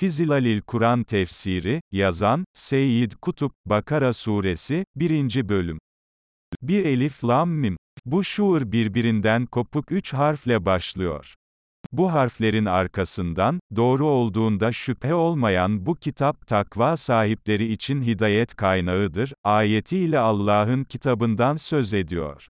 Fizilalil Kur'an tefsiri, yazan, Seyyid Kutup, Bakara Suresi, 1. bölüm. Bir elif lam mim. Bu şuur birbirinden kopuk üç harfle başlıyor. Bu harflerin arkasından, doğru olduğunda şüphe olmayan bu kitap takva sahipleri için hidayet kaynağıdır, ayetiyle Allah'ın kitabından söz ediyor.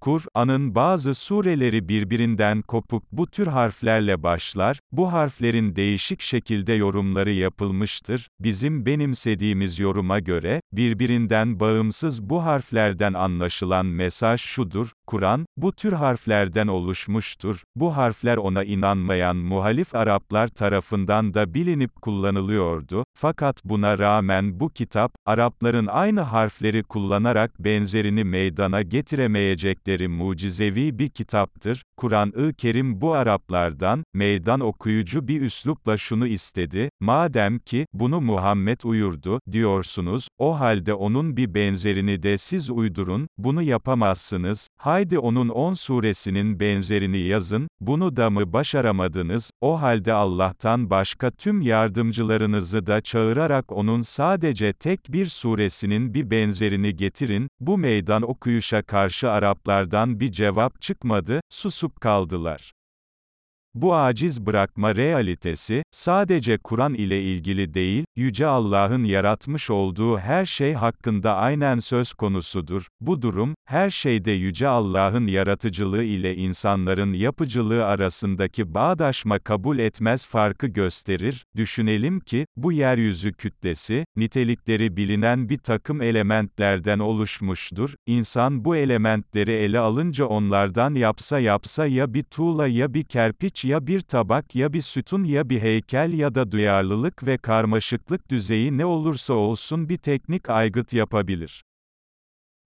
Kur'an'ın bazı sureleri birbirinden kopuk bu tür harflerle başlar, bu harflerin değişik şekilde yorumları yapılmıştır, bizim benimsediğimiz yoruma göre, birbirinden bağımsız bu harflerden anlaşılan mesaj şudur, Kur'an, bu tür harflerden oluşmuştur, bu harfler ona inanmayan muhalif Araplar tarafından da bilinip kullanılıyordu, fakat buna rağmen bu kitap, Arapların aynı harfleri kullanarak benzerini meydana getiremeyecekleri sözleri mucizevi bir kitaptır. Kur'an-ı Kerim bu Araplardan, meydan okuyucu bir üslupla şunu istedi, madem ki, bunu Muhammed uyurdu, diyorsunuz, o halde onun bir benzerini de siz uydurun, bunu yapamazsınız, haydi onun 10 suresinin benzerini yazın, bunu da mı başaramadınız, o halde Allah'tan başka tüm yardımcılarınızı da çağırarak onun sadece tek bir suresinin bir benzerini getirin, bu meydan okuyuşa karşı Araplar onlardan bir cevap çıkmadı, susup kaldılar. Bu aciz bırakma realitesi, sadece Kur'an ile ilgili değil, Yüce Allah'ın yaratmış olduğu her şey hakkında aynen söz konusudur. Bu durum, her şeyde Yüce Allah'ın yaratıcılığı ile insanların yapıcılığı arasındaki bağdaşma kabul etmez farkı gösterir. Düşünelim ki, bu yeryüzü kütlesi, nitelikleri bilinen bir takım elementlerden oluşmuştur. İnsan bu elementleri ele alınca onlardan yapsa yapsa ya bir tuğla ya bir kerpiç ya bir tabak ya bir sütun ya bir heykel ya da duyarlılık ve karmaşıklık düzeyi ne olursa olsun bir teknik aygıt yapabilir.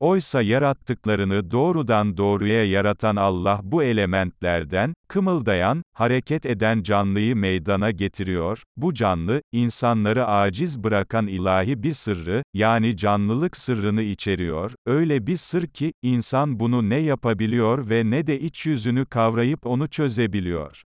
Oysa yarattıklarını doğrudan doğruya yaratan Allah bu elementlerden, kımıldayan, hareket eden canlıyı meydana getiriyor, bu canlı, insanları aciz bırakan ilahi bir sırrı, yani canlılık sırrını içeriyor, öyle bir sır ki, insan bunu ne yapabiliyor ve ne de iç yüzünü kavrayıp onu çözebiliyor.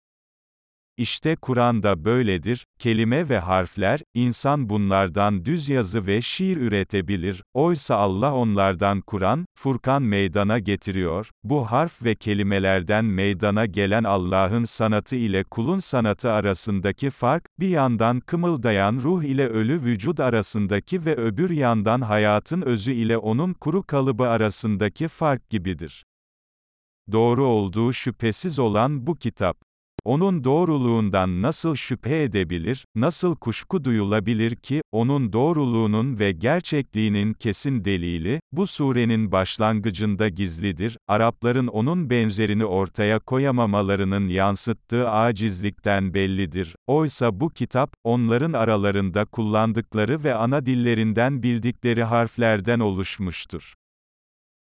İşte Kur'an'da böyledir, kelime ve harfler, insan bunlardan düz yazı ve şiir üretebilir, oysa Allah onlardan Kur'an, Furkan meydana getiriyor, bu harf ve kelimelerden meydana gelen Allah'ın sanatı ile kulun sanatı arasındaki fark, bir yandan kımıldayan ruh ile ölü vücut arasındaki ve öbür yandan hayatın özü ile onun kuru kalıbı arasındaki fark gibidir. Doğru olduğu şüphesiz olan bu kitap, onun doğruluğundan nasıl şüphe edebilir, nasıl kuşku duyulabilir ki, onun doğruluğunun ve gerçekliğinin kesin delili, bu surenin başlangıcında gizlidir, Arapların onun benzerini ortaya koyamamalarının yansıttığı acizlikten bellidir. Oysa bu kitap, onların aralarında kullandıkları ve ana dillerinden bildikleri harflerden oluşmuştur.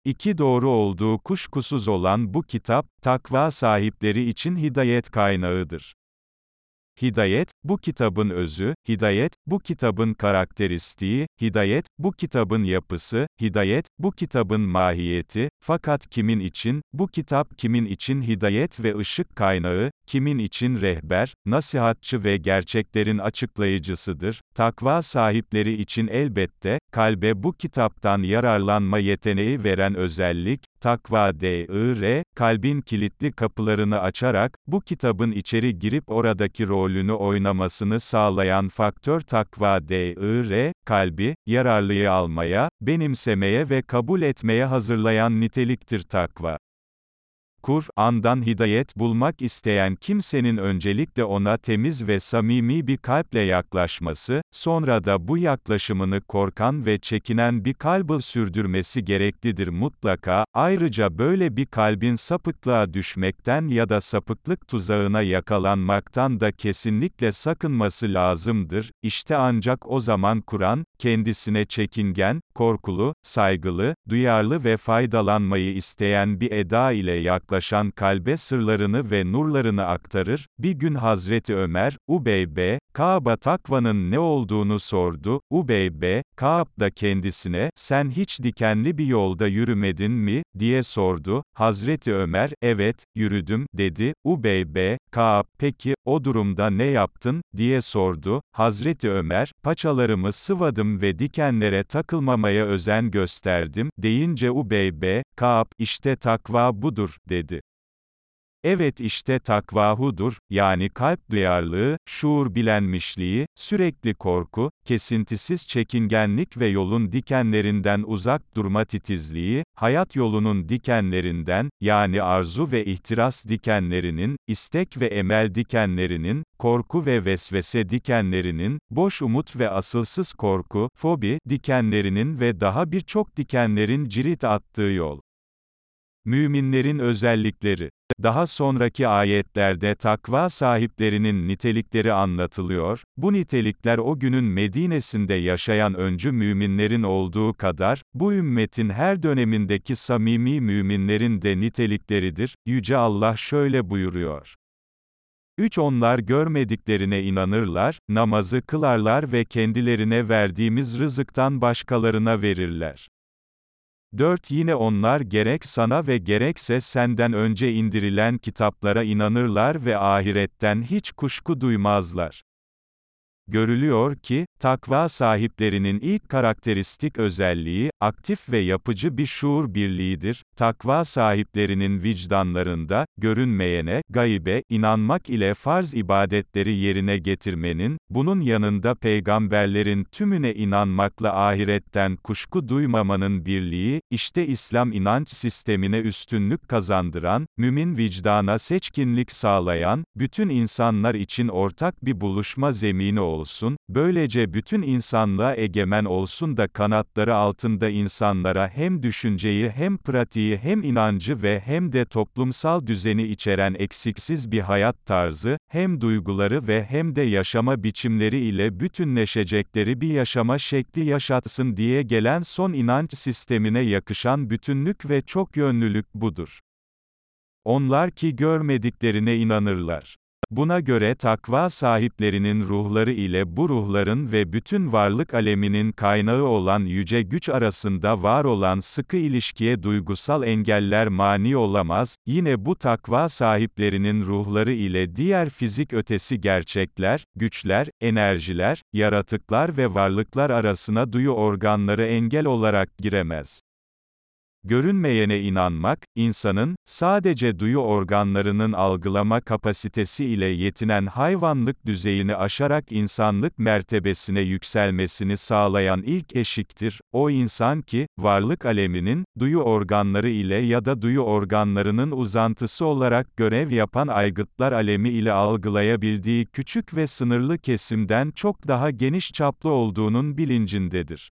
İki doğru olduğu kuşkusuz olan bu kitap, takva sahipleri için hidayet kaynağıdır. Hidayet, bu kitabın özü, hidayet, bu kitabın karakteristiği, hidayet, bu kitabın yapısı, hidayet, bu kitabın mahiyeti, fakat kimin için, bu kitap kimin için hidayet ve ışık kaynağı, kimin için rehber, nasihatçı ve gerçeklerin açıklayıcısıdır, takva sahipleri için elbette, kalbe bu kitaptan yararlanma yeteneği veren özellik, takva d.i.r., kalbin kilitli kapılarını açarak, bu kitabın içeri girip oradaki rolünü oynamasını sağlayan faktör takva d.i.r., kalbi, yararlıyı almaya, benimsemeye ve kabul etmeye hazırlayan niteliktir takva. Kur'an'dan hidayet bulmak isteyen kimsenin öncelikle ona temiz ve samimi bir kalple yaklaşması, sonra da bu yaklaşımını korkan ve çekinen bir kalbı sürdürmesi gereklidir mutlaka, ayrıca böyle bir kalbin sapıklığa düşmekten ya da sapıklık tuzağına yakalanmaktan da kesinlikle sakınması lazımdır, İşte ancak o zaman Kur'an, kendisine çekingen, korkulu, saygılı, duyarlı ve faydalanmayı isteyen bir eda ile yaklaşır yaklaşan kalbe sırlarını ve nurlarını aktarır. Bir gün Hazreti Ömer, Ubeybe, Kaaba takvanın ne olduğunu sordu. Ubeybe, Kaab da kendisine, sen hiç dikenli bir yolda yürümedin mi, diye sordu. Hazreti Ömer, evet, yürüdüm, dedi. Ubeybe, Kaab, peki, o durumda ne yaptın, diye sordu. Hazreti Ömer, paçalarımı sıvadım ve dikenlere takılmamaya özen gösterdim, deyince Ubeybe, Kaab, işte takva budur, dedi. Evet işte takvahudur, yani kalp duyarlılığı, şuur bilenmişliği, sürekli korku, kesintisiz çekingenlik ve yolun dikenlerinden uzak durma titizliği, hayat yolunun dikenlerinden, yani arzu ve ihtiras dikenlerinin, istek ve emel dikenlerinin, korku ve vesvese dikenlerinin, boş umut ve asılsız korku, fobi, dikenlerinin ve daha birçok dikenlerin cirit attığı yol. Müminlerin özellikleri daha sonraki ayetlerde takva sahiplerinin nitelikleri anlatılıyor, bu nitelikler o günün Medine'sinde yaşayan öncü müminlerin olduğu kadar, bu ümmetin her dönemindeki samimi müminlerin de nitelikleridir, Yüce Allah şöyle buyuruyor. 3. Onlar görmediklerine inanırlar, namazı kılarlar ve kendilerine verdiğimiz rızıktan başkalarına verirler. 4. Yine onlar gerek sana ve gerekse senden önce indirilen kitaplara inanırlar ve ahiretten hiç kuşku duymazlar. Görülüyor ki, takva sahiplerinin ilk karakteristik özelliği, aktif ve yapıcı bir şuur birliğidir. Takva sahiplerinin vicdanlarında, görünmeyene, gaybe, inanmak ile farz ibadetleri yerine getirmenin, bunun yanında peygamberlerin tümüne inanmakla ahiretten kuşku duymamanın birliği, işte İslam inanç sistemine üstünlük kazandıran, mümin vicdana seçkinlik sağlayan, bütün insanlar için ortak bir buluşma zemini olsun, böylece bütün insanlığa egemen olsun da kanatları altında insanlara hem düşünceyi hem pratiği hem inancı ve hem de toplumsal düzeni içeren eksiksiz bir hayat tarzı, hem duyguları ve hem de yaşama biçimleri ile bütünleşecekleri bir yaşama şekli yaşatsın diye gelen son inanç sistemine yakışan bütünlük ve çok yönlülük budur. Onlar ki görmediklerine inanırlar. Buna göre takva sahiplerinin ruhları ile bu ruhların ve bütün varlık aleminin kaynağı olan yüce güç arasında var olan sıkı ilişkiye duygusal engeller mani olamaz, yine bu takva sahiplerinin ruhları ile diğer fizik ötesi gerçekler, güçler, enerjiler, yaratıklar ve varlıklar arasına duyu organları engel olarak giremez. Görünmeyene inanmak, insanın, sadece duyu organlarının algılama kapasitesi ile yetinen hayvanlık düzeyini aşarak insanlık mertebesine yükselmesini sağlayan ilk eşiktir. O insan ki, varlık aleminin, duyu organları ile ya da duyu organlarının uzantısı olarak görev yapan aygıtlar alemi ile algılayabildiği küçük ve sınırlı kesimden çok daha geniş çaplı olduğunun bilincindedir.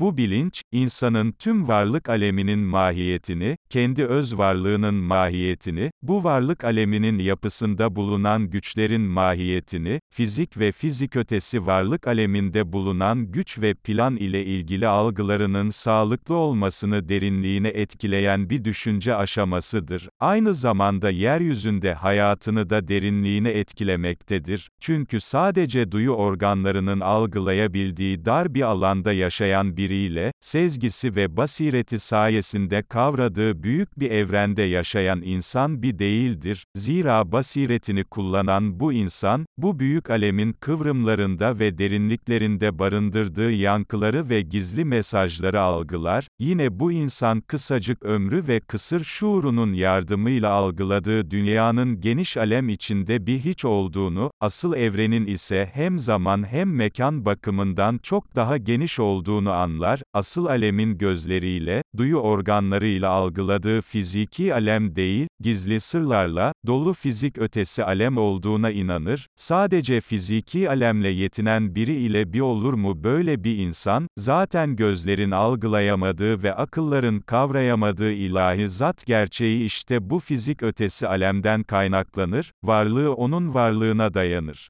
Bu bilinç, insanın tüm varlık aleminin mahiyetini, kendi öz varlığının mahiyetini, bu varlık aleminin yapısında bulunan güçlerin mahiyetini, fizik ve fizik ötesi varlık aleminde bulunan güç ve plan ile ilgili algılarının sağlıklı olmasını derinliğine etkileyen bir düşünce aşamasıdır. Aynı zamanda yeryüzünde hayatını da derinliğine etkilemektedir. Çünkü sadece duyu organlarının algılayabildiği dar bir alanda yaşayan biriyle, sezgisi ve basireti sayesinde kavradığı büyük bir evrende yaşayan insan bir değildir, zira basiretini kullanan bu insan, bu büyük alemin kıvrımlarında ve derinliklerinde barındırdığı yankıları ve gizli mesajları algılar, yine bu insan kısacık ömrü ve kısır şuurunun yardımıyla algıladığı dünyanın geniş alem içinde bir hiç olduğunu, asıl evrenin ise hem zaman hem mekan bakımından çok daha geniş olduğunu anlar anlar, asıl alemin gözleriyle, duyu organlarıyla algıladığı fiziki alem değil, gizli sırlarla, dolu fizik ötesi alem olduğuna inanır, sadece fiziki alemle yetinen biri ile bir olur mu böyle bir insan, zaten gözlerin algılayamadığı ve akılların kavrayamadığı ilahi zat gerçeği işte bu fizik ötesi alemden kaynaklanır, varlığı onun varlığına dayanır.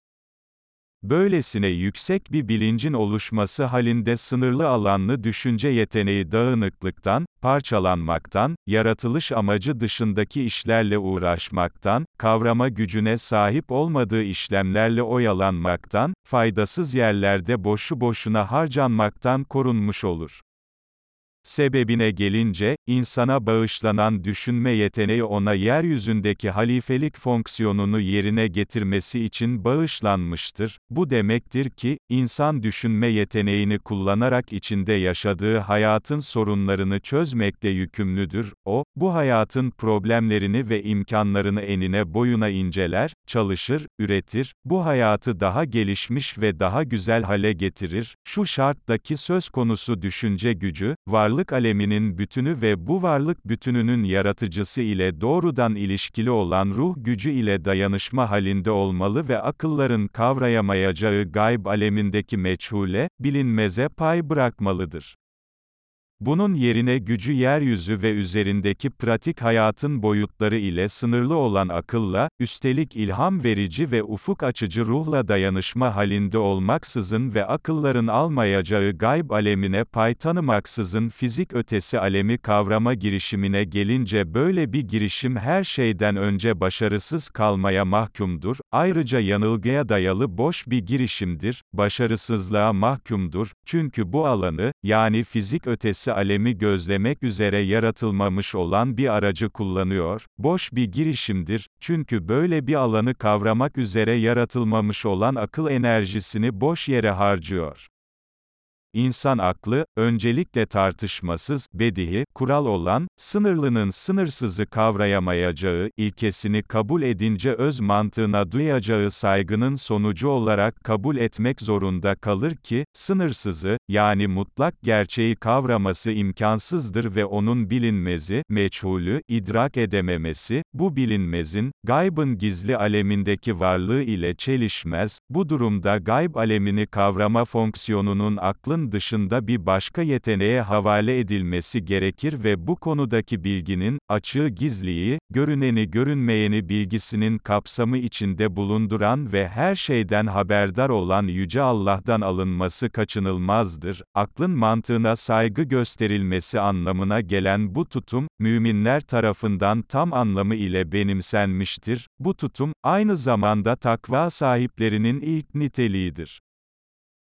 Böylesine yüksek bir bilincin oluşması halinde sınırlı alanlı düşünce yeteneği dağınıklıktan, parçalanmaktan, yaratılış amacı dışındaki işlerle uğraşmaktan, kavrama gücüne sahip olmadığı işlemlerle oyalanmaktan, faydasız yerlerde boşu boşuna harcanmaktan korunmuş olur. Sebebine gelince, insana bağışlanan düşünme yeteneği ona yeryüzündeki halifelik fonksiyonunu yerine getirmesi için bağışlanmıştır. Bu demektir ki, insan düşünme yeteneğini kullanarak içinde yaşadığı hayatın sorunlarını çözmekte yükümlüdür. O, bu hayatın problemlerini ve imkanlarını enine boyuna inceler, çalışır, üretir, bu hayatı daha gelişmiş ve daha güzel hale getirir. Şu şarttaki söz konusu düşünce gücü, varlık varlık aleminin bütünü ve bu varlık bütününün yaratıcısı ile doğrudan ilişkili olan ruh gücü ile dayanışma halinde olmalı ve akılların kavrayamayacağı gayb alemindeki meçhule, bilinmeze pay bırakmalıdır. Bunun yerine gücü yeryüzü ve üzerindeki pratik hayatın boyutları ile sınırlı olan akılla, üstelik ilham verici ve ufuk açıcı ruhla dayanışma halinde olmaksızın ve akılların almayacağı gayb alemine pay tanımaksızın fizik ötesi alemi kavrama girişimine gelince böyle bir girişim her şeyden önce başarısız kalmaya mahkumdur, ayrıca yanılgıya dayalı boş bir girişimdir, başarısızlığa mahkumdur, çünkü bu alanı, yani fizik ötesi ötesi alemi gözlemek üzere yaratılmamış olan bir aracı kullanıyor, boş bir girişimdir, çünkü böyle bir alanı kavramak üzere yaratılmamış olan akıl enerjisini boş yere harcıyor. İnsan aklı, öncelikle tartışmasız, bedihi, kural olan, sınırlının sınırsızı kavrayamayacağı, ilkesini kabul edince öz mantığına duyacağı saygının sonucu olarak kabul etmek zorunda kalır ki, sınırsızı, yani mutlak gerçeği kavraması imkansızdır ve onun bilinmezi, meçhulü, idrak edememesi, bu bilinmezin, gaybın gizli alemindeki varlığı ile çelişmez, bu durumda gayb alemini kavrama fonksiyonunun aklın dışında bir başka yeteneğe havale edilmesi gerekir ve bu konudaki bilginin, açığı gizliyi, görüneni görünmeyeni bilgisinin kapsamı içinde bulunduran ve her şeyden haberdar olan Yüce Allah'tan alınması kaçınılmazdır. Aklın mantığına saygı gösterilmesi anlamına gelen bu tutum, müminler tarafından tam anlamı ile benimsenmiştir. Bu tutum, aynı zamanda takva sahiplerinin ilk niteliğidir.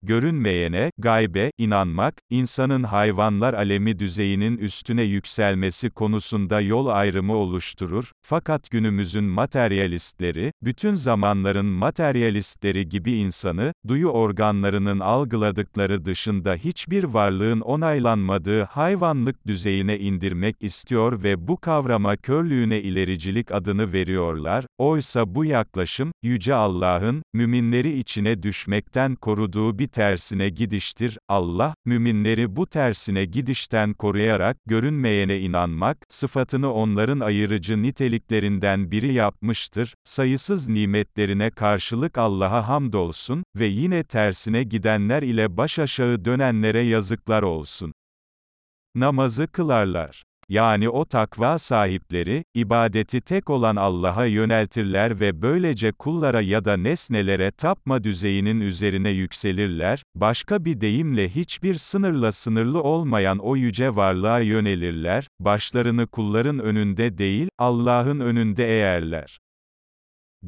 Görünmeyene, gaybe, inanmak, insanın hayvanlar alemi düzeyinin üstüne yükselmesi konusunda yol ayrımı oluşturur, fakat günümüzün materyalistleri, bütün zamanların materyalistleri gibi insanı, duyu organlarının algıladıkları dışında hiçbir varlığın onaylanmadığı hayvanlık düzeyine indirmek istiyor ve bu kavrama körlüğüne ilericilik adını veriyorlar, oysa bu yaklaşım, Yüce Allah'ın, müminleri içine düşmekten koruduğu bir tersine gidiştir. Allah, müminleri bu tersine gidişten koruyarak, görünmeyene inanmak, sıfatını onların ayırıcı niteliklerinden biri yapmıştır. Sayısız nimetlerine karşılık Allah'a hamdolsun ve yine tersine gidenler ile baş aşağı dönenlere yazıklar olsun. Namazı kılarlar. Yani o takva sahipleri, ibadeti tek olan Allah'a yöneltirler ve böylece kullara ya da nesnelere tapma düzeyinin üzerine yükselirler, başka bir deyimle hiçbir sınırla sınırlı olmayan o yüce varlığa yönelirler, başlarını kulların önünde değil, Allah'ın önünde eğerler.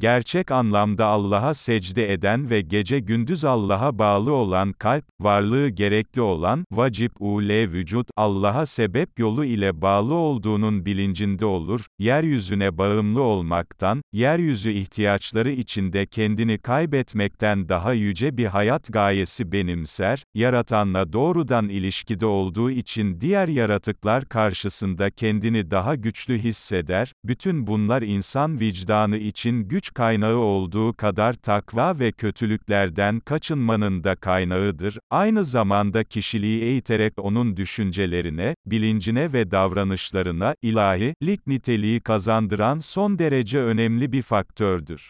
Gerçek anlamda Allah'a secde eden ve gece gündüz Allah'a bağlı olan kalp, varlığı gerekli olan, vacip ule vücut, Allah'a sebep yolu ile bağlı olduğunun bilincinde olur, yeryüzüne bağımlı olmaktan, yeryüzü ihtiyaçları içinde kendini kaybetmekten daha yüce bir hayat gayesi benimser, yaratanla doğrudan ilişkide olduğu için diğer yaratıklar karşısında kendini daha güçlü hisseder, bütün bunlar insan vicdanı için güç kaynağı olduğu kadar takva ve kötülüklerden kaçınmanın da kaynağıdır. Aynı zamanda kişiliği eğiterek onun düşüncelerine, bilincine ve davranışlarına ilahi lik niteliği kazandıran son derece önemli bir faktördür.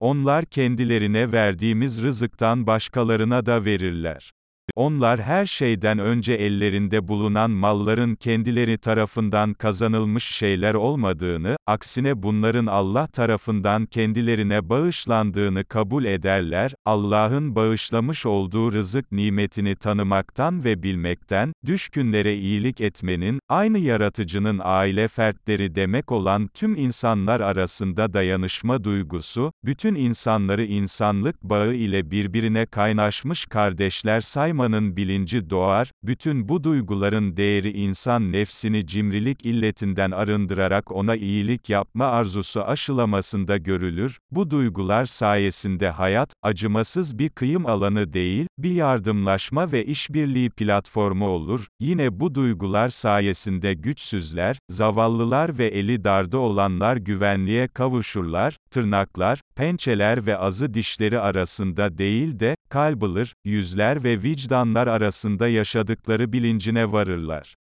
Onlar kendilerine verdiğimiz rızıktan başkalarına da verirler. Onlar her şeyden önce ellerinde bulunan malların kendileri tarafından kazanılmış şeyler olmadığını, aksine bunların Allah tarafından kendilerine bağışlandığını kabul ederler, Allah'ın bağışlamış olduğu rızık nimetini tanımaktan ve bilmekten, düşkünlere iyilik etmenin, aynı yaratıcının aile fertleri demek olan tüm insanlar arasında dayanışma duygusu, bütün insanları insanlık bağı ile birbirine kaynaşmış kardeşler saymanın bilinci doğar, bütün bu duyguların değeri insan nefsini cimrilik illetinden arındırarak ona iyilik yapma arzusu aşılamasında görülür, bu duygular sayesinde hayat, acımasız bir kıyım alanı değil, bir yardımlaşma ve işbirliği platformu olur, yine bu duygular sayesinde güçsüzler, zavallılar ve eli darda olanlar güvenliğe kavuşurlar, tırnaklar, pençeler ve azı dişleri arasında değil de, kalbılır, yüzler ve vicdanlar arasında yaşadıkları bilincine varırlar.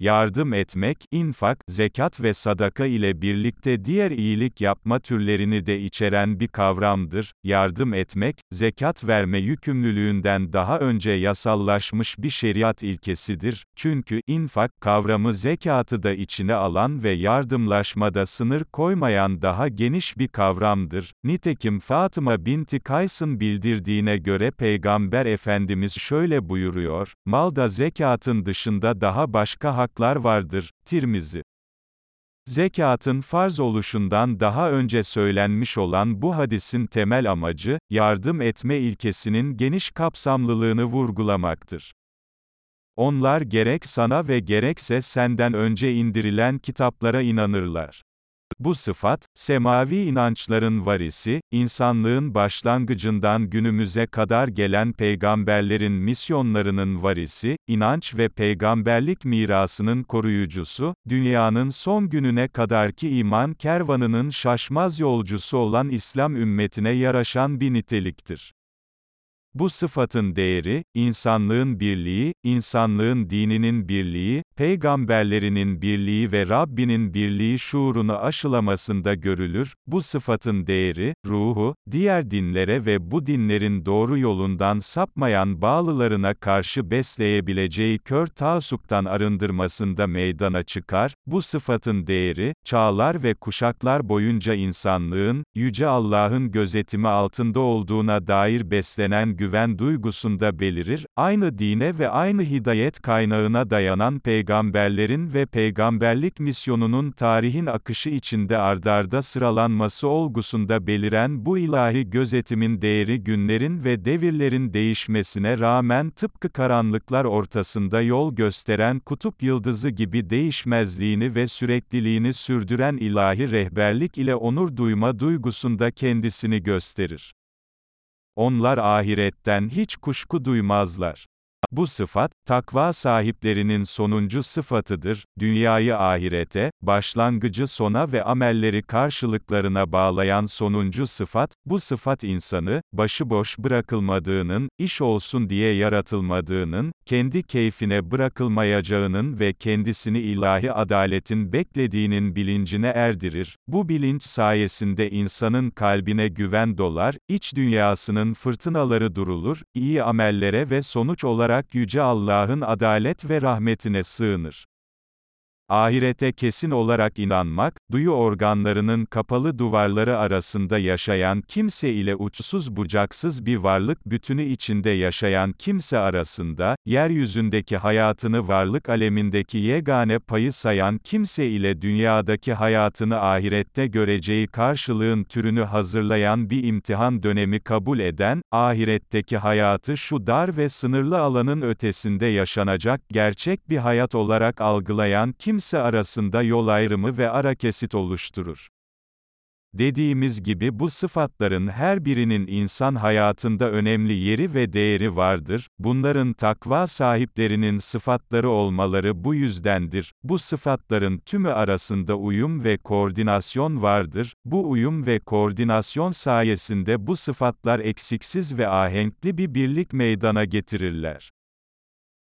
Yardım etmek, infak, zekat ve sadaka ile birlikte diğer iyilik yapma türlerini de içeren bir kavramdır. Yardım etmek, zekat verme yükümlülüğünden daha önce yasallaşmış bir şeriat ilkesidir. Çünkü infak kavramı zekatı da içine alan ve yardımlaşmada sınır koymayan daha geniş bir kavramdır. Nitekim Fatıma binti Kays'ın bildirdiğine göre Peygamber Efendimiz şöyle buyuruyor: Malda zekatın dışında daha başka hak haklar vardır. Tirmizi Zekatın farz oluşundan daha önce söylenmiş olan bu hadisin temel amacı, yardım etme ilkesinin geniş kapsamlılığını vurgulamaktır. Onlar gerek sana ve gerekse senden önce indirilen kitaplara inanırlar. Bu sıfat, semavi inançların varisi, insanlığın başlangıcından günümüze kadar gelen peygamberlerin misyonlarının varisi, inanç ve peygamberlik mirasının koruyucusu, dünyanın son gününe kadarki iman kervanının şaşmaz yolcusu olan İslam ümmetine yaraşan bir niteliktir. Bu sıfatın değeri, insanlığın birliği, insanlığın dininin birliği, peygamberlerinin birliği ve Rabbinin birliği şuurunu aşılamasında görülür. Bu sıfatın değeri, ruhu, diğer dinlere ve bu dinlerin doğru yolundan sapmayan bağlılarına karşı besleyebileceği kör taasuptan arındırmasında meydana çıkar. Bu sıfatın değeri, çağlar ve kuşaklar boyunca insanlığın, Yüce Allah'ın gözetimi altında olduğuna dair beslenen güven duygusunda belirir, aynı dine ve aynı hidayet kaynağına dayanan peygamberlerin ve peygamberlik misyonunun tarihin akışı içinde ardarda sıralanması olgusunda beliren bu ilahi gözetimin değeri günlerin ve devirlerin değişmesine rağmen tıpkı karanlıklar ortasında yol gösteren kutup yıldızı gibi değişmezliğini ve sürekliliğini sürdüren ilahi rehberlik ile onur duyma duygusunda kendisini gösterir. Onlar ahiretten hiç kuşku duymazlar. Bu sıfat, takva sahiplerinin sonuncu sıfatıdır, dünyayı ahirete, başlangıcı sona ve amelleri karşılıklarına bağlayan sonuncu sıfat, bu sıfat insanı, başıboş bırakılmadığının, iş olsun diye yaratılmadığının, kendi keyfine bırakılmayacağının ve kendisini ilahi adaletin beklediğinin bilincine erdirir. Bu bilinç sayesinde insanın kalbine güven dolar, iç dünyasının fırtınaları durulur, iyi amellere ve sonuç olarak Yüce Allah'ın adalet ve rahmetine sığınır. Ahirete kesin olarak inanmak, duyu organlarının kapalı duvarları arasında yaşayan kimse ile uçsuz bucaksız bir varlık bütünü içinde yaşayan kimse arasında, yeryüzündeki hayatını varlık alemindeki yegane payı sayan kimse ile dünyadaki hayatını ahirette göreceği karşılığın türünü hazırlayan bir imtihan dönemi kabul eden, ahiretteki hayatı şu dar ve sınırlı alanın ötesinde yaşanacak gerçek bir hayat olarak algılayan kimse, kimse arasında yol ayrımı ve ara kesit oluşturur. Dediğimiz gibi bu sıfatların her birinin insan hayatında önemli yeri ve değeri vardır. Bunların takva sahiplerinin sıfatları olmaları bu yüzdendir. Bu sıfatların tümü arasında uyum ve koordinasyon vardır. Bu uyum ve koordinasyon sayesinde bu sıfatlar eksiksiz ve ahenkli bir birlik meydana getirirler.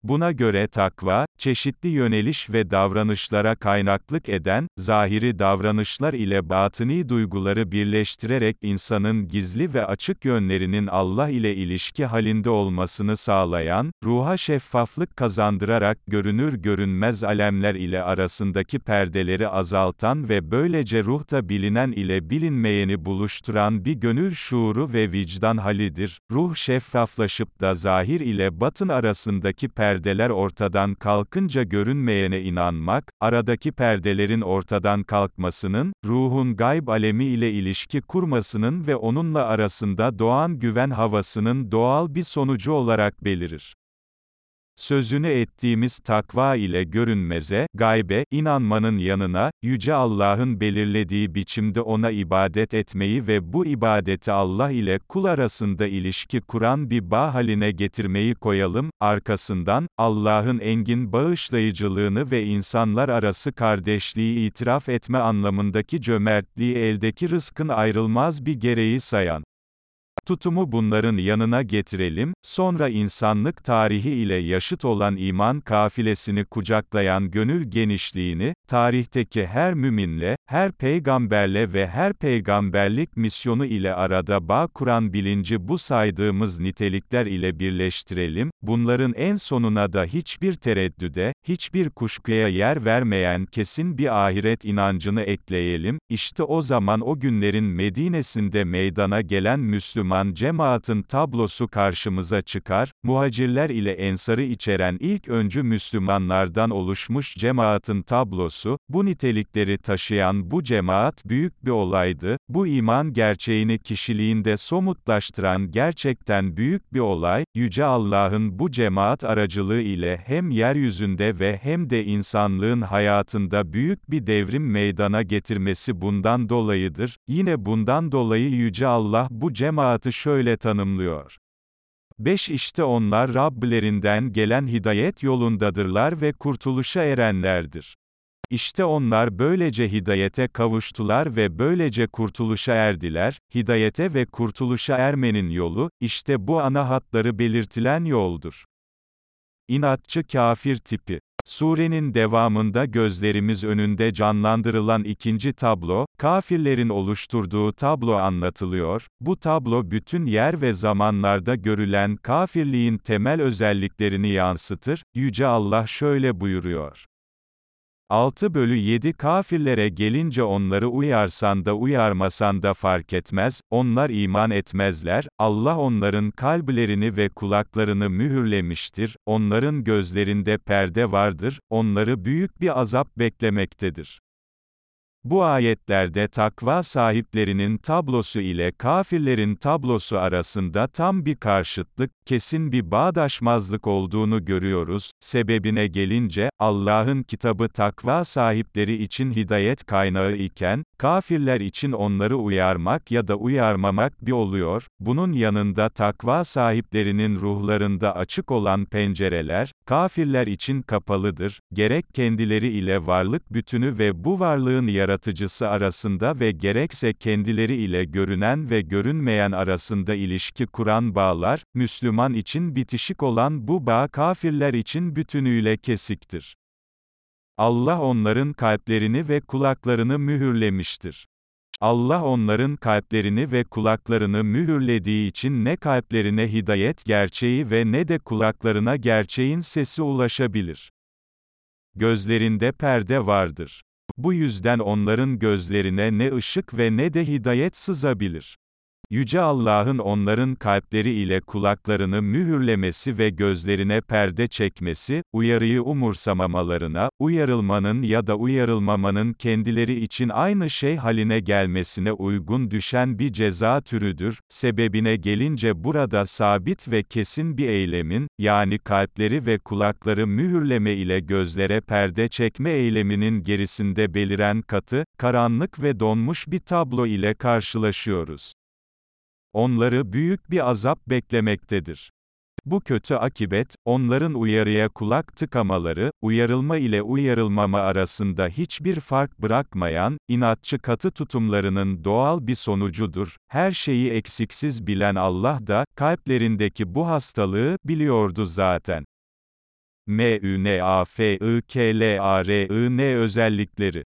Buna göre takva, çeşitli yöneliş ve davranışlara kaynaklık eden, zahiri davranışlar ile batıni duyguları birleştirerek insanın gizli ve açık yönlerinin Allah ile ilişki halinde olmasını sağlayan, ruha şeffaflık kazandırarak görünür görünmez alemler ile arasındaki perdeleri azaltan ve böylece ruhta bilinen ile bilinmeyeni buluşturan bir gönül şuuru ve vicdan halidir. Ruh şeffaflaşıp da zahir ile batın arasındaki perdeler ortadan kalkınca görünmeyene inanmak, aradaki perdelerin ortadan kalkmasının, ruhun gayb alemi ile ilişki kurmasının ve onunla arasında doğan güven havasının doğal bir sonucu olarak belirir. Sözünü ettiğimiz takva ile görünmeze, gaybe, inanmanın yanına, Yüce Allah'ın belirlediği biçimde ona ibadet etmeyi ve bu ibadeti Allah ile kul arasında ilişki kuran bir bağ haline getirmeyi koyalım, arkasından, Allah'ın engin bağışlayıcılığını ve insanlar arası kardeşliği itiraf etme anlamındaki cömertliği eldeki rızkın ayrılmaz bir gereği sayan, Tutumu bunların yanına getirelim, sonra insanlık tarihi ile yaşıt olan iman kafilesini kucaklayan gönül genişliğini, tarihteki her müminle, her peygamberle ve her peygamberlik misyonu ile arada bağ kuran bilinci bu saydığımız nitelikler ile birleştirelim, bunların en sonuna da hiçbir tereddüde, hiçbir kuşkuya yer vermeyen kesin bir ahiret inancını ekleyelim, işte o zaman o günlerin Medine'sinde meydana gelen Müslüman Müslüman cemaatin tablosu karşımıza çıkar, muhacirler ile ensarı içeren ilk öncü Müslümanlardan oluşmuş cemaatin tablosu, bu nitelikleri taşıyan bu cemaat büyük bir olaydı, bu iman gerçeğini kişiliğinde somutlaştıran gerçekten büyük bir olay, Yüce Allah'ın bu cemaat aracılığı ile hem yeryüzünde ve hem de insanlığın hayatında büyük bir devrim meydana getirmesi bundan dolayıdır, yine bundan dolayı Yüce Allah bu cemaati hayatı şöyle tanımlıyor. 5 işte onlar Rabblerinden gelen hidayet yolundadırlar ve kurtuluşa erenlerdir. İşte onlar böylece hidayete kavuştular ve böylece kurtuluşa erdiler, hidayete ve kurtuluşa ermenin yolu, işte bu ana hatları belirtilen yoldur. İnatçı kafir tipi Surenin devamında gözlerimiz önünde canlandırılan ikinci tablo, kafirlerin oluşturduğu tablo anlatılıyor. Bu tablo bütün yer ve zamanlarda görülen kafirliğin temel özelliklerini yansıtır. Yüce Allah şöyle buyuruyor. 6 bölü 7 kafirlere gelince onları uyarsan da uyarmasan da fark etmez, onlar iman etmezler, Allah onların kalplerini ve kulaklarını mühürlemiştir, onların gözlerinde perde vardır, onları büyük bir azap beklemektedir. Bu ayetlerde takva sahiplerinin tablosu ile kafirlerin tablosu arasında tam bir karşıtlık, kesin bir bağdaşmazlık olduğunu görüyoruz. Sebebine gelince, Allah'ın kitabı takva sahipleri için hidayet kaynağı iken, kafirler için onları uyarmak ya da uyarmamak bir oluyor. Bunun yanında takva sahiplerinin ruhlarında açık olan pencereler, kafirler için kapalıdır. Gerek kendileri ile varlık bütünü ve bu varlığın yaratıcısı arasında ve gerekse kendileri ile görünen ve görünmeyen arasında ilişki kuran bağlar, Müslüman için bitişik olan bu bağ kafirler için bütünüyle kesiktir. Allah onların kalplerini ve kulaklarını mühürlemiştir. Allah onların kalplerini ve kulaklarını mühürlediği için ne kalplerine hidayet gerçeği ve ne de kulaklarına gerçeğin sesi ulaşabilir. Gözlerinde perde vardır. Bu yüzden onların gözlerine ne ışık ve ne de hidayet sızabilir. Yüce Allah'ın onların kalpleri ile kulaklarını mühürlemesi ve gözlerine perde çekmesi, uyarıyı umursamamalarına, uyarılmanın ya da uyarılmamanın kendileri için aynı şey haline gelmesine uygun düşen bir ceza türüdür. Sebebine gelince burada sabit ve kesin bir eylemin, yani kalpleri ve kulakları mühürleme ile gözlere perde çekme eyleminin gerisinde beliren katı, karanlık ve donmuş bir tablo ile karşılaşıyoruz. Onları büyük bir azap beklemektedir. Bu kötü akibet, onların uyarıya kulak tıkamaları, uyarılma ile uyarılmama arasında hiçbir fark bırakmayan, inatçı katı tutumlarının doğal bir sonucudur. Her şeyi eksiksiz bilen Allah da, kalplerindeki bu hastalığı, biliyordu zaten. M-Ü-N-A-F-I-K-L-A-R-I-N özellikleri.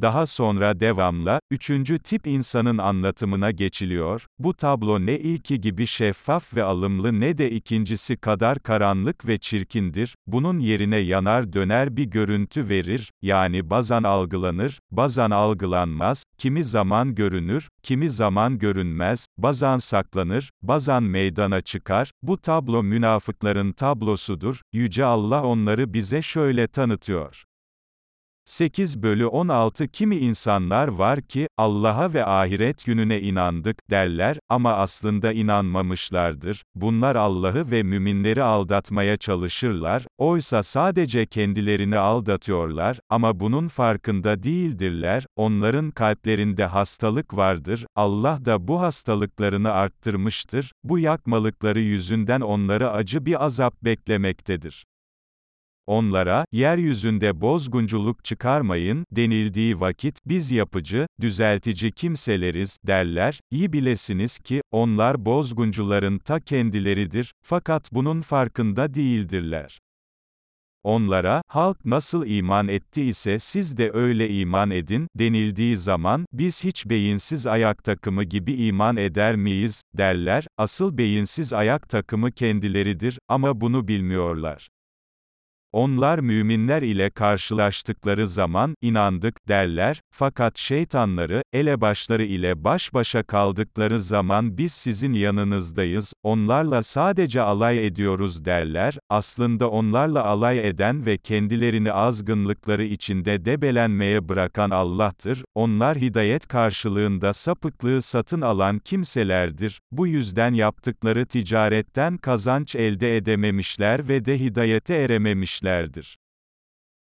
Daha sonra devamla, üçüncü tip insanın anlatımına geçiliyor, bu tablo ne ilki gibi şeffaf ve alımlı ne de ikincisi kadar karanlık ve çirkindir, bunun yerine yanar döner bir görüntü verir, yani bazan algılanır, bazan algılanmaz, kimi zaman görünür, kimi zaman görünmez, bazan saklanır, bazan meydana çıkar, bu tablo münafıkların tablosudur, Yüce Allah onları bize şöyle tanıtıyor. 8 bölü 16 Kimi insanlar var ki, Allah'a ve ahiret gününe inandık, derler, ama aslında inanmamışlardır. Bunlar Allah'ı ve müminleri aldatmaya çalışırlar, oysa sadece kendilerini aldatıyorlar, ama bunun farkında değildirler, onların kalplerinde hastalık vardır, Allah da bu hastalıklarını arttırmıştır, bu yakmalıkları yüzünden onları acı bir azap beklemektedir. Onlara, yeryüzünde bozgunculuk çıkarmayın, denildiği vakit, biz yapıcı, düzeltici kimseleriz, derler, iyi bilesiniz ki, onlar bozguncuların ta kendileridir, fakat bunun farkında değildirler. Onlara, halk nasıl iman etti ise siz de öyle iman edin, denildiği zaman, biz hiç beyinsiz ayak takımı gibi iman eder miyiz, derler, asıl beyinsiz ayak takımı kendileridir, ama bunu bilmiyorlar. Onlar müminler ile karşılaştıkları zaman, inandık, derler, fakat şeytanları, elebaşları ile baş başa kaldıkları zaman biz sizin yanınızdayız, onlarla sadece alay ediyoruz derler, aslında onlarla alay eden ve kendilerini azgınlıkları içinde debelenmeye bırakan Allah'tır, onlar hidayet karşılığında sapıklığı satın alan kimselerdir, bu yüzden yaptıkları ticaretten kazanç elde edememişler ve de hidayete erememişler etmişlerdir.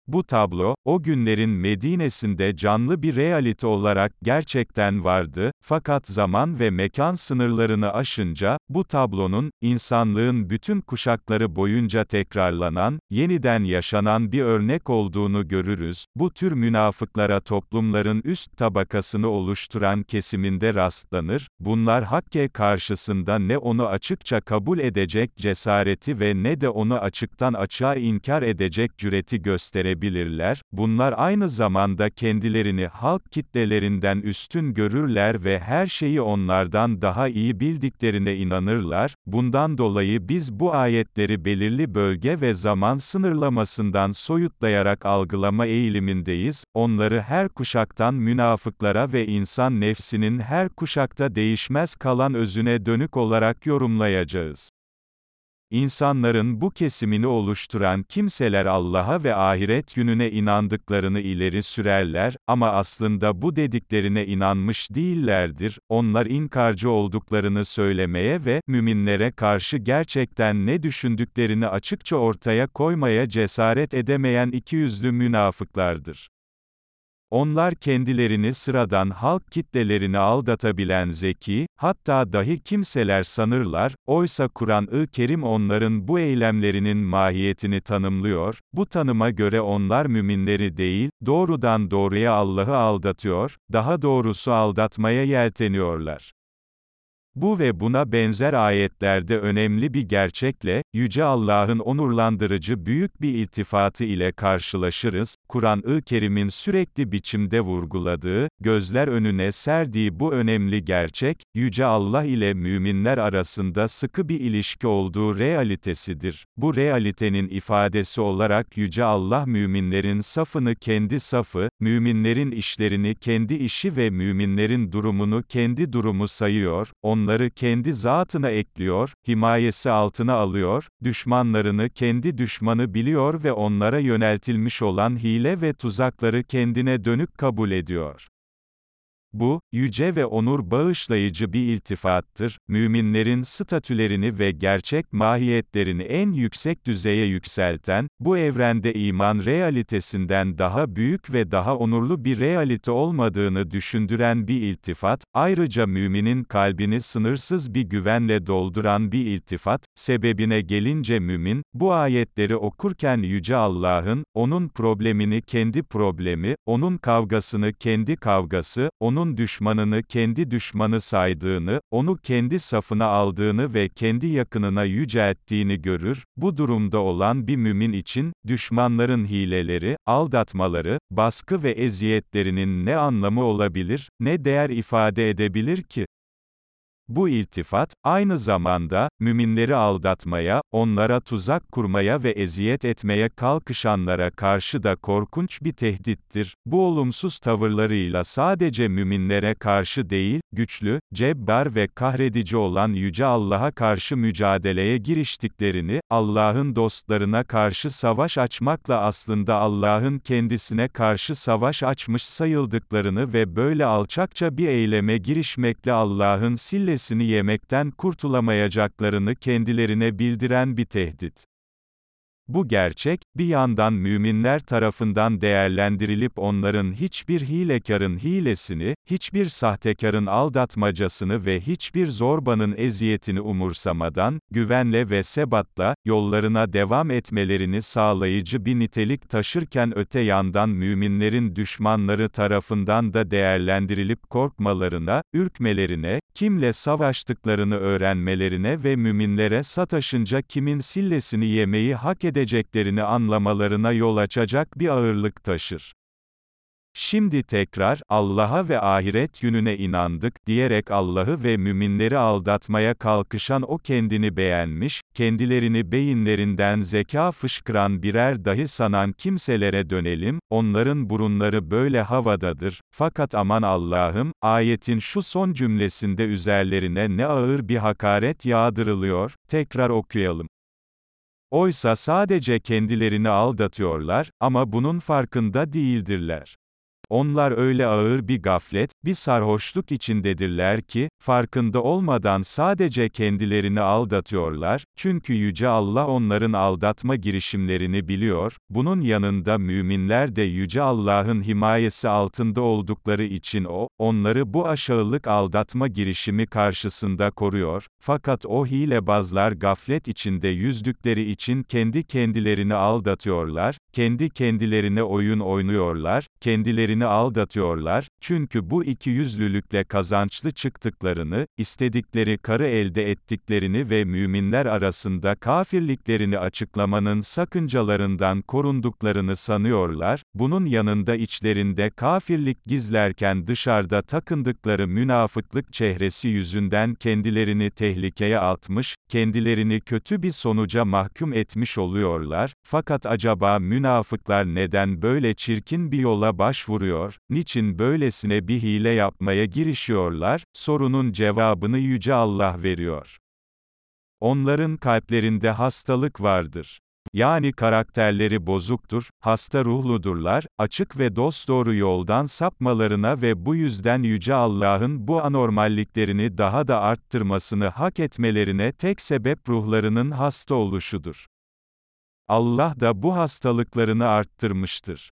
Bu tablo, o günlerin Medine'sinde canlı bir realite olarak gerçekten vardı, fakat zaman ve mekan sınırlarını aşınca, bu tablonun, insanlığın bütün kuşakları boyunca tekrarlanan, yeniden yaşanan bir örnek olduğunu görürüz. Bu tür münafıklara toplumların üst tabakasını oluşturan kesiminde rastlanır, bunlar Hakke karşısında ne onu açıkça kabul edecek cesareti ve ne de onu açıktan açığa inkar edecek cüreti gösterebilir görebilirler, bunlar aynı zamanda kendilerini halk kitlelerinden üstün görürler ve her şeyi onlardan daha iyi bildiklerine inanırlar, bundan dolayı biz bu ayetleri belirli bölge ve zaman sınırlamasından soyutlayarak algılama eğilimindeyiz, onları her kuşaktan münafıklara ve insan nefsinin her kuşakta değişmez kalan özüne dönük olarak yorumlayacağız. İnsanların bu kesimini oluşturan kimseler Allah'a ve ahiret gününe inandıklarını ileri sürerler, ama aslında bu dediklerine inanmış değillerdir, onlar inkarcı olduklarını söylemeye ve, müminlere karşı gerçekten ne düşündüklerini açıkça ortaya koymaya cesaret edemeyen ikiyüzlü münafıklardır. Onlar kendilerini sıradan halk kitlelerini aldatabilen zeki, hatta dahi kimseler sanırlar, oysa Kur'an-ı Kerim onların bu eylemlerinin mahiyetini tanımlıyor, bu tanıma göre onlar müminleri değil, doğrudan doğruya Allah'ı aldatıyor, daha doğrusu aldatmaya yelteniyorlar. Bu ve buna benzer ayetlerde önemli bir gerçekle, Yüce Allah'ın onurlandırıcı büyük bir iltifatı ile karşılaşırız, Kur'an-ı Kerim'in sürekli biçimde vurguladığı, gözler önüne serdiği bu önemli gerçek, Yüce Allah ile müminler arasında sıkı bir ilişki olduğu realitesidir. Bu realitenin ifadesi olarak Yüce Allah müminlerin safını kendi safı, müminlerin işlerini kendi işi ve müminlerin durumunu kendi durumu sayıyor, onlar onları kendi zatına ekliyor, himayesi altına alıyor, düşmanlarını kendi düşmanı biliyor ve onlara yöneltilmiş olan hile ve tuzakları kendine dönük kabul ediyor. Bu, yüce ve onur bağışlayıcı bir iltifattır, müminlerin statülerini ve gerçek mahiyetlerini en yüksek düzeye yükselten, bu evrende iman realitesinden daha büyük ve daha onurlu bir realite olmadığını düşündüren bir iltifat, ayrıca müminin kalbini sınırsız bir güvenle dolduran bir iltifat, sebebine gelince mümin, bu ayetleri okurken Yüce Allah'ın, onun problemini kendi problemi, onun kavgasını kendi kavgası, onun onun düşmanını kendi düşmanı saydığını, onu kendi safına aldığını ve kendi yakınına yücelttiğini görür, bu durumda olan bir mümin için, düşmanların hileleri, aldatmaları, baskı ve eziyetlerinin ne anlamı olabilir, ne değer ifade edebilir ki? Bu iltifat, aynı zamanda, müminleri aldatmaya, onlara tuzak kurmaya ve eziyet etmeye kalkışanlara karşı da korkunç bir tehdittir. Bu olumsuz tavırlarıyla sadece müminlere karşı değil, güçlü, cebbar ve kahredici olan Yüce Allah'a karşı mücadeleye giriştiklerini, Allah'ın dostlarına karşı savaş açmakla aslında Allah'ın kendisine karşı savaş açmış sayıldıklarını ve böyle alçakça bir eyleme girişmekle Allah'ın sille meyvesini yemekten kurtulamayacaklarını kendilerine bildiren bir tehdit. Bu gerçek, bir yandan müminler tarafından değerlendirilip onların hiçbir hilekarın hilesini, hiçbir sahtekarın aldatmacasını ve hiçbir zorbanın eziyetini umursamadan, güvenle ve sebatla, yollarına devam etmelerini sağlayıcı bir nitelik taşırken öte yandan müminlerin düşmanları tarafından da değerlendirilip korkmalarına, ürkmelerine, kimle savaştıklarını öğrenmelerine ve müminlere sataşınca kimin sillesini yemeyi hak edeceklerini anlamalarına yol açacak bir ağırlık taşır. Şimdi tekrar, Allah'a ve ahiret gününe inandık, diyerek Allah'ı ve müminleri aldatmaya kalkışan o kendini beğenmiş, kendilerini beyinlerinden zeka fışkıran birer dahi sanan kimselere dönelim, onların burunları böyle havadadır, fakat aman Allah'ım, ayetin şu son cümlesinde üzerlerine ne ağır bir hakaret yağdırılıyor, tekrar okuyalım. Oysa sadece kendilerini aldatıyorlar, ama bunun farkında değildirler. Onlar öyle ağır bir gaflet, bir sarhoşluk içindedirler ki, farkında olmadan sadece kendilerini aldatıyorlar, çünkü Yüce Allah onların aldatma girişimlerini biliyor, bunun yanında müminler de Yüce Allah'ın himayesi altında oldukları için O, onları bu aşağılık aldatma girişimi karşısında koruyor, fakat o hilebazlar gaflet içinde yüzdükleri için kendi kendilerini aldatıyorlar, kendi kendilerine oyun oynuyorlar, kendilerini aldatıyorlar, çünkü bu iki yüzlülükle kazançlı çıktıklarını, istedikleri karı elde ettiklerini ve müminler arasında kafirliklerini açıklamanın sakıncalarından korunduklarını sanıyorlar, bunun yanında içlerinde kafirlik gizlerken dışarıda takındıkları münafıklık çehresi yüzünden kendilerini tehlikeye atmış, kendilerini kötü bir sonuca mahkum etmiş oluyorlar, fakat acaba münafıklar neden böyle çirkin bir yola başvuruyor? niçin böylesine bir hile yapmaya girişiyorlar, sorunun cevabını Yüce Allah veriyor. Onların kalplerinde hastalık vardır. Yani karakterleri bozuktur, hasta ruhludurlar, açık ve dosdoğru yoldan sapmalarına ve bu yüzden Yüce Allah'ın bu anormalliklerini daha da arttırmasını hak etmelerine tek sebep ruhlarının hasta oluşudur. Allah da bu hastalıklarını arttırmıştır.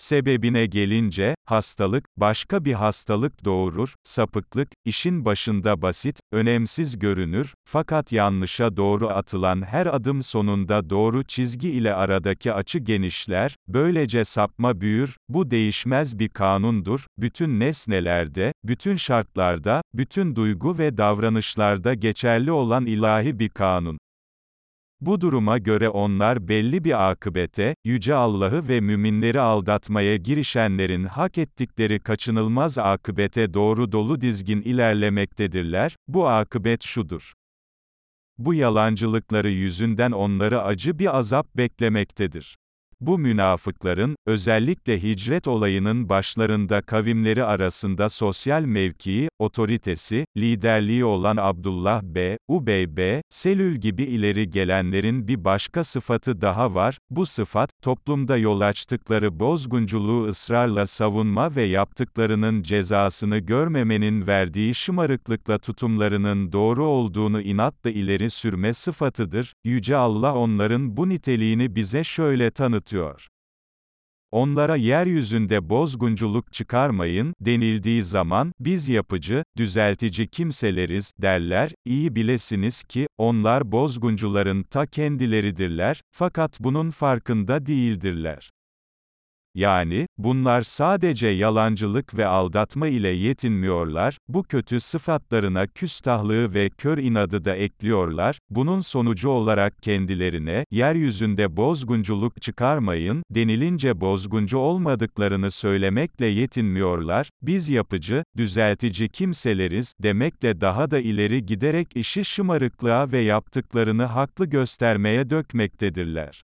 Sebebine gelince, hastalık, başka bir hastalık doğurur, sapıklık, işin başında basit, önemsiz görünür, fakat yanlışa doğru atılan her adım sonunda doğru çizgi ile aradaki açı genişler, böylece sapma büyür, bu değişmez bir kanundur, bütün nesnelerde, bütün şartlarda, bütün duygu ve davranışlarda geçerli olan ilahi bir kanun. Bu duruma göre onlar belli bir akıbete, Yüce Allah'ı ve müminleri aldatmaya girişenlerin hak ettikleri kaçınılmaz akıbete doğru dolu dizgin ilerlemektedirler, bu akıbet şudur. Bu yalancılıkları yüzünden onları acı bir azap beklemektedir. Bu münafıkların, özellikle hicret olayının başlarında kavimleri arasında sosyal mevkii, otoritesi, liderliği olan Abdullah B., Ubey B., Selül gibi ileri gelenlerin bir başka sıfatı daha var, bu sıfat, toplumda yol açtıkları bozgunculuğu ısrarla savunma ve yaptıklarının cezasını görmemenin verdiği şımarıklıkla tutumlarının doğru olduğunu inatla ileri sürme sıfatıdır, Yüce Allah onların bu niteliğini bize şöyle tanıtıyor anlatıyor. Onlara yeryüzünde bozgunculuk çıkarmayın, denildiği zaman, biz yapıcı, düzeltici kimseleriz, derler, iyi bilesiniz ki, onlar bozguncuların ta kendileridirler, fakat bunun farkında değildirler. Yani, bunlar sadece yalancılık ve aldatma ile yetinmiyorlar, bu kötü sıfatlarına küstahlığı ve kör inadı da ekliyorlar, bunun sonucu olarak kendilerine, yeryüzünde bozgunculuk çıkarmayın, denilince bozguncu olmadıklarını söylemekle yetinmiyorlar, biz yapıcı, düzeltici kimseleriz, demekle daha da ileri giderek işi şımarıklığa ve yaptıklarını haklı göstermeye dökmektedirler.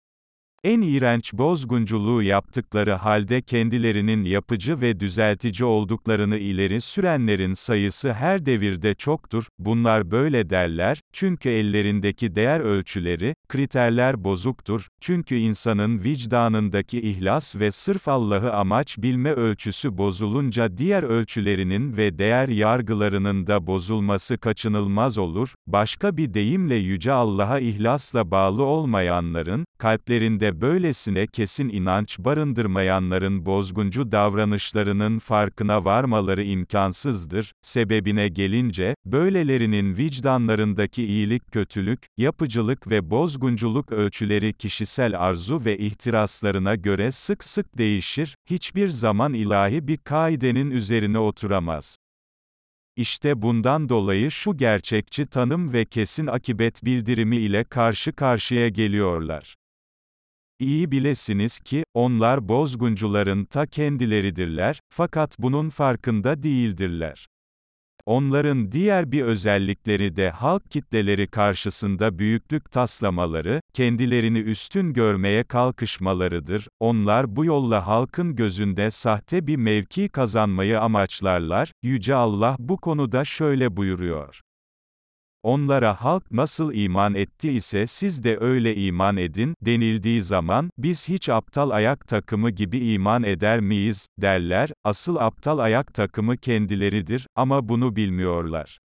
En iğrenç bozgunculuğu yaptıkları halde kendilerinin yapıcı ve düzeltici olduklarını ileri sürenlerin sayısı her devirde çoktur, bunlar böyle derler, çünkü ellerindeki değer ölçüleri, kriterler bozuktur, çünkü insanın vicdanındaki ihlas ve sırf Allah'ı amaç bilme ölçüsü bozulunca diğer ölçülerinin ve değer yargılarının da bozulması kaçınılmaz olur, başka bir deyimle Yüce Allah'a ihlasla bağlı olmayanların, kalplerinde böylesine kesin inanç barındırmayanların bozguncu davranışlarının farkına varmaları imkansızdır. Sebebine gelince, böylelerinin vicdanlarındaki iyilik kötülük, yapıcılık ve bozgunculuk ölçüleri kişisel arzu ve ihtiraslarına göre sık sık değişir, hiçbir zaman ilahi bir kaidenin üzerine oturamaz. İşte bundan dolayı şu gerçekçi tanım ve kesin akibet bildirimi ile karşı karşıya geliyorlar. İyi bilesiniz ki, onlar bozguncuların ta kendileridirler, fakat bunun farkında değildirler. Onların diğer bir özellikleri de halk kitleleri karşısında büyüklük taslamaları, kendilerini üstün görmeye kalkışmalarıdır. Onlar bu yolla halkın gözünde sahte bir mevki kazanmayı amaçlarlar. Yüce Allah bu konuda şöyle buyuruyor. Onlara halk nasıl iman etti ise siz de öyle iman edin, denildiği zaman, biz hiç aptal ayak takımı gibi iman eder miyiz, derler, asıl aptal ayak takımı kendileridir, ama bunu bilmiyorlar.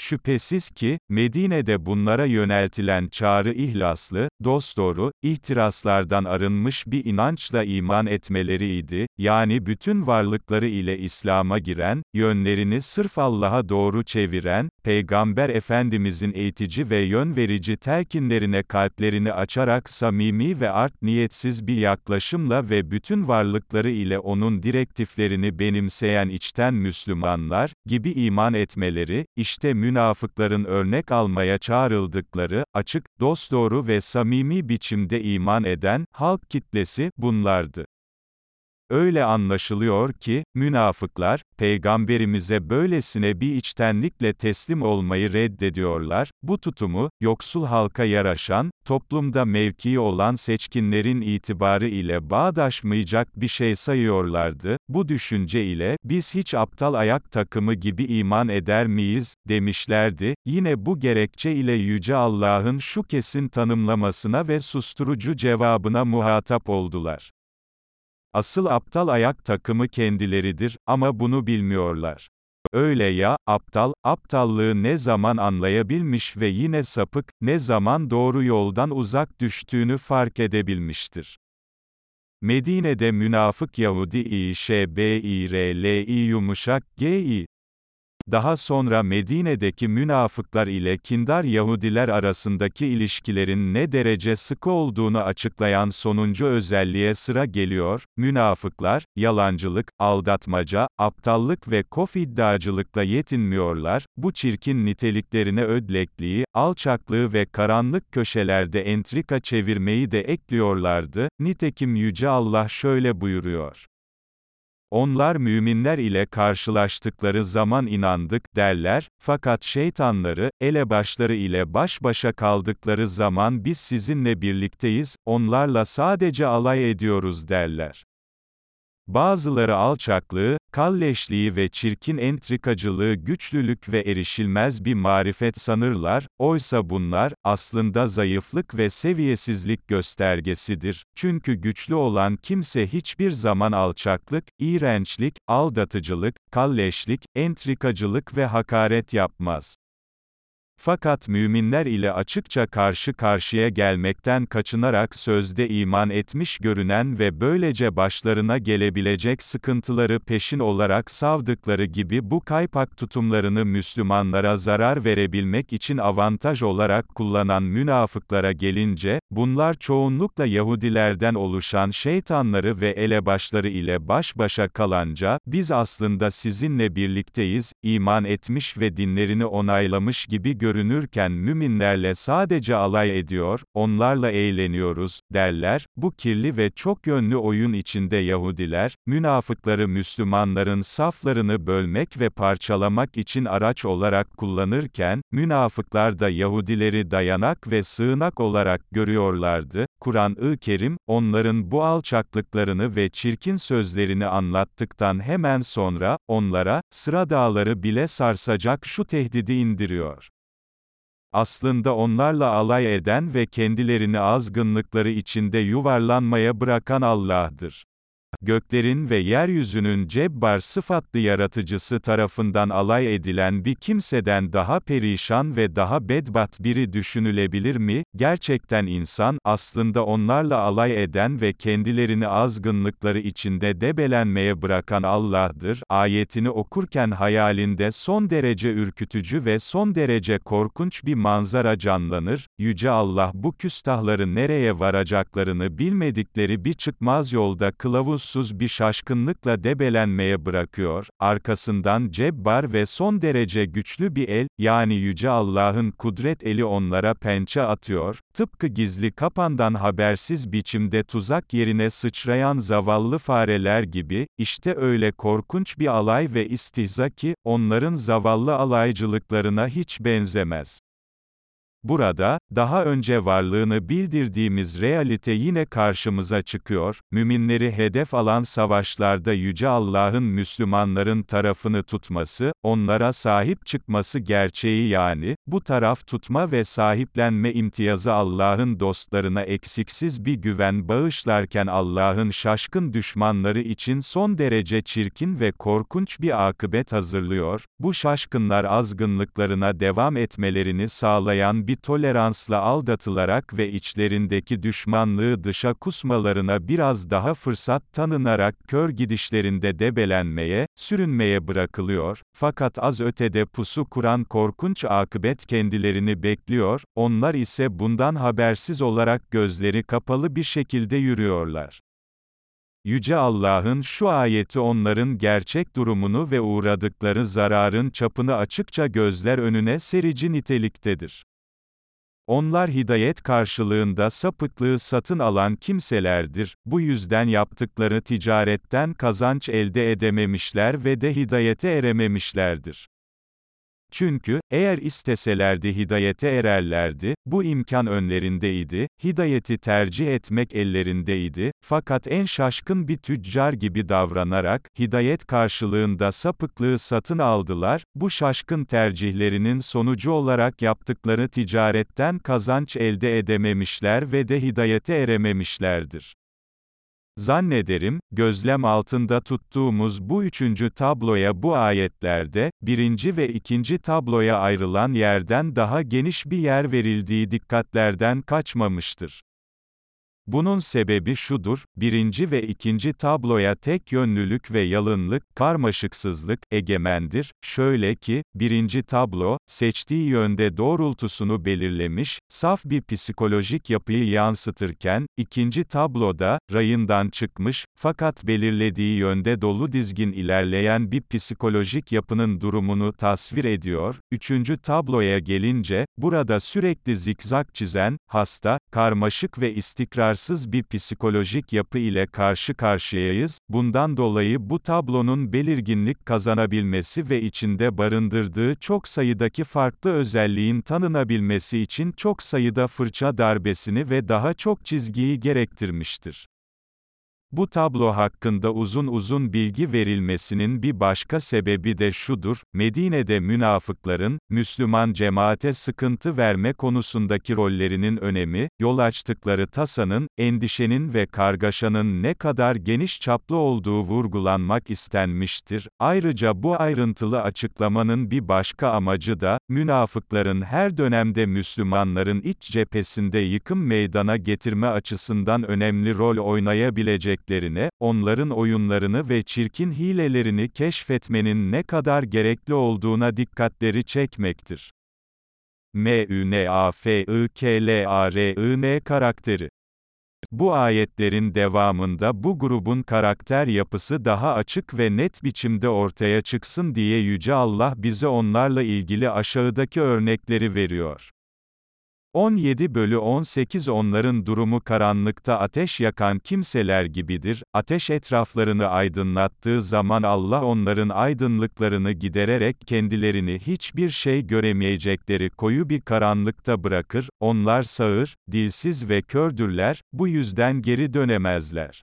Şüphesiz ki, Medine'de bunlara yöneltilen çağrı ihlaslı, dosdoğru, ihtiraslardan arınmış bir inançla iman etmeleriydi, yani bütün varlıkları ile İslam'a giren, yönlerini sırf Allah'a doğru çeviren, Peygamber Efendimizin eğitici ve yön verici telkinlerine kalplerini açarak samimi ve art niyetsiz bir yaklaşımla ve bütün varlıkları ile onun direktiflerini benimseyen içten Müslümanlar, gibi iman etmeleri, işte münafıkların örnek almaya çağrıldıkları, açık, dosdoğru ve samimi biçimde iman eden, halk kitlesi, bunlardı. Öyle anlaşılıyor ki, münafıklar, peygamberimize böylesine bir içtenlikle teslim olmayı reddediyorlar, bu tutumu, yoksul halka yaraşan, toplumda mevkii olan seçkinlerin itibarı ile bağdaşmayacak bir şey sayıyorlardı, bu düşünce ile, biz hiç aptal ayak takımı gibi iman eder miyiz, demişlerdi, yine bu gerekçe ile Yüce Allah'ın şu kesin tanımlamasına ve susturucu cevabına muhatap oldular. Asıl aptal ayak takımı kendileridir, ama bunu bilmiyorlar. Öyle ya, aptal, aptallığı ne zaman anlayabilmiş ve yine sapık, ne zaman doğru yoldan uzak düştüğünü fark edebilmiştir. Medine'de münafık Yahudi İ Ş B İ R L İ yumuşak G İ daha sonra Medine'deki münafıklar ile kindar Yahudiler arasındaki ilişkilerin ne derece sıkı olduğunu açıklayan sonuncu özelliğe sıra geliyor, münafıklar, yalancılık, aldatmaca, aptallık ve kof iddiacılıkla yetinmiyorlar, bu çirkin niteliklerine ödlekliği, alçaklığı ve karanlık köşelerde entrika çevirmeyi de ekliyorlardı, nitekim Yüce Allah şöyle buyuruyor. Onlar müminler ile karşılaştıkları zaman inandık derler, fakat şeytanları, elebaşları ile baş başa kaldıkları zaman biz sizinle birlikteyiz, onlarla sadece alay ediyoruz derler. Bazıları alçaklığı, kalleşliği ve çirkin entrikacılığı güçlülük ve erişilmez bir marifet sanırlar, oysa bunlar, aslında zayıflık ve seviyesizlik göstergesidir. Çünkü güçlü olan kimse hiçbir zaman alçaklık, iğrençlik, aldatıcılık, kalleşlik, entrikacılık ve hakaret yapmaz. Fakat müminler ile açıkça karşı karşıya gelmekten kaçınarak sözde iman etmiş görünen ve böylece başlarına gelebilecek sıkıntıları peşin olarak savdıkları gibi bu kaypak tutumlarını Müslümanlara zarar verebilmek için avantaj olarak kullanan münafıklara gelince, bunlar çoğunlukla Yahudilerden oluşan şeytanları ve elebaşları ile baş başa kalanca, biz aslında sizinle birlikteyiz, iman etmiş ve dinlerini onaylamış gibi görünürken müminlerle sadece alay ediyor, onlarla eğleniyoruz, derler, bu kirli ve çok yönlü oyun içinde Yahudiler, münafıkları Müslümanların saflarını bölmek ve parçalamak için araç olarak kullanırken, münafıklar da Yahudileri dayanak ve sığınak olarak görüyorlardı, Kur'an-ı Kerim, onların bu alçaklıklarını ve çirkin sözlerini anlattıktan hemen sonra, onlara, sıra dağları bile sarsacak şu tehdidi indiriyor. Aslında onlarla alay eden ve kendilerini azgınlıkları içinde yuvarlanmaya bırakan Allah'dır göklerin ve yeryüzünün cebbar sıfatlı yaratıcısı tarafından alay edilen bir kimseden daha perişan ve daha bedbat biri düşünülebilir mi? Gerçekten insan, aslında onlarla alay eden ve kendilerini azgınlıkları içinde debelenmeye bırakan Allah'dır. Ayetini okurken hayalinde son derece ürkütücü ve son derece korkunç bir manzara canlanır. Yüce Allah bu küstahları nereye varacaklarını bilmedikleri bir çıkmaz yolda kılavuz sonsuz bir şaşkınlıkla debelenmeye bırakıyor, arkasından cebbar ve son derece güçlü bir el, yani Yüce Allah'ın kudret eli onlara pençe atıyor, tıpkı gizli kapandan habersiz biçimde tuzak yerine sıçrayan zavallı fareler gibi, işte öyle korkunç bir alay ve istihza ki, onların zavallı alaycılıklarına hiç benzemez. Burada, daha önce varlığını bildirdiğimiz realite yine karşımıza çıkıyor, müminleri hedef alan savaşlarda Yüce Allah'ın Müslümanların tarafını tutması, onlara sahip çıkması gerçeği yani, bu taraf tutma ve sahiplenme imtiyazı Allah'ın dostlarına eksiksiz bir güven bağışlarken Allah'ın şaşkın düşmanları için son derece çirkin ve korkunç bir akıbet hazırlıyor, bu şaşkınlar azgınlıklarına devam etmelerini sağlayan bir toleransla aldatılarak ve içlerindeki düşmanlığı dışa kusmalarına biraz daha fırsat tanınarak kör gidişlerinde debelenmeye, sürünmeye bırakılıyor, fakat az ötede pusu kuran korkunç akıbet kendilerini bekliyor, onlar ise bundan habersiz olarak gözleri kapalı bir şekilde yürüyorlar. Yüce Allah'ın şu ayeti onların gerçek durumunu ve uğradıkları zararın çapını açıkça gözler önüne serici niteliktedir. Onlar hidayet karşılığında sapıklığı satın alan kimselerdir, bu yüzden yaptıkları ticaretten kazanç elde edememişler ve de hidayete erememişlerdir. Çünkü, eğer isteselerdi hidayete ererlerdi, bu imkan önlerindeydi, hidayeti tercih etmek ellerindeydi, fakat en şaşkın bir tüccar gibi davranarak, hidayet karşılığında sapıklığı satın aldılar, bu şaşkın tercihlerinin sonucu olarak yaptıkları ticaretten kazanç elde edememişler ve de hidayete erememişlerdir. Zannederim, gözlem altında tuttuğumuz bu üçüncü tabloya bu ayetlerde, birinci ve ikinci tabloya ayrılan yerden daha geniş bir yer verildiği dikkatlerden kaçmamıştır. Bunun sebebi şudur, birinci ve ikinci tabloya tek yönlülük ve yalınlık, karmaşıksızlık, egemendir, şöyle ki, birinci tablo, seçtiği yönde doğrultusunu belirlemiş, saf bir psikolojik yapıyı yansıtırken, ikinci tabloda, rayından çıkmış, fakat belirlediği yönde dolu dizgin ilerleyen bir psikolojik yapının durumunu tasvir ediyor, üçüncü tabloya gelince, burada sürekli zikzak çizen, hasta, karmaşık ve istikrarsız tutarsız bir psikolojik yapı ile karşı karşıyayız, bundan dolayı bu tablonun belirginlik kazanabilmesi ve içinde barındırdığı çok sayıdaki farklı özelliğin tanınabilmesi için çok sayıda fırça darbesini ve daha çok çizgiyi gerektirmiştir. Bu tablo hakkında uzun uzun bilgi verilmesinin bir başka sebebi de şudur, Medine'de münafıkların, Müslüman cemaate sıkıntı verme konusundaki rollerinin önemi, yol açtıkları tasanın, endişenin ve kargaşanın ne kadar geniş çaplı olduğu vurgulanmak istenmiştir. Ayrıca bu ayrıntılı açıklamanın bir başka amacı da, münafıkların her dönemde Müslümanların iç cephesinde yıkım meydana getirme açısından önemli rol oynayabileceklerine, onların oyunlarını ve çirkin hilelerini keşfetmenin ne kadar gerekli olduğuna dikkatleri çekmektir. M-Ü-N-A-F-I-K-L-A-R-I-N karakteri bu ayetlerin devamında bu grubun karakter yapısı daha açık ve net biçimde ortaya çıksın diye Yüce Allah bize onlarla ilgili aşağıdaki örnekleri veriyor. 17 bölü 18 Onların durumu karanlıkta ateş yakan kimseler gibidir, ateş etraflarını aydınlattığı zaman Allah onların aydınlıklarını gidererek kendilerini hiçbir şey göremeyecekleri koyu bir karanlıkta bırakır, onlar sağır, dilsiz ve kördürler, bu yüzden geri dönemezler.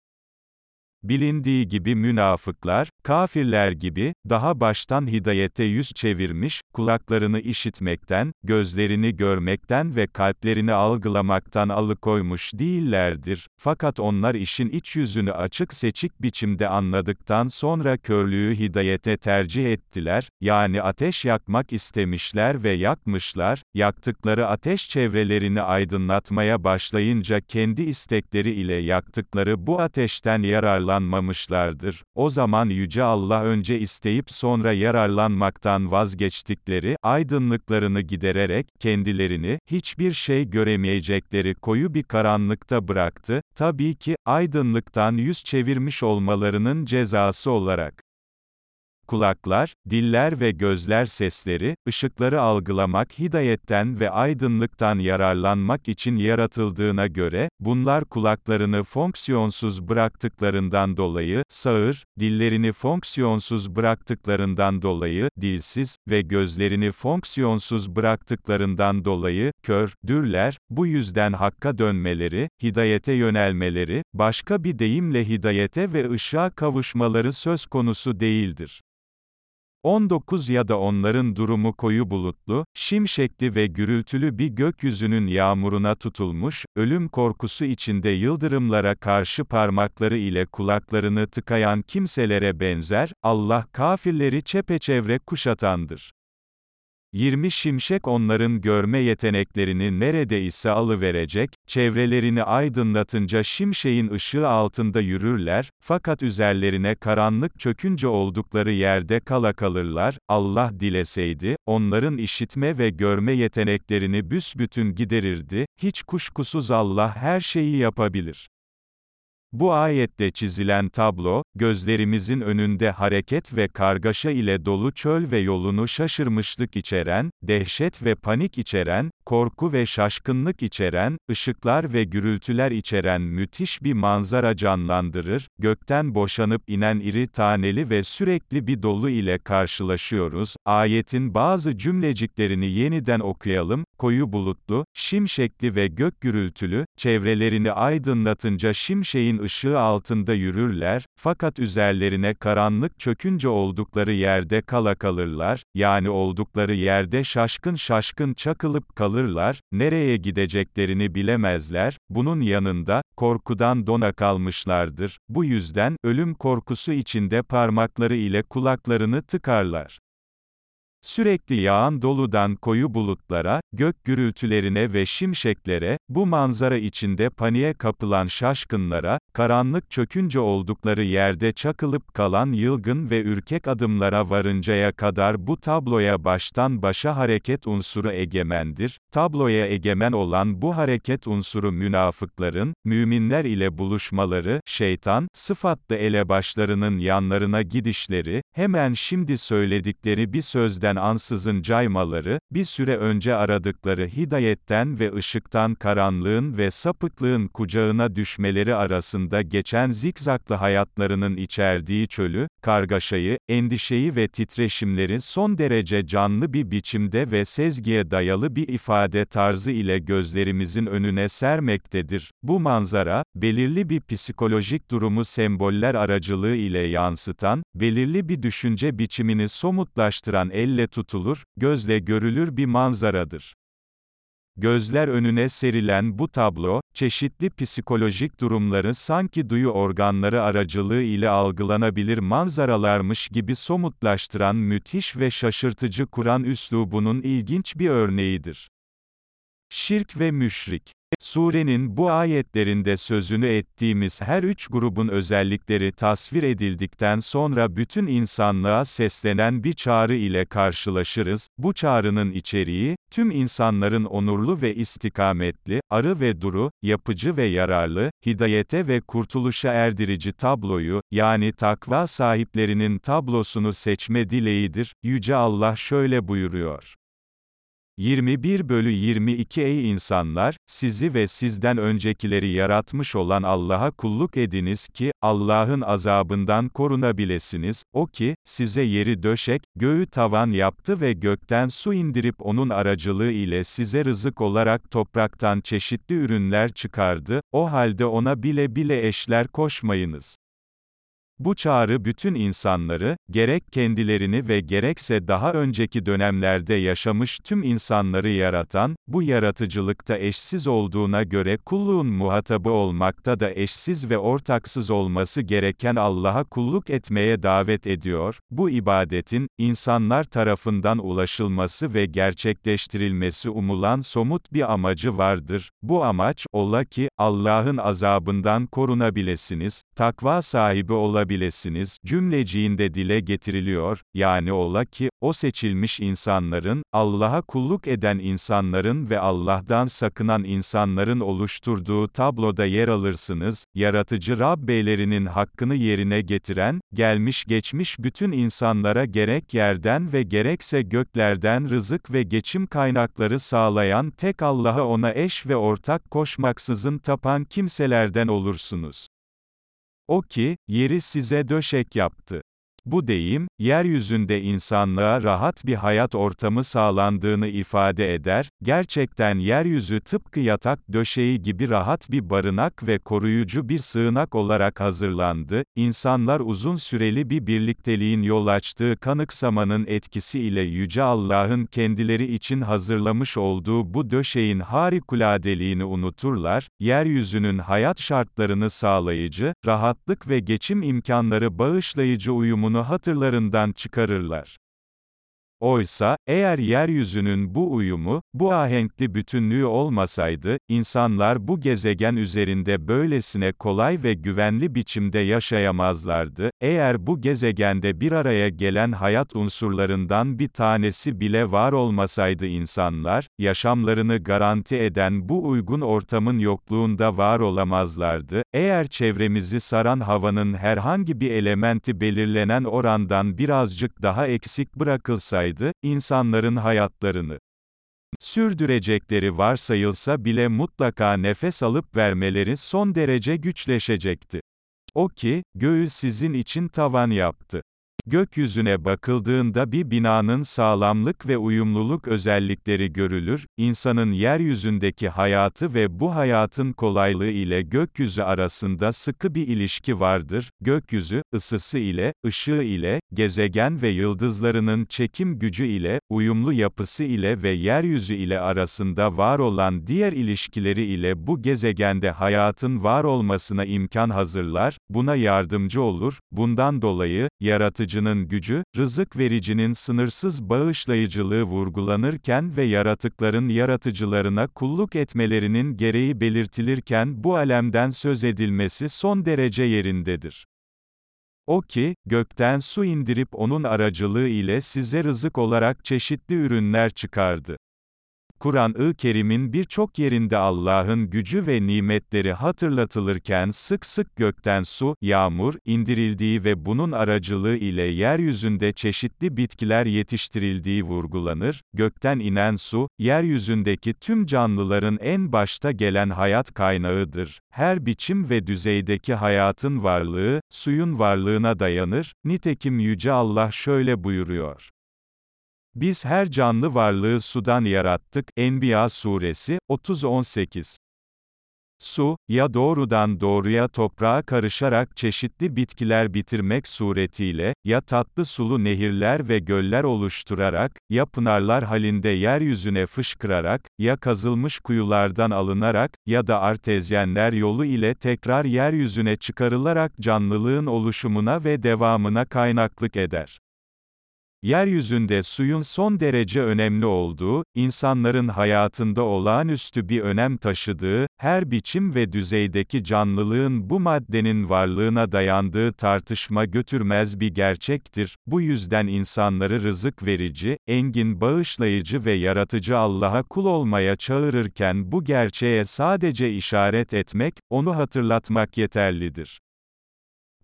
Bilindiği gibi münafıklar, kafirler gibi, daha baştan hidayete yüz çevirmiş, kulaklarını işitmekten, gözlerini görmekten ve kalplerini algılamaktan alıkoymuş değillerdir. Fakat onlar işin iç yüzünü açık seçik biçimde anladıktan sonra körlüğü hidayete tercih ettiler, yani ateş yakmak istemişler ve yakmışlar, yaktıkları ateş çevrelerini aydınlatmaya başlayınca kendi istekleri ile yaktıkları bu ateşten yararlanmışlar yararlanmamışlardır. O zaman Yüce Allah önce isteyip sonra yararlanmaktan vazgeçtikleri, aydınlıklarını gidererek, kendilerini, hiçbir şey göremeyecekleri koyu bir karanlıkta bıraktı, tabii ki, aydınlıktan yüz çevirmiş olmalarının cezası olarak kulaklar, diller ve gözler sesleri, ışıkları algılamak hidayetten ve aydınlıktan yararlanmak için yaratıldığına göre, bunlar kulaklarını fonksiyonsuz bıraktıklarından dolayı, sağır, dillerini fonksiyonsuz bıraktıklarından dolayı, dilsiz ve gözlerini fonksiyonsuz bıraktıklarından dolayı, kör, dürler, bu yüzden hakka dönmeleri, hidayete yönelmeleri, başka bir deyimle hidayete ve ışığa kavuşmaları söz konusu değildir. 19 ya da onların durumu koyu bulutlu, şimşekli ve gürültülü bir gökyüzünün yağmuruna tutulmuş, ölüm korkusu içinde yıldırımlara karşı parmakları ile kulaklarını tıkayan kimselere benzer, Allah kafirleri çepeçevre kuşatandır. 20 şimşek onların görme yeteneklerini neredeyse alıverecek, çevrelerini aydınlatınca şimşeğin ışığı altında yürürler, fakat üzerlerine karanlık çökünce oldukları yerde kala kalırlar, Allah dileseydi, onların işitme ve görme yeteneklerini büsbütün giderirdi, hiç kuşkusuz Allah her şeyi yapabilir. Bu ayette çizilen tablo, gözlerimizin önünde hareket ve kargaşa ile dolu çöl ve yolunu şaşırmışlık içeren, dehşet ve panik içeren, korku ve şaşkınlık içeren, ışıklar ve gürültüler içeren müthiş bir manzara canlandırır, gökten boşanıp inen iri taneli ve sürekli bir dolu ile karşılaşıyoruz. Ayetin bazı cümleciklerini yeniden okuyalım, koyu bulutlu, şimşekli ve gök gürültülü, çevrelerini aydınlatınca şimşeğin ışığı altında yürürler, fakat üzerlerine karanlık çökünce oldukları yerde kala kalırlar, yani oldukları yerde şaşkın şaşkın çakılıp kalırlar, nereye gideceklerini bilemezler, bunun yanında, korkudan dona kalmışlardır, bu yüzden, ölüm korkusu içinde parmakları ile kulaklarını tıkarlar. Sürekli yağan doludan koyu bulutlara, gök gürültülerine ve şimşeklere, bu manzara içinde paniğe kapılan şaşkınlara, karanlık çökünce oldukları yerde çakılıp kalan yılgın ve ürkek adımlara varıncaya kadar bu tabloya baştan başa hareket unsuru egemendir. Tabloya egemen olan bu hareket unsuru münafıkların, müminler ile buluşmaları, şeytan, sıfatlı elebaşlarının yanlarına gidişleri, hemen şimdi söyledikleri bir sözden ansızın caymaları, bir süre önce aradıkları hidayetten ve ışıktan karanlığın ve sapıklığın kucağına düşmeleri arasında geçen zikzaklı hayatlarının içerdiği çölü, kargaşayı, endişeyi ve titreşimleri son derece canlı bir biçimde ve sezgiye dayalı bir ifade tarzı ile gözlerimizin önüne sermektedir. Bu manzara, belirli bir psikolojik durumu semboller aracılığı ile yansıtan, belirli bir düşünce biçimini somutlaştıran elle tutulur, gözle görülür bir manzaradır. Gözler önüne serilen bu tablo, çeşitli psikolojik durumları sanki duyu organları aracılığı ile algılanabilir manzaralarmış gibi somutlaştıran müthiş ve şaşırtıcı Kur'an üslubunun ilginç bir örneğidir. Şirk ve müşrik Surenin bu ayetlerinde sözünü ettiğimiz her üç grubun özellikleri tasvir edildikten sonra bütün insanlığa seslenen bir çağrı ile karşılaşırız. Bu çağrının içeriği, tüm insanların onurlu ve istikametli, arı ve duru, yapıcı ve yararlı, hidayete ve kurtuluşa erdirici tabloyu, yani takva sahiplerinin tablosunu seçme dileğidir. Yüce Allah şöyle buyuruyor. 21 bölü 22 Ey insanlar, sizi ve sizden öncekileri yaratmış olan Allah'a kulluk ediniz ki, Allah'ın azabından korunabilirsiniz, o ki, size yeri döşek, göğü tavan yaptı ve gökten su indirip onun aracılığı ile size rızık olarak topraktan çeşitli ürünler çıkardı, o halde ona bile bile eşler koşmayınız. Bu çağrı bütün insanları, gerek kendilerini ve gerekse daha önceki dönemlerde yaşamış tüm insanları yaratan, bu yaratıcılıkta eşsiz olduğuna göre kulluğun muhatabı olmakta da eşsiz ve ortaksız olması gereken Allah'a kulluk etmeye davet ediyor. Bu ibadetin, insanlar tarafından ulaşılması ve gerçekleştirilmesi umulan somut bir amacı vardır. Bu amaç, ola ki, Allah'ın azabından korunabilirsiniz, takva sahibi olabilirsiniz olabilesiniz, cümleciğinde dile getiriliyor, yani ola ki, o seçilmiş insanların, Allah'a kulluk eden insanların ve Allah'tan sakınan insanların oluşturduğu tabloda yer alırsınız, yaratıcı Rabbeylerinin hakkını yerine getiren, gelmiş geçmiş bütün insanlara gerek yerden ve gerekse göklerden rızık ve geçim kaynakları sağlayan tek Allah'a ona eş ve ortak koşmaksızın tapan kimselerden olursunuz. O ki, yeri size döşek yaptı. Bu deyim, yeryüzünde insanlığa rahat bir hayat ortamı sağlandığını ifade eder, gerçekten yeryüzü tıpkı yatak döşeği gibi rahat bir barınak ve koruyucu bir sığınak olarak hazırlandı, İnsanlar uzun süreli bir birlikteliğin yol açtığı kanıksamanın etkisiyle Yüce Allah'ın kendileri için hazırlamış olduğu bu döşeğin harikuladeliğini unuturlar, yeryüzünün hayat şartlarını sağlayıcı, rahatlık ve geçim imkanları bağışlayıcı uyumunu hatırlarından çıkarırlar. Oysa, eğer yeryüzünün bu uyumu, bu ahenkli bütünlüğü olmasaydı, insanlar bu gezegen üzerinde böylesine kolay ve güvenli biçimde yaşayamazlardı. Eğer bu gezegende bir araya gelen hayat unsurlarından bir tanesi bile var olmasaydı insanlar, yaşamlarını garanti eden bu uygun ortamın yokluğunda var olamazlardı. Eğer çevremizi saran havanın herhangi bir elementi belirlenen orandan birazcık daha eksik bırakılsaydı, olsaydı, insanların hayatlarını sürdürecekleri varsayılsa bile mutlaka nefes alıp vermeleri son derece güçleşecekti. O ki, göğü sizin için tavan yaptı. Gökyüzüne bakıldığında bir binanın sağlamlık ve uyumluluk özellikleri görülür, insanın yeryüzündeki hayatı ve bu hayatın kolaylığı ile gökyüzü arasında sıkı bir ilişki vardır. Gökyüzü, ısısı ile, ışığı ile, gezegen ve yıldızlarının çekim gücü ile, uyumlu yapısı ile ve yeryüzü ile arasında var olan diğer ilişkileri ile bu gezegende hayatın var olmasına imkan hazırlar, buna yardımcı olur, bundan dolayı, yaratıcı yaratıcının gücü, rızık vericinin sınırsız bağışlayıcılığı vurgulanırken ve yaratıkların yaratıcılarına kulluk etmelerinin gereği belirtilirken bu alemden söz edilmesi son derece yerindedir. O ki, gökten su indirip onun aracılığı ile size rızık olarak çeşitli ürünler çıkardı. Kur'an-ı Kerim'in birçok yerinde Allah'ın gücü ve nimetleri hatırlatılırken sık sık gökten su, yağmur, indirildiği ve bunun aracılığı ile yeryüzünde çeşitli bitkiler yetiştirildiği vurgulanır, gökten inen su, yeryüzündeki tüm canlıların en başta gelen hayat kaynağıdır. Her biçim ve düzeydeki hayatın varlığı, suyun varlığına dayanır, nitekim Yüce Allah şöyle buyuruyor. Biz her canlı varlığı sudan yarattık. Enbiya suresi 30-18. Su, ya doğrudan doğruya toprağa karışarak çeşitli bitkiler bitirmek suretiyle, ya tatlı sulu nehirler ve göller oluşturarak, ya pınarlar halinde yeryüzüne fışkırarak, ya kazılmış kuyulardan alınarak, ya da artezyenler yolu ile tekrar yeryüzüne çıkarılarak canlılığın oluşumuna ve devamına kaynaklık eder. Yeryüzünde suyun son derece önemli olduğu, insanların hayatında olağanüstü bir önem taşıdığı, her biçim ve düzeydeki canlılığın bu maddenin varlığına dayandığı tartışma götürmez bir gerçektir. Bu yüzden insanları rızık verici, engin bağışlayıcı ve yaratıcı Allah'a kul olmaya çağırırken bu gerçeğe sadece işaret etmek, onu hatırlatmak yeterlidir.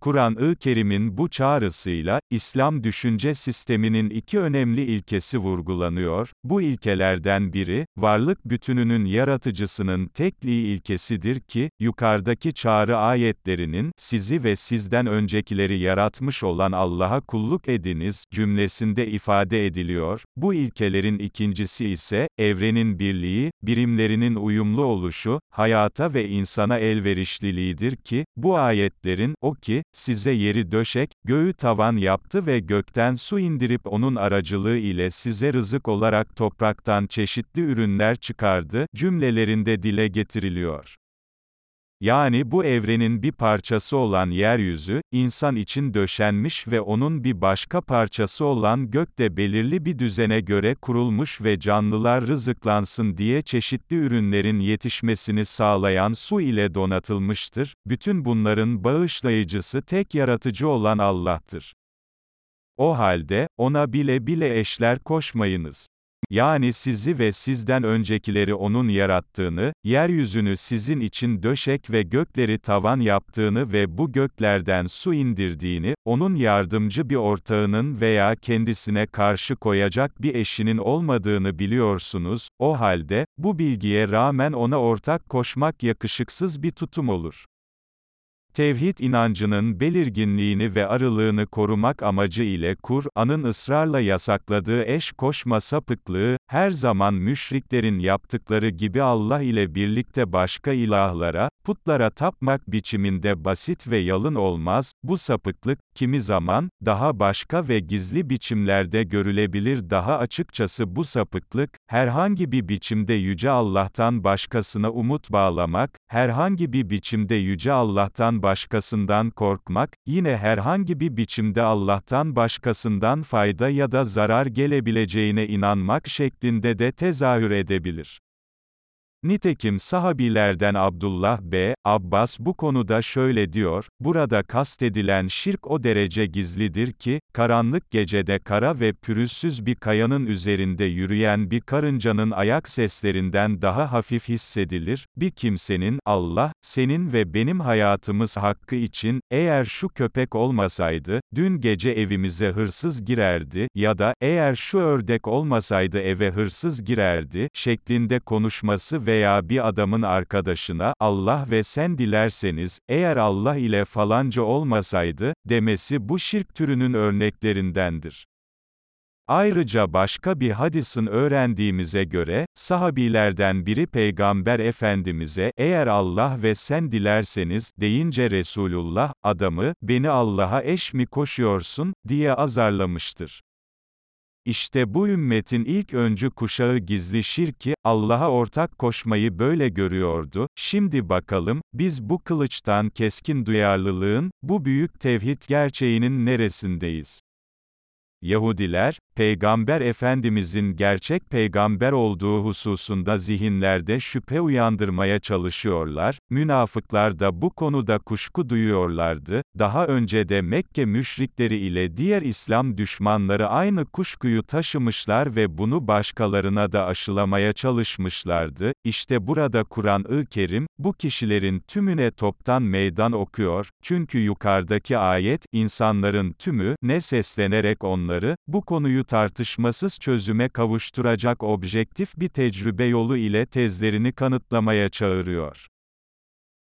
Kur'an-ı Kerim'in bu çağrısıyla, İslam düşünce sisteminin iki önemli ilkesi vurgulanıyor. Bu ilkelerden biri, varlık bütününün yaratıcısının tekliği ilkesidir ki, yukarıdaki çağrı ayetlerinin, sizi ve sizden öncekileri yaratmış olan Allah'a kulluk ediniz, cümlesinde ifade ediliyor. Bu ilkelerin ikincisi ise, evrenin birliği, birimlerinin uyumlu oluşu, hayata ve insana elverişliliğidir ki, bu ayetlerin, o ki, size yeri döşek, göğü tavan yaptı ve gökten su indirip onun aracılığı ile size rızık olarak topraktan çeşitli ürünler çıkardı, cümlelerinde dile getiriliyor. Yani bu evrenin bir parçası olan yeryüzü, insan için döşenmiş ve onun bir başka parçası olan gökte belirli bir düzene göre kurulmuş ve canlılar rızıklansın diye çeşitli ürünlerin yetişmesini sağlayan su ile donatılmıştır. Bütün bunların bağışlayıcısı tek yaratıcı olan Allah'tır. O halde, ona bile bile eşler koşmayınız. Yani sizi ve sizden öncekileri O'nun yarattığını, yeryüzünü sizin için döşek ve gökleri tavan yaptığını ve bu göklerden su indirdiğini, O'nun yardımcı bir ortağının veya kendisine karşı koyacak bir eşinin olmadığını biliyorsunuz, o halde, bu bilgiye rağmen O'na ortak koşmak yakışıksız bir tutum olur. Tevhid inancının belirginliğini ve arılığını korumak amacı ile Kur'an'ın ısrarla yasakladığı eş koşma sapıklığı, her zaman müşriklerin yaptıkları gibi Allah ile birlikte başka ilahlara, putlara tapmak biçiminde basit ve yalın olmaz, bu sapıklık, kimi zaman, daha başka ve gizli biçimlerde görülebilir daha açıkçası bu sapıklık, herhangi bir biçimde Yüce Allah'tan başkasına umut bağlamak, herhangi bir biçimde Yüce Allah'tan başkasından korkmak, yine herhangi bir biçimde Allah'tan başkasından fayda ya da zarar gelebileceğine inanmak şeklinde de tezahür edebilir. Nitekim sahabilerden Abdullah B. Abbas bu konuda şöyle diyor, burada kastedilen şirk o derece gizlidir ki, karanlık gecede kara ve pürüzsüz bir kayanın üzerinde yürüyen bir karıncanın ayak seslerinden daha hafif hissedilir, bir kimsenin, Allah, senin ve benim hayatımız hakkı için, eğer şu köpek olmasaydı, dün gece evimize hırsız girerdi, ya da, eğer şu ördek olmasaydı eve hırsız girerdi, şeklinde konuşması ve veya bir adamın arkadaşına, Allah ve sen dilerseniz, eğer Allah ile falanca olmasaydı, demesi bu şirk türünün örneklerindendir. Ayrıca başka bir hadisin öğrendiğimize göre, sahabilerden biri Peygamber Efendimiz'e, eğer Allah ve sen dilerseniz, deyince Resulullah, adamı, beni Allah'a eş mi koşuyorsun, diye azarlamıştır. İşte bu ümmetin ilk öncü kuşağı gizli şirki, Allah'a ortak koşmayı böyle görüyordu. Şimdi bakalım, biz bu kılıçtan keskin duyarlılığın, bu büyük tevhid gerçeğinin neresindeyiz? Yahudiler, Peygamber Efendimizin gerçek peygamber olduğu hususunda zihinlerde şüphe uyandırmaya çalışıyorlar, münafıklar da bu konuda kuşku duyuyorlardı, daha önce de Mekke müşrikleri ile diğer İslam düşmanları aynı kuşkuyu taşımışlar ve bunu başkalarına da aşılamaya çalışmışlardı, İşte burada Kur'an-ı Kerim, bu kişilerin tümüne toptan meydan okuyor, çünkü yukarıdaki ayet, insanların tümü, ne seslenerek onları, bu konuyu tartışmasız çözüme kavuşturacak objektif bir tecrübe yolu ile tezlerini kanıtlamaya çağırıyor.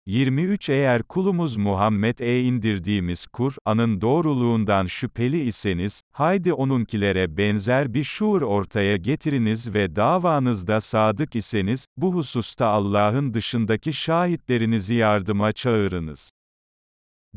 23 Eğer kulumuz Muhammed'e indirdiğimiz Kur'an'ın doğruluğundan şüpheli iseniz, haydi onunkilere benzer bir şuur ortaya getiriniz ve davanızda sadık iseniz, bu hususta Allah'ın dışındaki şahitlerinizi yardıma çağırınız.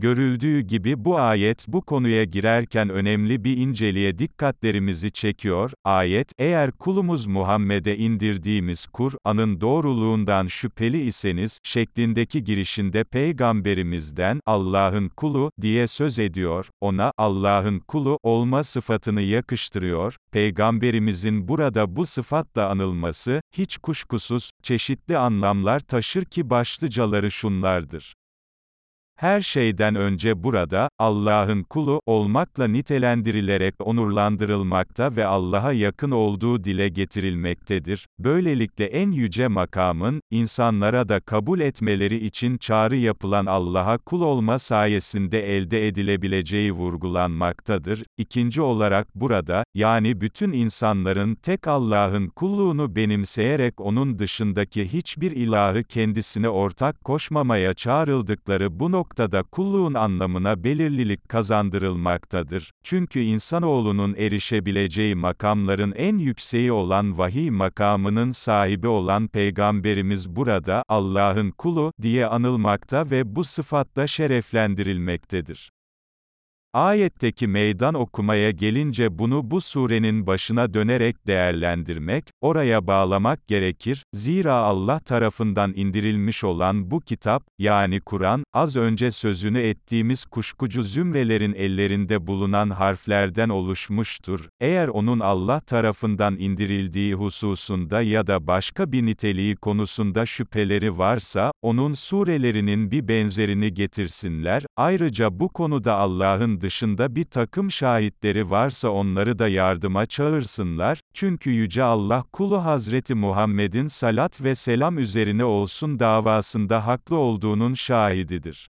Görüldüğü gibi bu ayet bu konuya girerken önemli bir inceliğe dikkatlerimizi çekiyor. Ayet, eğer kulumuz Muhammed'e indirdiğimiz Kur'an'ın doğruluğundan şüpheli iseniz, şeklindeki girişinde peygamberimizden, Allah'ın kulu, diye söz ediyor, ona, Allah'ın kulu, olma sıfatını yakıştırıyor, peygamberimizin burada bu sıfatla anılması, hiç kuşkusuz, çeşitli anlamlar taşır ki başlıcaları şunlardır. Her şeyden önce burada, Allah'ın kulu olmakla nitelendirilerek onurlandırılmakta ve Allah'a yakın olduğu dile getirilmektedir. Böylelikle en yüce makamın, insanlara da kabul etmeleri için çağrı yapılan Allah'a kul olma sayesinde elde edilebileceği vurgulanmaktadır. İkinci olarak burada, yani bütün insanların tek Allah'ın kulluğunu benimseyerek onun dışındaki hiçbir ilahı kendisine ortak koşmamaya çağrıldıkları bu noktada, noktada kulluğun anlamına belirlilik kazandırılmaktadır. Çünkü insanoğlunun erişebileceği makamların en yükseği olan vahiy makamının sahibi olan Peygamberimiz burada, Allah'ın kulu, diye anılmakta ve bu sıfatla şereflendirilmektedir. Ayetteki meydan okumaya gelince bunu bu surenin başına dönerek değerlendirmek, oraya bağlamak gerekir, zira Allah tarafından indirilmiş olan bu kitap, yani Kur'an, az önce sözünü ettiğimiz kuşkucu zümrelerin ellerinde bulunan harflerden oluşmuştur. Eğer onun Allah tarafından indirildiği hususunda ya da başka bir niteliği konusunda şüpheleri varsa, onun surelerinin bir benzerini getirsinler, ayrıca bu konuda Allah'ın dışında bir takım şahitleri varsa onları da yardıma çağırsınlar, çünkü Yüce Allah kulu Hazreti Muhammed'in salat ve selam üzerine olsun davasında haklı olduğunun şahididir.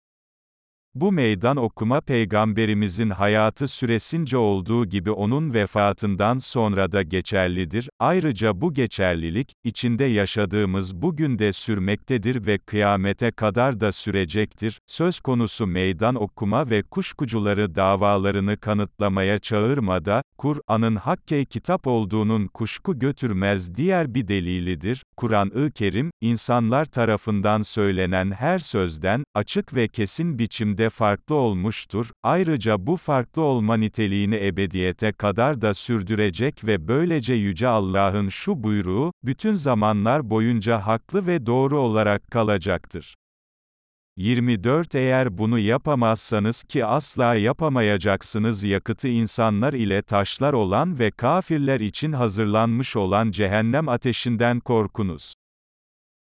Bu meydan okuma peygamberimizin hayatı süresince olduğu gibi onun vefatından sonra da geçerlidir. Ayrıca bu geçerlilik, içinde yaşadığımız bugün de sürmektedir ve kıyamete kadar da sürecektir. Söz konusu meydan okuma ve kuşkucuları davalarını kanıtlamaya çağırmada, Kur'an'ın hakke kitap olduğunun kuşku götürmez diğer bir delilidir. Kur'an-ı Kerim, insanlar tarafından söylenen her sözden, açık ve kesin biçimde de farklı olmuştur, ayrıca bu farklı olma niteliğini ebediyete kadar da sürdürecek ve böylece Yüce Allah'ın şu buyruğu, bütün zamanlar boyunca haklı ve doğru olarak kalacaktır. 24 Eğer bunu yapamazsanız ki asla yapamayacaksınız yakıtı insanlar ile taşlar olan ve kafirler için hazırlanmış olan cehennem ateşinden korkunuz.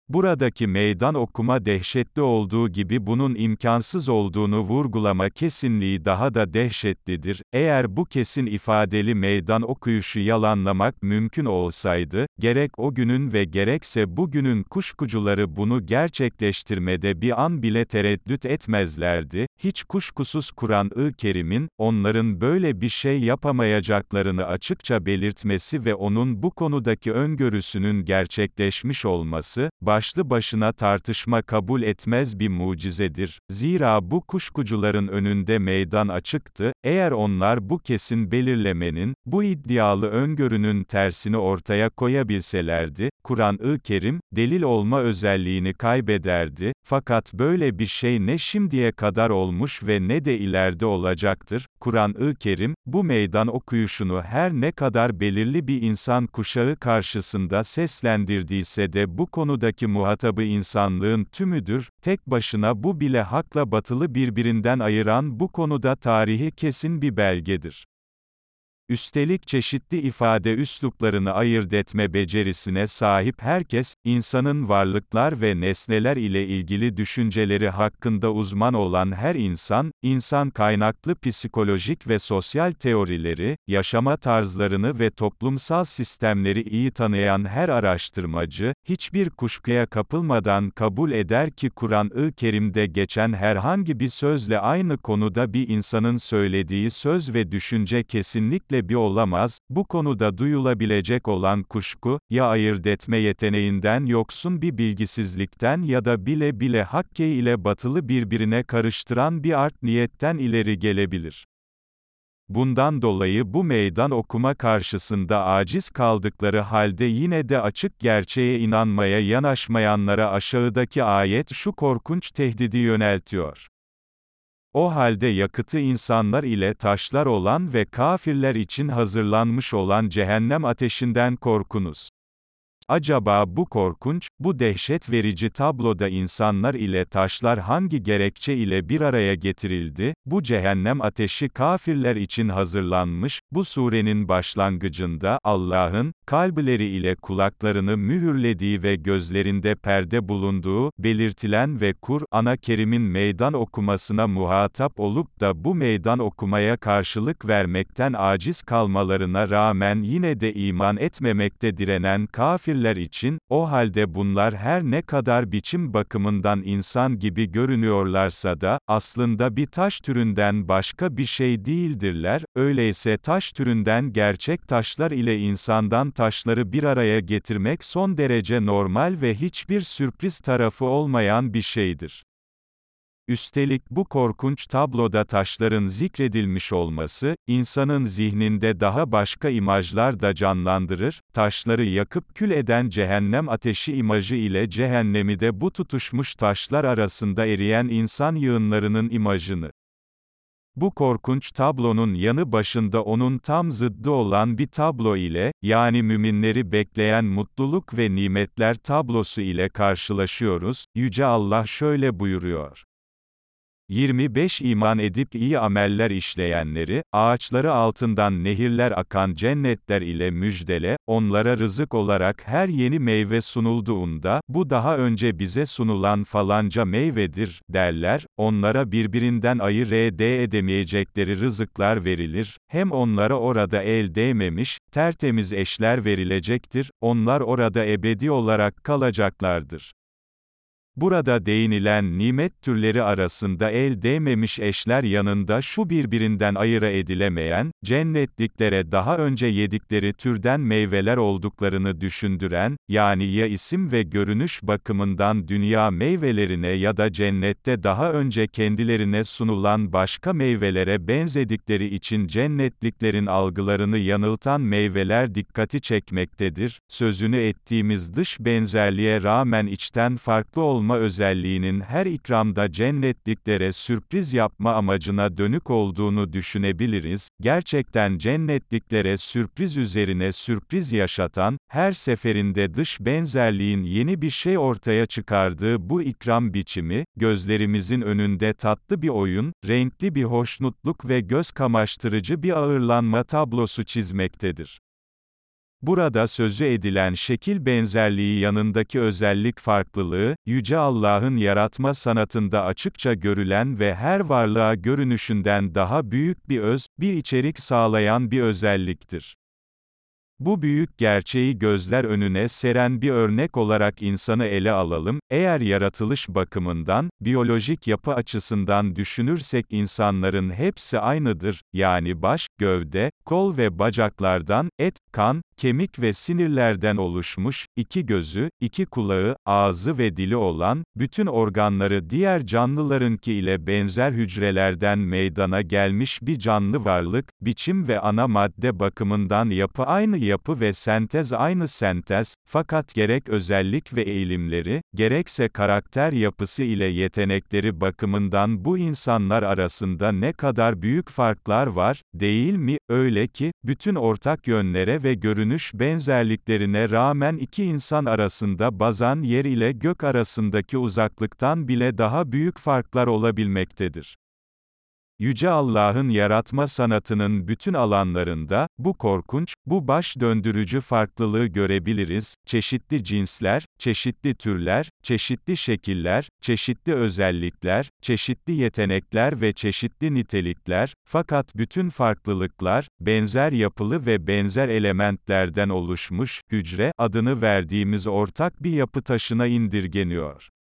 Buradaki meydan okuma dehşetli olduğu gibi bunun imkansız olduğunu vurgulama kesinliği daha da dehşetlidir. Eğer bu kesin ifadeli meydan okuyuşu yalanlamak mümkün olsaydı, gerek o günün ve gerekse bugünün kuşkucuları bunu gerçekleştirmede bir an bile tereddüt etmezlerdi. Hiç kuşkusuz Kur'an-ı Kerim'in, onların böyle bir şey yapamayacaklarını açıkça belirtmesi ve onun bu konudaki öngörüsünün gerçekleşmiş olması, başlı başına tartışma kabul etmez bir mucizedir. Zira bu kuşkucuların önünde meydan açıktı, eğer onlar bu kesin belirlemenin, bu iddialı öngörünün tersini ortaya koyabilselerdi, Kur'an-ı Kerim, delil olma özelliğini kaybederdi, fakat böyle bir şey ne şimdiye kadar olmuş ve ne de ileride olacaktır. Kur'an-ı Kerim, bu meydan okuyuşunu her ne kadar belirli bir insan kuşağı karşısında seslendirdiyse de bu konudaki muhatabı insanlığın tümüdür, tek başına bu bile hakla batılı birbirinden ayıran bu konuda tarihi kesin bir belgedir. Üstelik çeşitli ifade üsluplarını ayırt etme becerisine sahip herkes, insanın varlıklar ve nesneler ile ilgili düşünceleri hakkında uzman olan her insan, insan kaynaklı psikolojik ve sosyal teorileri, yaşama tarzlarını ve toplumsal sistemleri iyi tanıyan her araştırmacı, hiçbir kuşkuya kapılmadan kabul eder ki Kur'an-ı Kerim'de geçen herhangi bir sözle aynı konuda bir insanın söylediği söz ve düşünce kesinlikle bir olamaz, bu konuda duyulabilecek olan kuşku, ya ayırt etme yeteneğinden yoksun bir bilgisizlikten ya da bile bile hakke ile batılı birbirine karıştıran bir art niyetten ileri gelebilir. Bundan dolayı bu meydan okuma karşısında aciz kaldıkları halde yine de açık gerçeğe inanmaya yanaşmayanlara aşağıdaki ayet şu korkunç tehdidi yöneltiyor. O halde yakıtı insanlar ile taşlar olan ve kafirler için hazırlanmış olan cehennem ateşinden korkunuz. Acaba bu korkunç, bu dehşet verici tabloda insanlar ile taşlar hangi gerekçe ile bir araya getirildi? Bu cehennem ateşi kafirler için hazırlanmış. Bu surenin başlangıcında Allah'ın kalbileri ile kulaklarını mühürlediği ve gözlerinde perde bulunduğu belirtilen ve Kur-Ana Kerim'in meydan okumasına muhatap olup da bu meydan okumaya karşılık vermekten aciz kalmalarına rağmen yine de iman etmemekte direnen kafir kafirler için, o halde bunlar her ne kadar biçim bakımından insan gibi görünüyorlarsa da, aslında bir taş türünden başka bir şey değildirler, öyleyse taş türünden gerçek taşlar ile insandan taşları bir araya getirmek son derece normal ve hiçbir sürpriz tarafı olmayan bir şeydir. Üstelik bu korkunç tabloda taşların zikredilmiş olması, insanın zihninde daha başka imajlar da canlandırır, taşları yakıp kül eden cehennem ateşi imajı ile cehennemi de bu tutuşmuş taşlar arasında eriyen insan yığınlarının imajını. Bu korkunç tablonun yanı başında onun tam zıddı olan bir tablo ile, yani müminleri bekleyen mutluluk ve nimetler tablosu ile karşılaşıyoruz, Yüce Allah şöyle buyuruyor. 25 iman edip iyi ameller işleyenleri, ağaçları altından nehirler akan cennetler ile müjdele, onlara rızık olarak her yeni meyve sunulduğunda, bu daha önce bize sunulan falanca meyvedir, derler, onlara birbirinden ayır ede edemeyecekleri rızıklar verilir, hem onlara orada el değmemiş, tertemiz eşler verilecektir, onlar orada ebedi olarak kalacaklardır. Burada değinilen nimet türleri arasında el değmemiş eşler yanında şu birbirinden ayıra edilemeyen, cennetliklere daha önce yedikleri türden meyveler olduklarını düşündüren, yani ya isim ve görünüş bakımından dünya meyvelerine ya da cennette daha önce kendilerine sunulan başka meyvelere benzedikleri için cennetliklerin algılarını yanıltan meyveler dikkati çekmektedir. Sözünü ettiğimiz dış benzerliğe rağmen içten farklı olmaktadır olma özelliğinin her ikramda cennetliklere sürpriz yapma amacına dönük olduğunu düşünebiliriz, gerçekten cennetliklere sürpriz üzerine sürpriz yaşatan, her seferinde dış benzerliğin yeni bir şey ortaya çıkardığı bu ikram biçimi, gözlerimizin önünde tatlı bir oyun, renkli bir hoşnutluk ve göz kamaştırıcı bir ağırlanma tablosu çizmektedir. Burada sözü edilen şekil benzerliği yanındaki özellik farklılığı, Yüce Allah'ın yaratma sanatında açıkça görülen ve her varlığa görünüşünden daha büyük bir öz, bir içerik sağlayan bir özelliktir. Bu büyük gerçeği gözler önüne seren bir örnek olarak insanı ele alalım. Eğer yaratılış bakımından, biyolojik yapı açısından düşünürsek insanların hepsi aynıdır. Yani baş, gövde, kol ve bacaklardan, et, kan, kemik ve sinirlerden oluşmuş, iki gözü, iki kulağı, ağzı ve dili olan, bütün organları diğer canlılarınki ile benzer hücrelerden meydana gelmiş bir canlı varlık, biçim ve ana madde bakımından yapı aynı yapı ve sentez aynı sentez, fakat gerek özellik ve eğilimleri, gerekse karakter yapısı ile yetenekleri bakımından bu insanlar arasında ne kadar büyük farklar var, değil mi? Öyle ki, bütün ortak yönlere ve görünüş benzerliklerine rağmen iki insan arasında bazan yer ile gök arasındaki uzaklıktan bile daha büyük farklar olabilmektedir. Yüce Allah'ın yaratma sanatının bütün alanlarında, bu korkunç, bu baş döndürücü farklılığı görebiliriz, çeşitli cinsler, çeşitli türler, çeşitli şekiller, çeşitli özellikler, çeşitli yetenekler ve çeşitli nitelikler, fakat bütün farklılıklar, benzer yapılı ve benzer elementlerden oluşmuş, hücre, adını verdiğimiz ortak bir yapı taşına indirgeniyor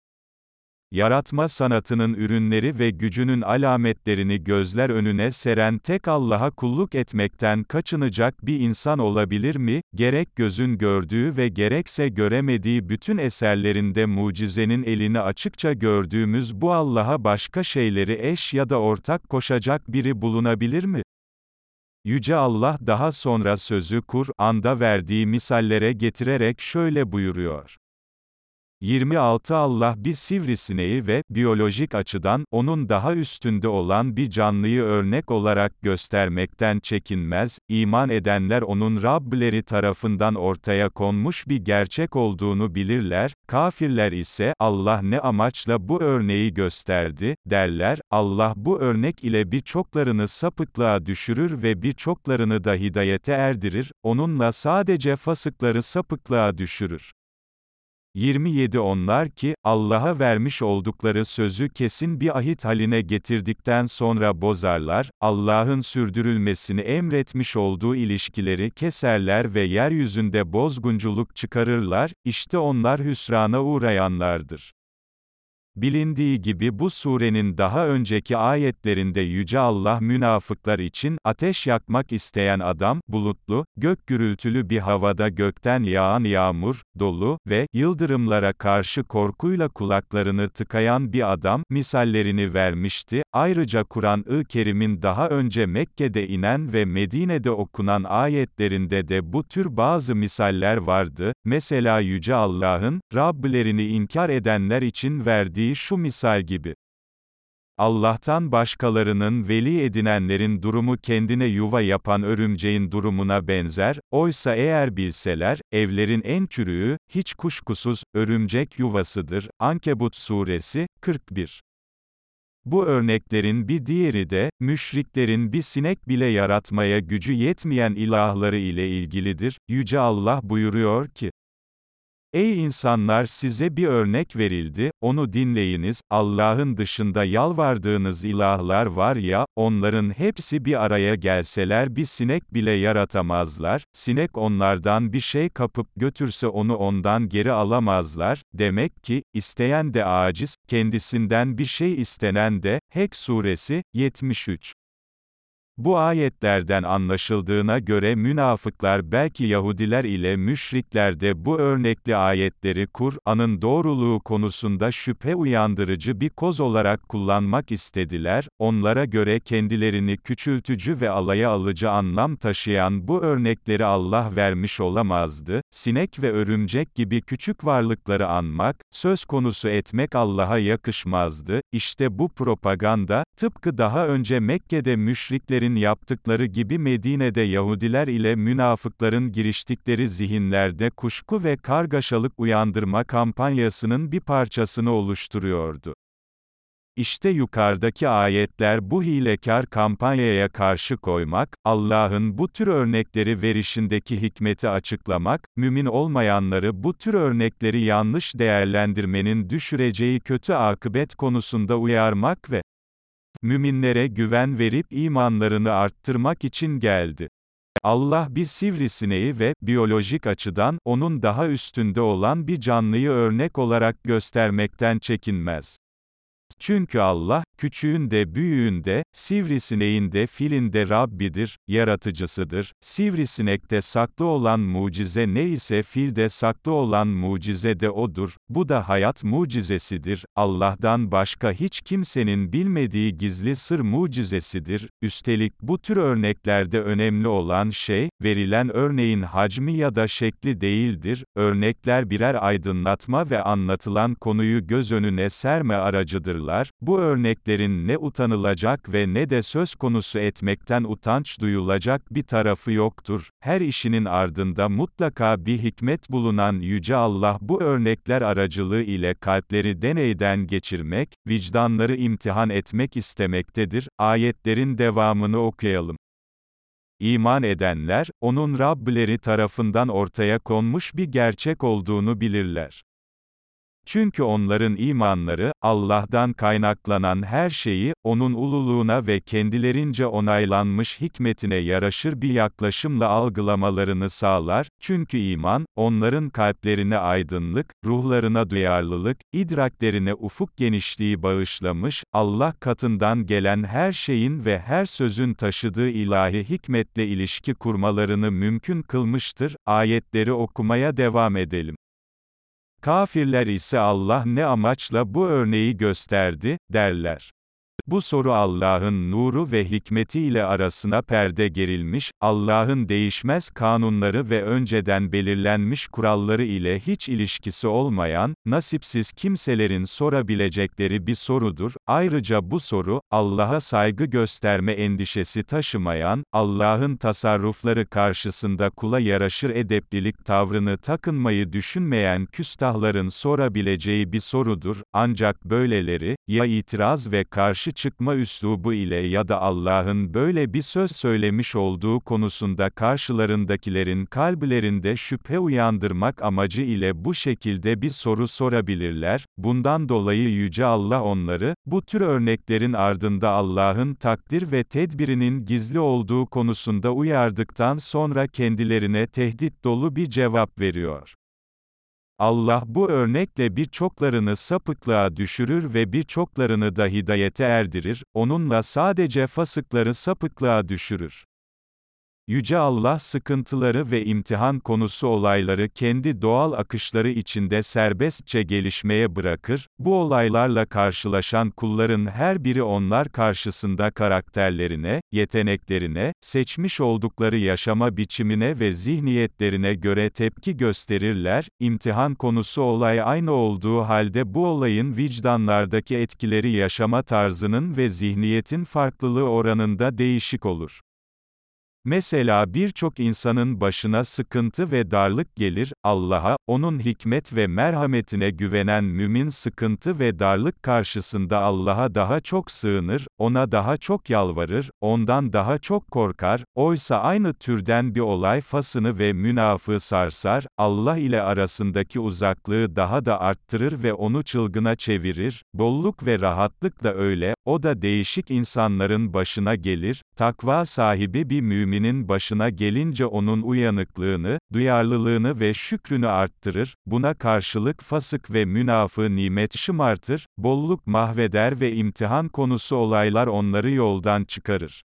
yaratma sanatının ürünleri ve gücünün alametlerini gözler önüne seren tek Allah'a kulluk etmekten kaçınacak bir insan olabilir mi? Gerek gözün gördüğü ve gerekse göremediği bütün eserlerinde mucizenin elini açıkça gördüğümüz bu Allah'a başka şeyleri eş ya da ortak koşacak biri bulunabilir mi? Yüce Allah daha sonra sözü Kur'an'da verdiği misallere getirerek şöyle buyuruyor. 26 Allah bir sivrisineği ve, biyolojik açıdan, onun daha üstünde olan bir canlıyı örnek olarak göstermekten çekinmez, iman edenler onun Rableri tarafından ortaya konmuş bir gerçek olduğunu bilirler, kafirler ise, Allah ne amaçla bu örneği gösterdi, derler, Allah bu örnek ile birçoklarını sapıklığa düşürür ve birçoklarını da hidayete erdirir, onunla sadece fasıkları sapıklığa düşürür. 27 Onlar ki, Allah'a vermiş oldukları sözü kesin bir ahit haline getirdikten sonra bozarlar, Allah'ın sürdürülmesini emretmiş olduğu ilişkileri keserler ve yeryüzünde bozgunculuk çıkarırlar, işte onlar hüsrana uğrayanlardır. Bilindiği gibi bu surenin daha önceki ayetlerinde Yüce Allah münafıklar için, ateş yakmak isteyen adam, bulutlu, gök gürültülü bir havada gökten yağan yağmur, dolu ve yıldırımlara karşı korkuyla kulaklarını tıkayan bir adam, misallerini vermişti. Ayrıca Kur'an-ı Kerim'in daha önce Mekke'de inen ve Medine'de okunan ayetlerinde de bu tür bazı misaller vardı. Mesela Yüce Allah'ın, Rablerini inkar edenler için verdiği verdiği şu misal gibi. Allah'tan başkalarının veli edinenlerin durumu kendine yuva yapan örümceğin durumuna benzer, oysa eğer bilseler, evlerin en çürüğü, hiç kuşkusuz, örümcek yuvasıdır. Ankebut Suresi, 41 bu örneklerin bir diğeri de, müşriklerin bir sinek bile yaratmaya gücü yetmeyen ilahları ile ilgilidir. Yüce Allah buyuruyor ki, Ey insanlar size bir örnek verildi, onu dinleyiniz, Allah'ın dışında yalvardığınız ilahlar var ya, onların hepsi bir araya gelseler bir sinek bile yaratamazlar, sinek onlardan bir şey kapıp götürse onu ondan geri alamazlar, demek ki, isteyen de aciz, kendisinden bir şey istenen de, Hek Suresi, 73 bu ayetlerden anlaşıldığına göre münafıklar belki Yahudiler ile müşrikler de bu örnekli ayetleri Kur'an'ın doğruluğu konusunda şüphe uyandırıcı bir koz olarak kullanmak istediler, onlara göre kendilerini küçültücü ve alaya alıcı anlam taşıyan bu örnekleri Allah vermiş olamazdı, sinek ve örümcek gibi küçük varlıkları anmak, söz konusu etmek Allah'a yakışmazdı, işte bu propaganda, tıpkı daha önce Mekke'de müşrikleri Yahudilerin yaptıkları gibi Medine'de Yahudiler ile münafıkların giriştikleri zihinlerde kuşku ve kargaşalık uyandırma kampanyasının bir parçasını oluşturuyordu. İşte yukarıdaki ayetler bu hilekar kampanyaya karşı koymak, Allah'ın bu tür örnekleri verişindeki hikmeti açıklamak, mümin olmayanları bu tür örnekleri yanlış değerlendirmenin düşüreceği kötü akıbet konusunda uyarmak ve müminlere güven verip imanlarını arttırmak için geldi. Allah bir sivrisineği ve, biyolojik açıdan, onun daha üstünde olan bir canlıyı örnek olarak göstermekten çekinmez. Çünkü Allah, küçüğün de büyüğün de, sivrisineğin de filin de Rabbidir, yaratıcısıdır. Sivrisinekte saklı olan mucize ne ise filde saklı olan mucize de odur. Bu da hayat mucizesidir. Allah'tan başka hiç kimsenin bilmediği gizli sır mucizesidir. Üstelik bu tür örneklerde önemli olan şey, verilen örneğin hacmi ya da şekli değildir. Örnekler birer aydınlatma ve anlatılan konuyu göz önüne serme aracıdırlar yaptırırlar, bu örneklerin ne utanılacak ve ne de söz konusu etmekten utanç duyulacak bir tarafı yoktur, her işinin ardında mutlaka bir hikmet bulunan Yüce Allah bu örnekler aracılığı ile kalpleri deneyden geçirmek, vicdanları imtihan etmek istemektedir, ayetlerin devamını okuyalım. İman edenler, onun Rableri tarafından ortaya konmuş bir gerçek olduğunu bilirler. Çünkü onların imanları, Allah'tan kaynaklanan her şeyi, onun ululuğuna ve kendilerince onaylanmış hikmetine yaraşır bir yaklaşımla algılamalarını sağlar, çünkü iman, onların kalplerine aydınlık, ruhlarına duyarlılık, idraklerine ufuk genişliği bağışlamış, Allah katından gelen her şeyin ve her sözün taşıdığı ilahi hikmetle ilişki kurmalarını mümkün kılmıştır. Ayetleri okumaya devam edelim. Kafirler ise Allah ne amaçla bu örneği gösterdi, derler. Bu soru Allah'ın nuru ve hikmeti ile arasına perde gerilmiş, Allah'ın değişmez kanunları ve önceden belirlenmiş kuralları ile hiç ilişkisi olmayan, nasipsiz kimselerin sorabilecekleri bir sorudur. Ayrıca bu soru, Allah'a saygı gösterme endişesi taşımayan, Allah'ın tasarrufları karşısında kula yaraşır edeplilik tavrını takınmayı düşünmeyen küstahların sorabileceği bir sorudur. Ancak böyleleri, ya itiraz ve karşı çıkma üslubu ile ya da Allah'ın böyle bir söz söylemiş olduğu konusunda karşılarındakilerin kalplerinde şüphe uyandırmak amacı ile bu şekilde bir soru sorabilirler, bundan dolayı Yüce Allah onları, bu tür örneklerin ardında Allah'ın takdir ve tedbirinin gizli olduğu konusunda uyardıktan sonra kendilerine tehdit dolu bir cevap veriyor. Allah bu örnekle birçoklarını sapıklığa düşürür ve birçoklarını da hidayete erdirir, onunla sadece fasıkları sapıklığa düşürür. Yüce Allah sıkıntıları ve imtihan konusu olayları kendi doğal akışları içinde serbestçe gelişmeye bırakır, bu olaylarla karşılaşan kulların her biri onlar karşısında karakterlerine, yeteneklerine, seçmiş oldukları yaşama biçimine ve zihniyetlerine göre tepki gösterirler, imtihan konusu olay aynı olduğu halde bu olayın vicdanlardaki etkileri yaşama tarzının ve zihniyetin farklılığı oranında değişik olur. Mesela birçok insanın başına sıkıntı ve darlık gelir, Allah'a, onun hikmet ve merhametine güvenen mümin sıkıntı ve darlık karşısında Allah'a daha çok sığınır, ona daha çok yalvarır, ondan daha çok korkar, oysa aynı türden bir olay fasını ve münafığı sarsar, Allah ile arasındaki uzaklığı daha da arttırır ve onu çılgına çevirir, bolluk ve rahatlık da öyle, o da değişik insanların başına gelir, takva sahibi bir mümin, müminin başına gelince onun uyanıklığını, duyarlılığını ve şükrünü arttırır, buna karşılık fasık ve münafı nimet şımartır, bolluk mahveder ve imtihan konusu olaylar onları yoldan çıkarır.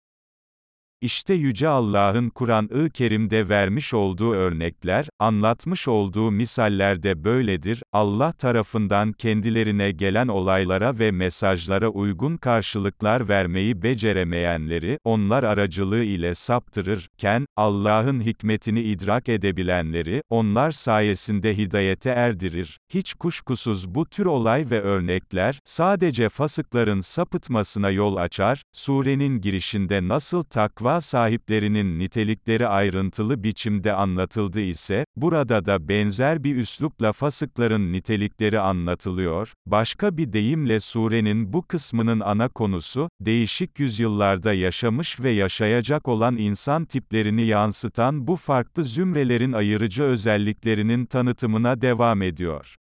İşte Yüce Allah'ın Kur'an-ı Kerim'de vermiş olduğu örnekler, anlatmış olduğu misaller de böyledir, Allah tarafından kendilerine gelen olaylara ve mesajlara uygun karşılıklar vermeyi beceremeyenleri, onlar aracılığı ile saptırırken, Allah'ın hikmetini idrak edebilenleri, onlar sayesinde hidayete erdirir. Hiç kuşkusuz bu tür olay ve örnekler, sadece fasıkların sapıtmasına yol açar, surenin girişinde nasıl takva takva sahiplerinin nitelikleri ayrıntılı biçimde anlatıldı ise, burada da benzer bir üslupla fasıkların nitelikleri anlatılıyor, başka bir deyimle surenin bu kısmının ana konusu, değişik yüzyıllarda yaşamış ve yaşayacak olan insan tiplerini yansıtan bu farklı zümrelerin ayırıcı özelliklerinin tanıtımına devam ediyor.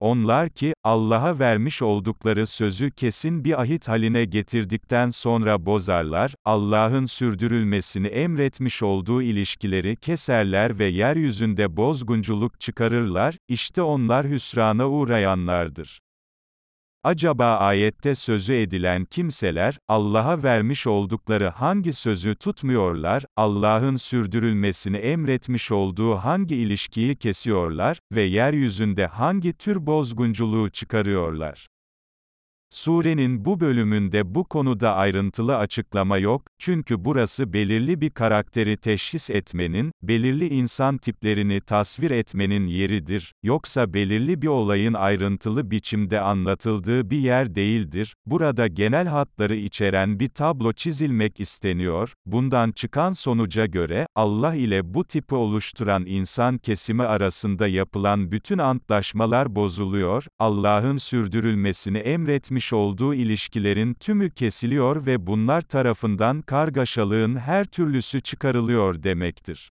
Onlar ki, Allah'a vermiş oldukları sözü kesin bir ahit haline getirdikten sonra bozarlar, Allah'ın sürdürülmesini emretmiş olduğu ilişkileri keserler ve yeryüzünde bozgunculuk çıkarırlar, işte onlar hüsrana uğrayanlardır. Acaba ayette sözü edilen kimseler, Allah'a vermiş oldukları hangi sözü tutmuyorlar, Allah'ın sürdürülmesini emretmiş olduğu hangi ilişkiyi kesiyorlar ve yeryüzünde hangi tür bozgunculuğu çıkarıyorlar? Surenin bu bölümünde bu konuda ayrıntılı açıklama yok, çünkü burası belirli bir karakteri teşhis etmenin, belirli insan tiplerini tasvir etmenin yeridir, yoksa belirli bir olayın ayrıntılı biçimde anlatıldığı bir yer değildir. Burada genel hatları içeren bir tablo çizilmek isteniyor, bundan çıkan sonuca göre, Allah ile bu tipi oluşturan insan kesimi arasında yapılan bütün antlaşmalar bozuluyor, Allah'ın sürdürülmesini emretmiş etmiş olduğu ilişkilerin tümü kesiliyor ve bunlar tarafından kargaşalığın her türlüsü çıkarılıyor demektir.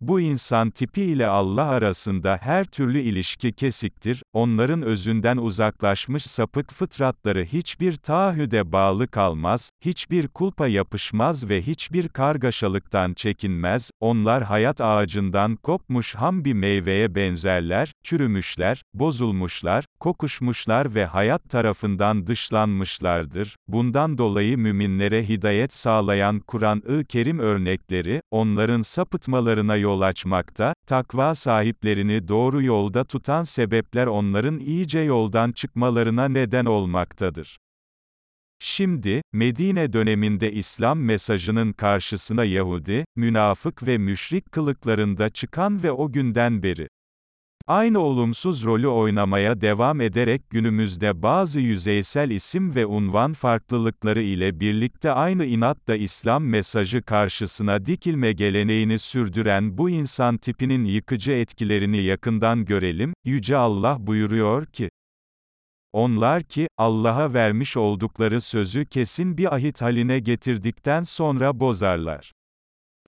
Bu insan tipi ile Allah arasında her türlü ilişki kesiktir, onların özünden uzaklaşmış sapık fıtratları hiçbir taahhüde bağlı kalmaz, hiçbir kulpa yapışmaz ve hiçbir kargaşalıktan çekinmez, onlar hayat ağacından kopmuş ham bir meyveye benzerler, çürümüşler, bozulmuşlar, kokuşmuşlar ve hayat tarafından dışlanmışlardır. Bundan dolayı müminlere hidayet sağlayan Kur'an-ı Kerim örnekleri, onların sapıtmalarına yol açmakta, takva sahiplerini doğru yolda tutan sebepler onların iyice yoldan çıkmalarına neden olmaktadır. Şimdi, Medine döneminde İslam mesajının karşısına Yahudi, münafık ve müşrik kılıklarında çıkan ve o günden beri Aynı olumsuz rolü oynamaya devam ederek günümüzde bazı yüzeysel isim ve unvan farklılıkları ile birlikte aynı inatla İslam mesajı karşısına dikilme geleneğini sürdüren bu insan tipinin yıkıcı etkilerini yakından görelim, Yüce Allah buyuruyor ki, onlar ki, Allah'a vermiş oldukları sözü kesin bir ahit haline getirdikten sonra bozarlar.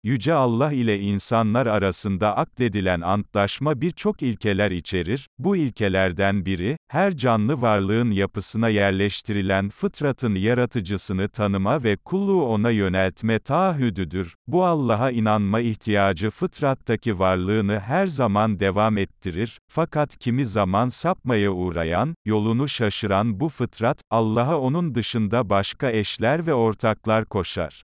Yüce Allah ile insanlar arasında akdedilen antlaşma birçok ilkeler içerir, bu ilkelerden biri, her canlı varlığın yapısına yerleştirilen fıtratın yaratıcısını tanıma ve kulluğu ona yöneltme taahhüdüdür. Bu Allah'a inanma ihtiyacı fıtrattaki varlığını her zaman devam ettirir, fakat kimi zaman sapmaya uğrayan, yolunu şaşıran bu fıtrat, Allah'a onun dışında başka eşler ve ortaklar koşar.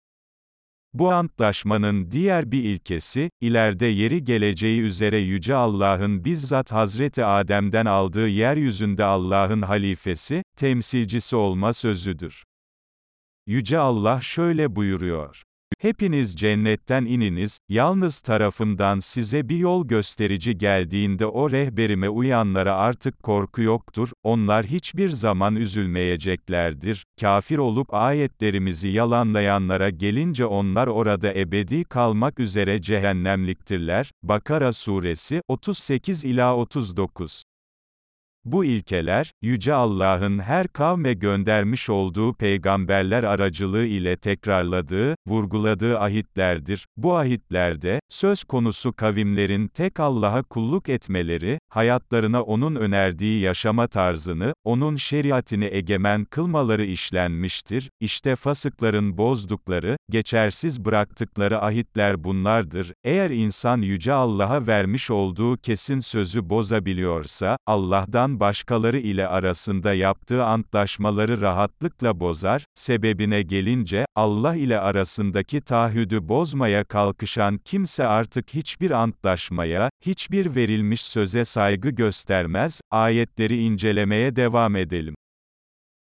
Bu antlaşmanın diğer bir ilkesi, ileride yeri geleceği üzere Yüce Allah'ın bizzat Hazreti Adem'den aldığı yeryüzünde Allah'ın halifesi, temsilcisi olma sözüdür. Yüce Allah şöyle buyuruyor. Hepiniz cennetten ininiz, yalnız tarafımdan size bir yol gösterici geldiğinde o rehberime uyanlara artık korku yoktur, onlar hiçbir zaman üzülmeyeceklerdir. Kafir olup ayetlerimizi yalanlayanlara gelince onlar orada ebedi kalmak üzere cehennemliktirler. Bakara suresi 38 ila 39 bu ilkeler, Yüce Allah'ın her kavme göndermiş olduğu peygamberler aracılığı ile tekrarladığı, vurguladığı ahitlerdir. Bu ahitlerde, söz konusu kavimlerin tek Allah'a kulluk etmeleri, hayatlarına O'nun önerdiği yaşama tarzını, O'nun şeriatini egemen kılmaları işlenmiştir. İşte fasıkların bozdukları, geçersiz bıraktıkları ahitler bunlardır. Eğer insan Yüce Allah'a vermiş olduğu kesin sözü bozabiliyorsa, Allah'tan başkaları ile arasında yaptığı antlaşmaları rahatlıkla bozar, sebebine gelince, Allah ile arasındaki taahhüdü bozmaya kalkışan kimse artık hiçbir antlaşmaya, hiçbir verilmiş söze saygı göstermez, ayetleri incelemeye devam edelim.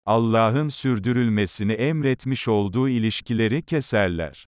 Allah'ın sürdürülmesini emretmiş olduğu ilişkileri keserler.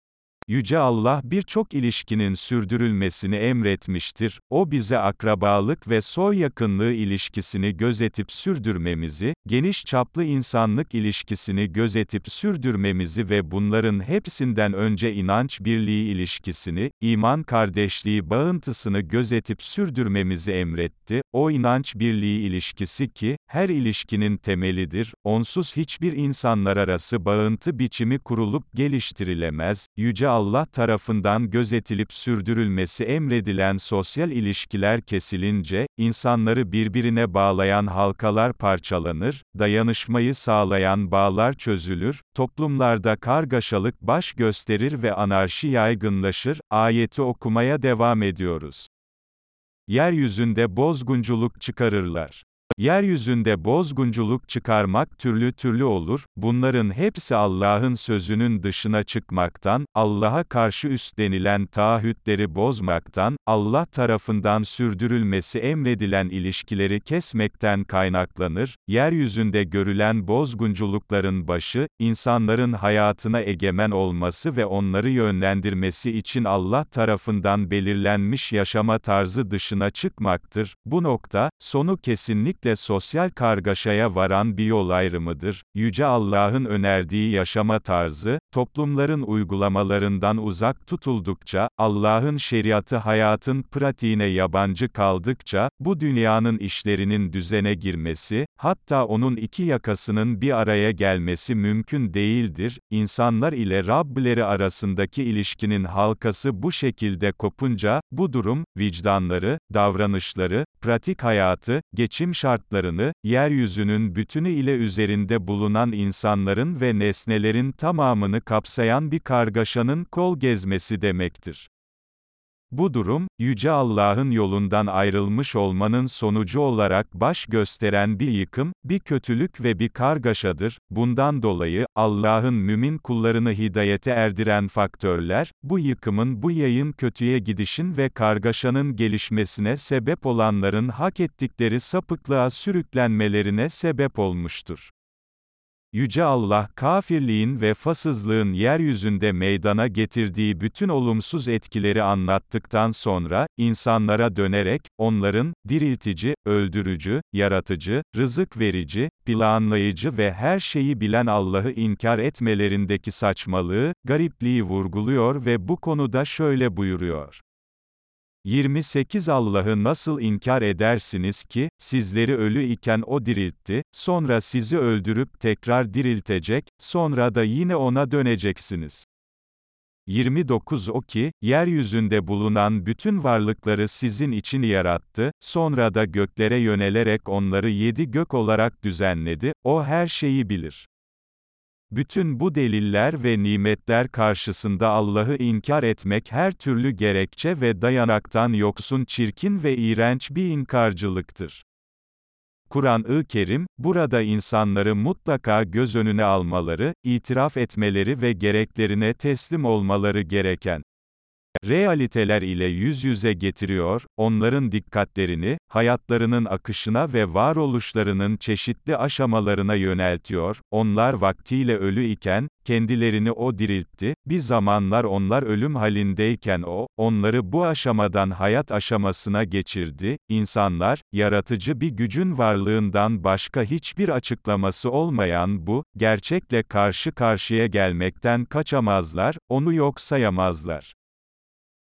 Yüce Allah birçok ilişkinin sürdürülmesini emretmiştir, o bize akrabalık ve soy yakınlığı ilişkisini gözetip sürdürmemizi, geniş çaplı insanlık ilişkisini gözetip sürdürmemizi ve bunların hepsinden önce inanç birliği ilişkisini, iman kardeşliği bağıntısını gözetip sürdürmemizi emretti, o inanç birliği ilişkisi ki, her ilişkinin temelidir, onsuz hiçbir insanlar arası bağıntı biçimi kurulup geliştirilemez, Yüce Allah tarafından gözetilip sürdürülmesi emredilen sosyal ilişkiler kesilince, insanları birbirine bağlayan halkalar parçalanır, dayanışmayı sağlayan bağlar çözülür, toplumlarda kargaşalık baş gösterir ve anarşi yaygınlaşır, ayeti okumaya devam ediyoruz. Yeryüzünde bozgunculuk çıkarırlar. Yeryüzünde bozgunculuk çıkarmak türlü türlü olur, bunların hepsi Allah'ın sözünün dışına çıkmaktan, Allah'a karşı üstlenilen taahhütleri bozmaktan, Allah tarafından sürdürülmesi emredilen ilişkileri kesmekten kaynaklanır, yeryüzünde görülen bozgunculukların başı, insanların hayatına egemen olması ve onları yönlendirmesi için Allah tarafından belirlenmiş yaşama tarzı dışına çıkmaktır. Bu nokta, sonu kesinlikle kesinlikle sosyal kargaşaya varan bir yol ayrımıdır. Yüce Allah'ın önerdiği yaşama tarzı, toplumların uygulamalarından uzak tutuldukça, Allah'ın şeriatı hayatın pratiğine yabancı kaldıkça, bu dünyanın işlerinin düzene girmesi, hatta onun iki yakasının bir araya gelmesi mümkün değildir. İnsanlar ile Rableri arasındaki ilişkinin halkası bu şekilde kopunca, bu durum, vicdanları, davranışları, pratik hayatı, geçim şartlarını, yeryüzünün bütünü ile üzerinde bulunan insanların ve nesnelerin tamamını kapsayan bir kargaşanın kol gezmesi demektir. Bu durum, Yüce Allah'ın yolundan ayrılmış olmanın sonucu olarak baş gösteren bir yıkım, bir kötülük ve bir kargaşadır. Bundan dolayı, Allah'ın mümin kullarını hidayete erdiren faktörler, bu yıkımın bu yayın kötüye gidişin ve kargaşanın gelişmesine sebep olanların hak ettikleri sapıklığa sürüklenmelerine sebep olmuştur. Yüce Allah kafirliğin ve fasızlığın yeryüzünde meydana getirdiği bütün olumsuz etkileri anlattıktan sonra, insanlara dönerek, onların, diriltici, öldürücü, yaratıcı, rızık verici, planlayıcı ve her şeyi bilen Allah'ı inkar etmelerindeki saçmalığı, garipliği vurguluyor ve bu konuda şöyle buyuruyor. 28 Allah'ı nasıl inkar edersiniz ki, sizleri ölü iken O diriltti, sonra sizi öldürüp tekrar diriltecek, sonra da yine O'na döneceksiniz. 29 O ki, yeryüzünde bulunan bütün varlıkları sizin için yarattı, sonra da göklere yönelerek onları yedi gök olarak düzenledi, O her şeyi bilir. Bütün bu deliller ve nimetler karşısında Allah'ı inkar etmek her türlü gerekçe ve dayanaktan yoksun çirkin ve iğrenç bir inkarcılıktır. Kur'an-ı Kerim, burada insanları mutlaka göz önüne almaları, itiraf etmeleri ve gereklerine teslim olmaları gereken realiteler ile yüz yüze getiriyor, onların dikkatlerini, hayatlarının akışına ve varoluşlarının çeşitli aşamalarına yöneltiyor, onlar vaktiyle ölü iken, kendilerini O diriltti, bir zamanlar onlar ölüm halindeyken O, onları bu aşamadan hayat aşamasına geçirdi, insanlar, yaratıcı bir gücün varlığından başka hiçbir açıklaması olmayan bu, gerçekle karşı karşıya gelmekten kaçamazlar, onu yok sayamazlar.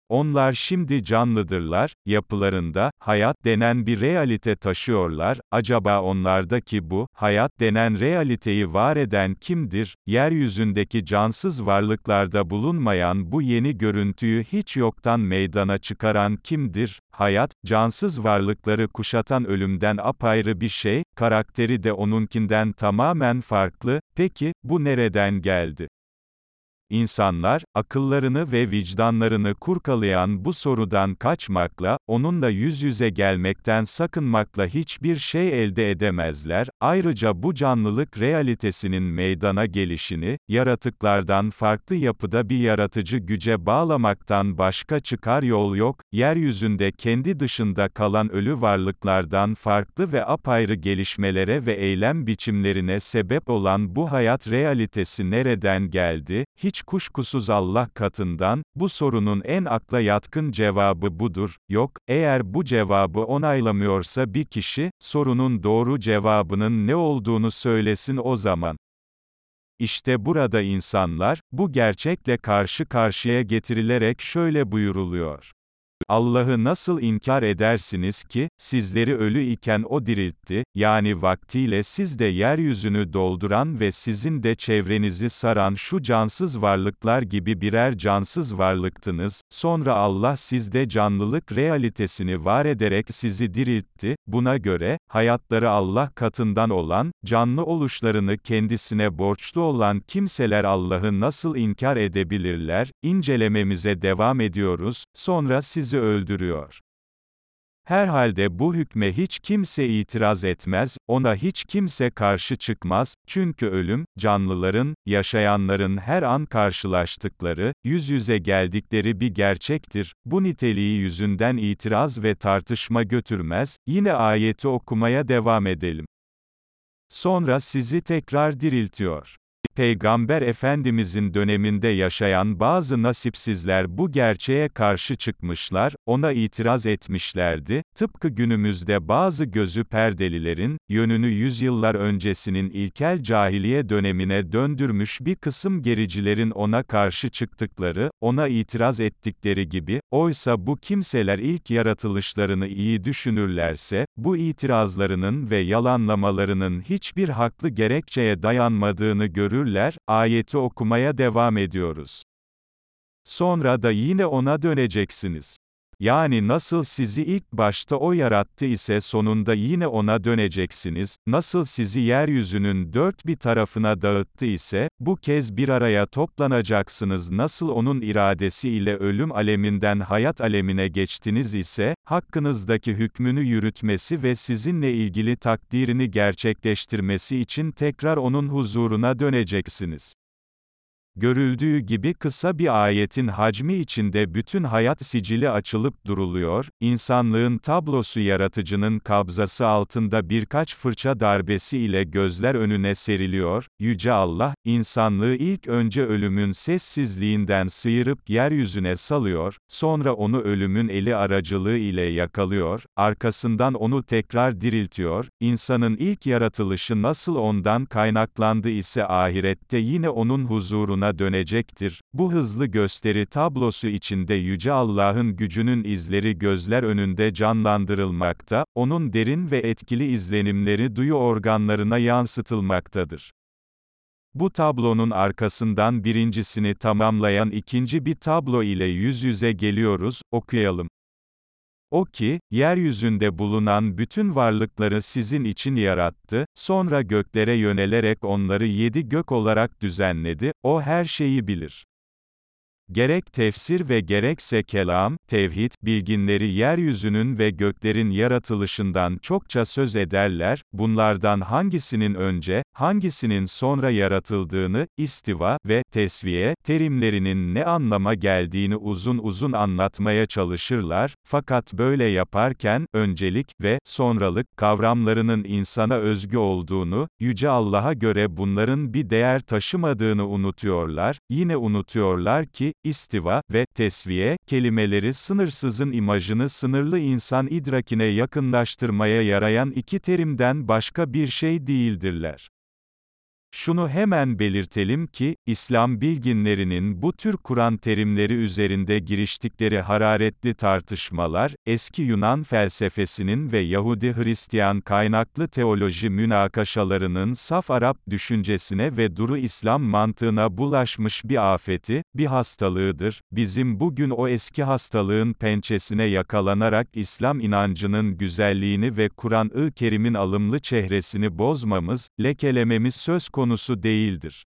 Onlar şimdi canlıdırlar, yapılarında, hayat denen bir realite taşıyorlar, acaba onlardaki bu, hayat denen realiteyi var eden kimdir? Yeryüzündeki cansız varlıklarda bulunmayan bu yeni görüntüyü hiç yoktan meydana çıkaran kimdir? Hayat, cansız varlıkları kuşatan ölümden apayrı bir şey, karakteri de onunkinden tamamen farklı, peki, bu nereden geldi? İnsanlar, akıllarını ve vicdanlarını kurkalayan bu sorudan kaçmakla, onunla yüz yüze gelmekten sakınmakla hiçbir şey elde edemezler, ayrıca bu canlılık realitesinin meydana gelişini, yaratıklardan farklı yapıda bir yaratıcı güce bağlamaktan başka çıkar yol yok, yeryüzünde kendi dışında kalan ölü varlıklardan farklı ve apayrı gelişmelere ve eylem biçimlerine sebep olan bu hayat realitesi nereden geldi, hiç hiç kuşkusuz Allah katından, bu sorunun en akla yatkın cevabı budur, yok, eğer bu cevabı onaylamıyorsa bir kişi, sorunun doğru cevabının ne olduğunu söylesin o zaman. İşte burada insanlar, bu gerçekle karşı karşıya getirilerek şöyle buyuruluyor. Allah'ı nasıl inkar edersiniz ki, sizleri ölü iken O diriltti, yani vaktiyle siz de yeryüzünü dolduran ve sizin de çevrenizi saran şu cansız varlıklar gibi birer cansız varlıktınız, sonra Allah sizde canlılık realitesini var ederek sizi diriltti, buna göre, hayatları Allah katından olan, canlı oluşlarını kendisine borçlu olan kimseler Allah'ı nasıl inkar edebilirler, incelememize devam ediyoruz, sonra sizi öldürüyor. Herhalde bu hükme hiç kimse itiraz etmez, ona hiç kimse karşı çıkmaz, çünkü ölüm, canlıların, yaşayanların her an karşılaştıkları, yüz yüze geldikleri bir gerçektir, bu niteliği yüzünden itiraz ve tartışma götürmez, yine ayeti okumaya devam edelim. Sonra sizi tekrar diriltiyor. Peygamber Efendimizin döneminde yaşayan bazı nasipsizler bu gerçeğe karşı çıkmışlar, ona itiraz etmişlerdi, tıpkı günümüzde bazı gözü perdelilerin, yönünü yüzyıllar öncesinin ilkel cahiliye dönemine döndürmüş bir kısım gericilerin ona karşı çıktıkları, ona itiraz ettikleri gibi, oysa bu kimseler ilk yaratılışlarını iyi düşünürlerse, bu itirazlarının ve yalanlamalarının hiçbir haklı gerekçeye dayanmadığını görür görürler, ayeti okumaya devam ediyoruz. Sonra da yine ona döneceksiniz. Yani nasıl sizi ilk başta o yarattı ise sonunda yine ona döneceksiniz, nasıl sizi yeryüzünün dört bir tarafına dağıttı ise, bu kez bir araya toplanacaksınız nasıl onun iradesi ile ölüm aleminden hayat alemine geçtiniz ise, hakkınızdaki hükmünü yürütmesi ve sizinle ilgili takdirini gerçekleştirmesi için tekrar onun huzuruna döneceksiniz. Görüldüğü gibi kısa bir ayetin hacmi içinde bütün hayat sicili açılıp duruluyor, insanlığın tablosu yaratıcının kabzası altında birkaç fırça darbesi ile gözler önüne seriliyor, Yüce Allah, insanlığı ilk önce ölümün sessizliğinden sıyırıp yeryüzüne salıyor, sonra onu ölümün eli aracılığı ile yakalıyor, arkasından onu tekrar diriltiyor, insanın ilk yaratılışı nasıl ondan kaynaklandı ise ahirette yine onun huzuruna ona dönecektir. Bu hızlı gösteri tablosu içinde Yüce Allah'ın gücünün izleri gözler önünde canlandırılmakta, onun derin ve etkili izlenimleri duyu organlarına yansıtılmaktadır. Bu tablonun arkasından birincisini tamamlayan ikinci bir tablo ile yüz yüze geliyoruz, okuyalım. O ki, yeryüzünde bulunan bütün varlıkları sizin için yarattı, sonra göklere yönelerek onları yedi gök olarak düzenledi, o her şeyi bilir. Gerek tefsir ve gerekse kelam, tevhid, bilginleri yeryüzünün ve göklerin yaratılışından çokça söz ederler, bunlardan hangisinin önce, hangisinin sonra yaratıldığını, istiva ve tesviye, terimlerinin ne anlama geldiğini uzun uzun anlatmaya çalışırlar, fakat böyle yaparken, öncelik ve sonralık kavramlarının insana özgü olduğunu, Yüce Allah'a göre bunların bir değer taşımadığını unutuyorlar, yine unutuyorlar ki, istiva ve tesviye kelimeleri sınırsızın imajını sınırlı insan idrakine yakınlaştırmaya yarayan iki terimden başka bir şey değildirler. Şunu hemen belirtelim ki, İslam bilginlerinin bu tür Kur'an terimleri üzerinde giriştikleri hararetli tartışmalar, eski Yunan felsefesinin ve Yahudi-Hristiyan kaynaklı teoloji münakaşalarının saf Arap düşüncesine ve duru İslam mantığına bulaşmış bir afeti, bir hastalığıdır. Bizim bugün o eski hastalığın pençesine yakalanarak İslam inancının güzelliğini ve Kur'an-ı Kerim'in alımlı çehresini bozmamız, lekelememiz söz konusu konusu değildir.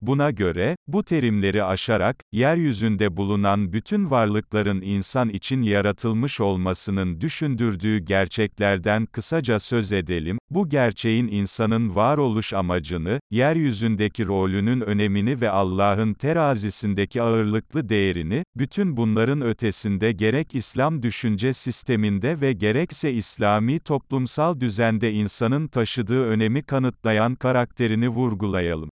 Buna göre, bu terimleri aşarak, yeryüzünde bulunan bütün varlıkların insan için yaratılmış olmasının düşündürdüğü gerçeklerden kısaca söz edelim, bu gerçeğin insanın varoluş amacını, yeryüzündeki rolünün önemini ve Allah'ın terazisindeki ağırlıklı değerini, bütün bunların ötesinde gerek İslam düşünce sisteminde ve gerekse İslami toplumsal düzende insanın taşıdığı önemi kanıtlayan karakterini vurgulayalım.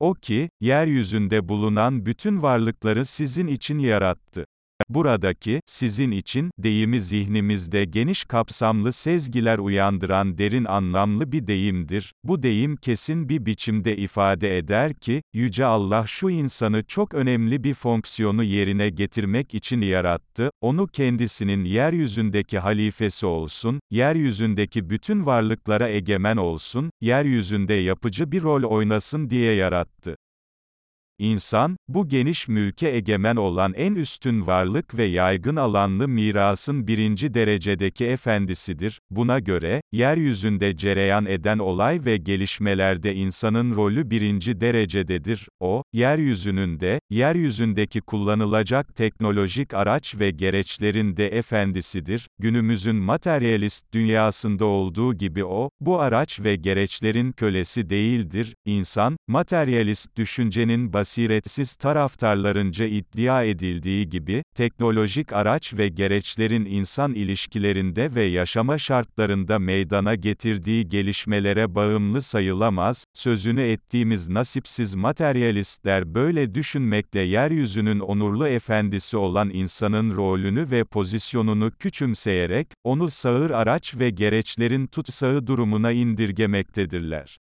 O ki, yeryüzünde bulunan bütün varlıkları sizin için yarattı. Buradaki, sizin için, deyimi zihnimizde geniş kapsamlı sezgiler uyandıran derin anlamlı bir deyimdir. Bu deyim kesin bir biçimde ifade eder ki, Yüce Allah şu insanı çok önemli bir fonksiyonu yerine getirmek için yarattı, onu kendisinin yeryüzündeki halifesi olsun, yeryüzündeki bütün varlıklara egemen olsun, yeryüzünde yapıcı bir rol oynasın diye yarattı. İnsan, bu geniş mülke egemen olan en üstün varlık ve yaygın alanlı mirasın birinci derecedeki efendisidir. Buna göre, yeryüzünde cereyan eden olay ve gelişmelerde insanın rolü birinci derecededir. O, yeryüzünün de, yeryüzündeki kullanılacak teknolojik araç ve gereçlerin de efendisidir. Günümüzün materyalist dünyasında olduğu gibi o, bu araç ve gereçlerin kölesi değildir. İnsan, materyalist düşüncenin basiretsiz taraftarlarınca iddia edildiği gibi, teknolojik araç ve gereçlerin insan ilişkilerinde ve yaşama şartlarında meydana getirdiği gelişmelere bağımlı sayılamaz, sözünü ettiğimiz nasipsiz materyalistler böyle düşünmekle yeryüzünün onurlu efendisi olan insanın rolünü ve pozisyonunu küçümseyerek, onu sağır araç ve gereçlerin tutsağı durumuna indirgemektedirler.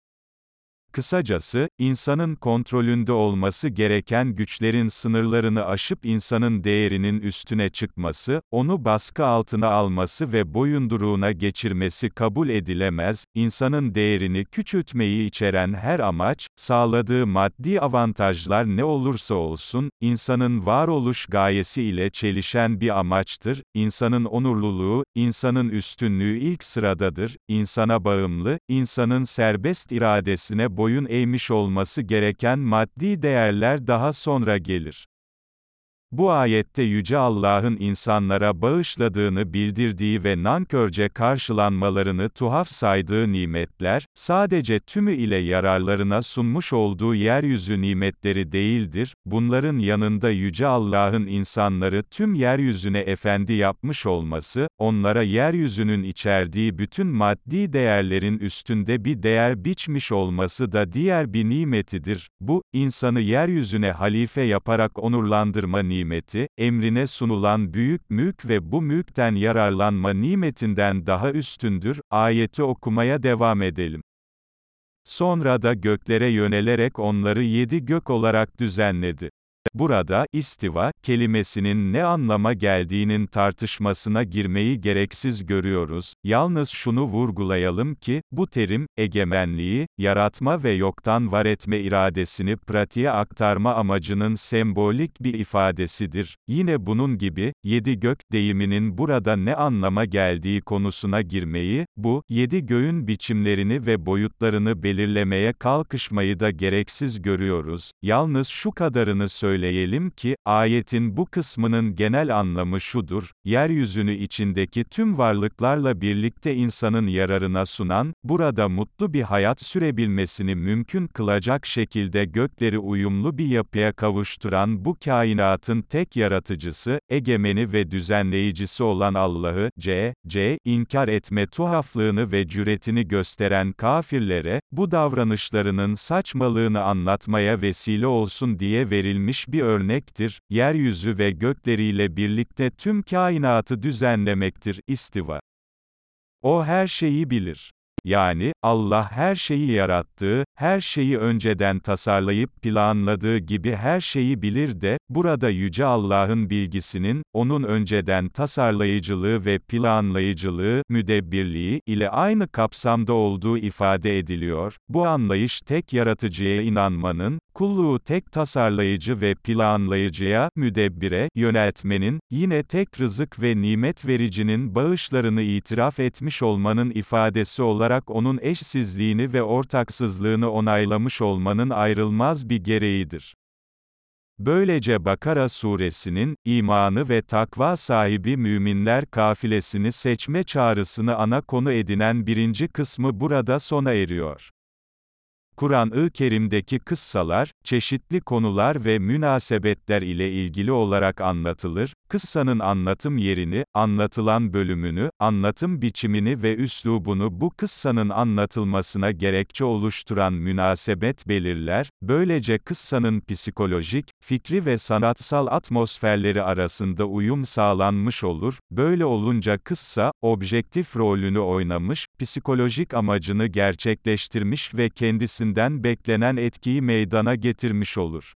Kısacası, insanın kontrolünde olması gereken güçlerin sınırlarını aşıp insanın değerinin üstüne çıkması, onu baskı altına alması ve boyunduruğuna geçirmesi kabul edilemez, insanın değerini küçültmeyi içeren her amaç, sağladığı maddi avantajlar ne olursa olsun, insanın varoluş gayesi ile çelişen bir amaçtır, insanın onurluluğu, insanın üstünlüğü ilk sıradadır, insana bağımlı, insanın serbest iradesine boyunduruğuna boyun eğmiş olması gereken maddi değerler daha sonra gelir. Bu ayette Yüce Allah'ın insanlara bağışladığını bildirdiği ve nankörce karşılanmalarını tuhaf saydığı nimetler, sadece tümü ile yararlarına sunmuş olduğu yeryüzü nimetleri değildir, bunların yanında Yüce Allah'ın insanları tüm yeryüzüne efendi yapmış olması, onlara yeryüzünün içerdiği bütün maddi değerlerin üstünde bir değer biçmiş olması da diğer bir nimetidir. Bu, insanı yeryüzüne halife yaparak onurlandırma nimetidir nimeti, emrine sunulan büyük mülk ve bu mülkten yararlanma nimetinden daha üstündür. Ayeti okumaya devam edelim. Sonra da göklere yönelerek onları yedi gök olarak düzenledi. Burada, istiva, kelimesinin ne anlama geldiğinin tartışmasına girmeyi gereksiz görüyoruz, yalnız şunu vurgulayalım ki, bu terim, egemenliği, yaratma ve yoktan var etme iradesini pratiğe aktarma amacının sembolik bir ifadesidir. Yine bunun gibi, yedi gök, deyiminin burada ne anlama geldiği konusuna girmeyi, bu, yedi göğün biçimlerini ve boyutlarını belirlemeye kalkışmayı da gereksiz görüyoruz, yalnız şu kadarını söyle söyleyelim ki, ayetin bu kısmının genel anlamı şudur, yeryüzünü içindeki tüm varlıklarla birlikte insanın yararına sunan, burada mutlu bir hayat sürebilmesini mümkün kılacak şekilde gökleri uyumlu bir yapıya kavuşturan bu kainatın tek yaratıcısı, egemeni ve düzenleyicisi olan Allah'ı, c. c. inkar etme tuhaflığını ve cüretini gösteren kafirlere, bu davranışlarının saçmalığını anlatmaya vesile olsun diye verilmiş bir örnektir, yeryüzü ve gökleriyle birlikte tüm kainatı düzenlemektir, istiva. O her şeyi bilir. Yani, Allah her şeyi yarattığı, her şeyi önceden tasarlayıp planladığı gibi her şeyi bilir de, burada Yüce Allah'ın bilgisinin, onun önceden tasarlayıcılığı ve planlayıcılığı, müdebbirliği ile aynı kapsamda olduğu ifade ediliyor. Bu anlayış tek yaratıcıya inanmanın, kulluğu tek tasarlayıcı ve planlayıcıya, müdebbire, yöneltmenin, yine tek rızık ve nimet vericinin bağışlarını itiraf etmiş olmanın ifadesi olarak onun eşsizliğini ve ortaksızlığını onaylamış olmanın ayrılmaz bir gereğidir. Böylece Bakara suresinin, imanı ve takva sahibi müminler kafilesini seçme çağrısını ana konu edinen birinci kısmı burada sona eriyor. Kur'an-ı Kerim'deki kıssalar, çeşitli konular ve münasebetler ile ilgili olarak anlatılır, kıssanın anlatım yerini, anlatılan bölümünü, anlatım biçimini ve üslubunu bu kıssanın anlatılmasına gerekçe oluşturan münasebet belirler, böylece kıssanın psikolojik, fikri ve sanatsal atmosferleri arasında uyum sağlanmış olur, böyle olunca kıssa, objektif rolünü oynamış, psikolojik amacını gerçekleştirmiş ve kendisinden beklenen etkiyi meydana getirmiş olur.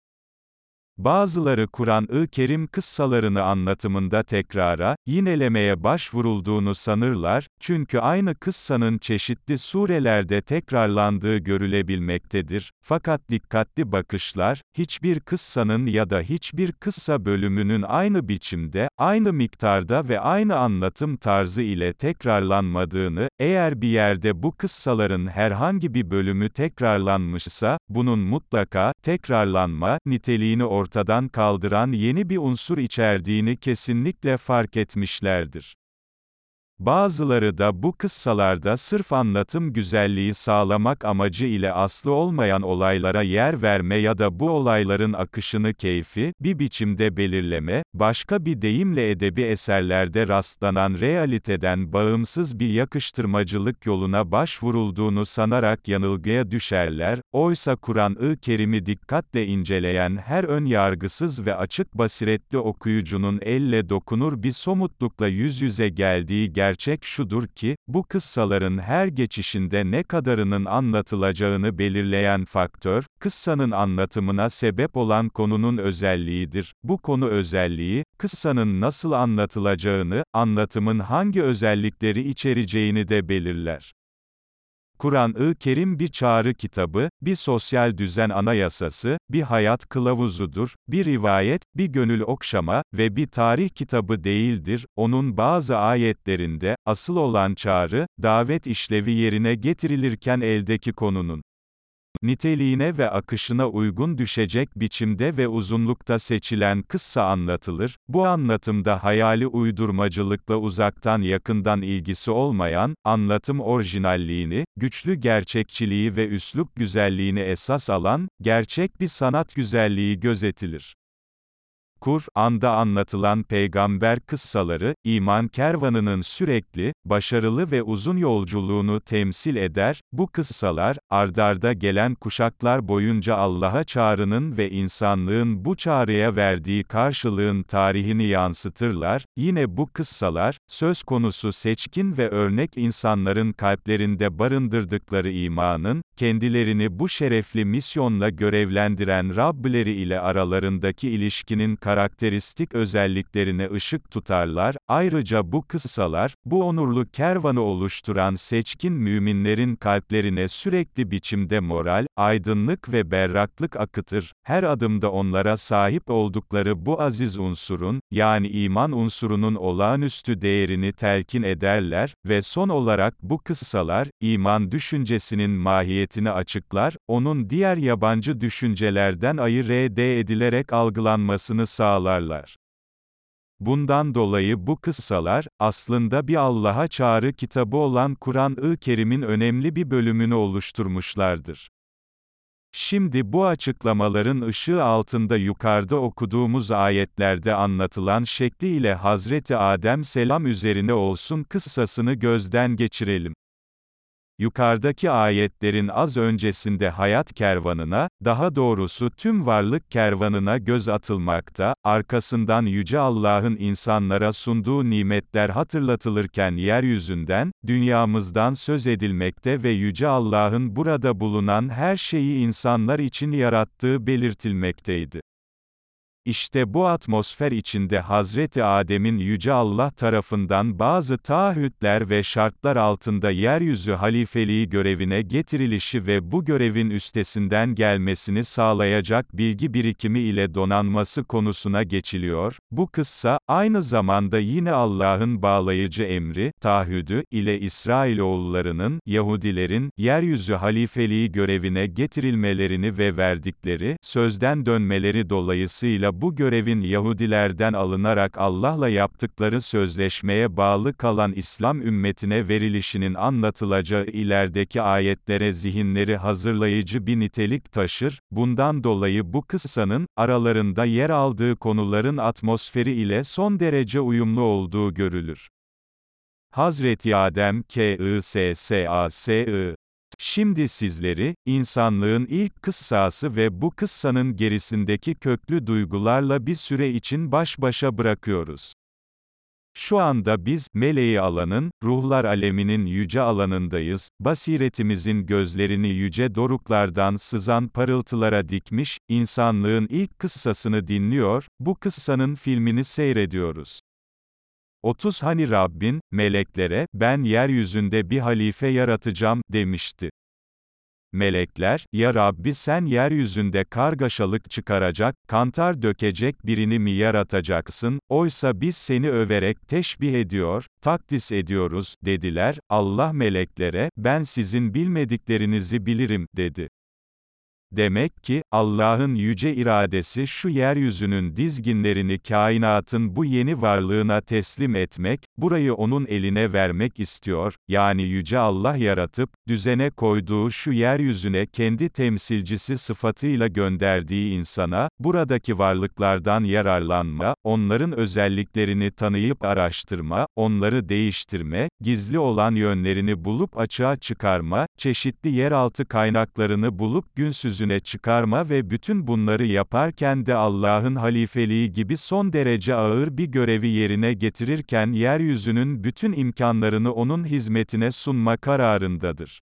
Bazıları Kur'an-ı Kerim kıssalarını anlatımında tekrara, yinelemeye başvurulduğunu sanırlar, çünkü aynı kıssanın çeşitli surelerde tekrarlandığı görülebilmektedir. Fakat dikkatli bakışlar, hiçbir kıssanın ya da hiçbir kıssa bölümünün aynı biçimde, aynı miktarda ve aynı anlatım tarzı ile tekrarlanmadığını, eğer bir yerde bu kıssaların herhangi bir bölümü tekrarlanmışsa, bunun mutlaka, tekrarlanma, niteliğini ortadan kaldıran yeni bir unsur içerdiğini kesinlikle fark etmişlerdir. Bazıları da bu kıssalarda sırf anlatım güzelliği sağlamak amacı ile aslı olmayan olaylara yer verme ya da bu olayların akışını keyfi, bir biçimde belirleme, başka bir deyimle edebi eserlerde rastlanan realiteden bağımsız bir yakıştırmacılık yoluna başvurulduğunu sanarak yanılgıya düşerler, oysa Kur'an-ı Kerim'i dikkatle inceleyen her ön yargısız ve açık basiretli okuyucunun elle dokunur bir somutlukla yüz yüze geldiği gerçekten, gerçek şudur ki, bu kıssaların her geçişinde ne kadarının anlatılacağını belirleyen faktör, kıssanın anlatımına sebep olan konunun özelliğidir. Bu konu özelliği, kıssanın nasıl anlatılacağını, anlatımın hangi özellikleri içereceğini de belirler. Kur'an-ı Kerim bir çağrı kitabı, bir sosyal düzen anayasası, bir hayat kılavuzudur, bir rivayet, bir gönül okşama ve bir tarih kitabı değildir. Onun bazı ayetlerinde, asıl olan çağrı, davet işlevi yerine getirilirken eldeki konunun niteliğine ve akışına uygun düşecek biçimde ve uzunlukta seçilen kıssa anlatılır, bu anlatımda hayali uydurmacılıkla uzaktan yakından ilgisi olmayan, anlatım orijinalliğini, güçlü gerçekçiliği ve üslup güzelliğini esas alan, gerçek bir sanat güzelliği gözetilir. Kur'an'da anlatılan peygamber kıssaları, iman kervanının sürekli, başarılı ve uzun yolculuğunu temsil eder, bu kıssalar, ardarda gelen kuşaklar boyunca Allah'a çağrının ve insanlığın bu çağrıya verdiği karşılığın tarihini yansıtırlar, yine bu kıssalar, söz konusu seçkin ve örnek insanların kalplerinde barındırdıkları imanın, kendilerini bu şerefli misyonla görevlendiren Rabbileri ile aralarındaki ilişkinin karakteristik özelliklerine ışık tutarlar, ayrıca bu kıssalar, bu onurlu kervanı oluşturan seçkin müminlerin kalplerine sürekli biçimde moral, aydınlık ve berraklık akıtır, her adımda onlara sahip oldukları bu aziz unsurun, yani iman unsurunun olağanüstü değerini telkin ederler ve son olarak bu kıssalar, iman düşüncesinin mahiyetini açıklar, onun diğer yabancı düşüncelerden ayırt edilerek algılanmasını sağlarlar. Bundan dolayı bu kıssalar, aslında bir Allah'a çağrı kitabı olan Kur'an-ı Kerim'in önemli bir bölümünü oluşturmuşlardır. Şimdi bu açıklamaların ışığı altında yukarıda okuduğumuz ayetlerde anlatılan şekliyle Hazreti Adem selam üzerine olsun kıssasını gözden geçirelim. Yukarıdaki ayetlerin az öncesinde hayat kervanına, daha doğrusu tüm varlık kervanına göz atılmakta, arkasından Yüce Allah'ın insanlara sunduğu nimetler hatırlatılırken yeryüzünden, dünyamızdan söz edilmekte ve Yüce Allah'ın burada bulunan her şeyi insanlar için yarattığı belirtilmekteydi. İşte bu atmosfer içinde Hazreti Adem'in Yüce Allah tarafından bazı taahhütler ve şartlar altında yeryüzü halifeliği görevine getirilişi ve bu görevin üstesinden gelmesini sağlayacak bilgi birikimi ile donanması konusuna geçiliyor. Bu kıssa, aynı zamanda yine Allah'ın bağlayıcı emri, taahhüdü, ile İsrailoğullarının, Yahudilerin, yeryüzü halifeliği görevine getirilmelerini ve verdikleri, sözden dönmeleri dolayısıyla bu görevin Yahudilerden alınarak Allah'la yaptıkları sözleşmeye bağlı kalan İslam ümmetine verilişinin anlatılacağı ilerideki ayetlere zihinleri hazırlayıcı bir nitelik taşır, bundan dolayı bu kıssanın, aralarında yer aldığı konuların atmosferi ile son derece uyumlu olduğu görülür. Hazreti Adem K.I.S.S.A.S.I. Şimdi sizleri, insanlığın ilk kıssası ve bu kıssanın gerisindeki köklü duygularla bir süre için baş başa bırakıyoruz. şu anda biz, meleği alanın, ruhlar aleminin yüce alanındayız, basiretimizin gözlerini yüce doruklardan sızan parıltılara dikmiş, insanlığın ilk kıssasını dinliyor, bu kıssanın filmini seyrediyoruz. 30 Hani Rabbin, meleklere, ben yeryüzünde bir halife yaratacağım, demişti. Melekler, ya Rabbi sen yeryüzünde kargaşalık çıkaracak, kantar dökecek birini mi yaratacaksın, oysa biz seni överek teşbih ediyor, takdis ediyoruz, dediler, Allah meleklere, ben sizin bilmediklerinizi bilirim, dedi. Demek ki, Allah'ın yüce iradesi şu yeryüzünün dizginlerini kainatın bu yeni varlığına teslim etmek, burayı onun eline vermek istiyor, yani yüce Allah yaratıp, düzene koyduğu şu yeryüzüne kendi temsilcisi sıfatıyla gönderdiği insana, buradaki varlıklardan yararlanma, onların özelliklerini tanıyıp araştırma, onları değiştirme, gizli olan yönlerini bulup açığa çıkarma, çeşitli yeraltı kaynaklarını bulup günsüz yüzüne çıkarma ve bütün bunları yaparken de Allah'ın halifeliği gibi son derece ağır bir görevi yerine getirirken yeryüzünün bütün imkanlarını onun hizmetine sunma kararındadır.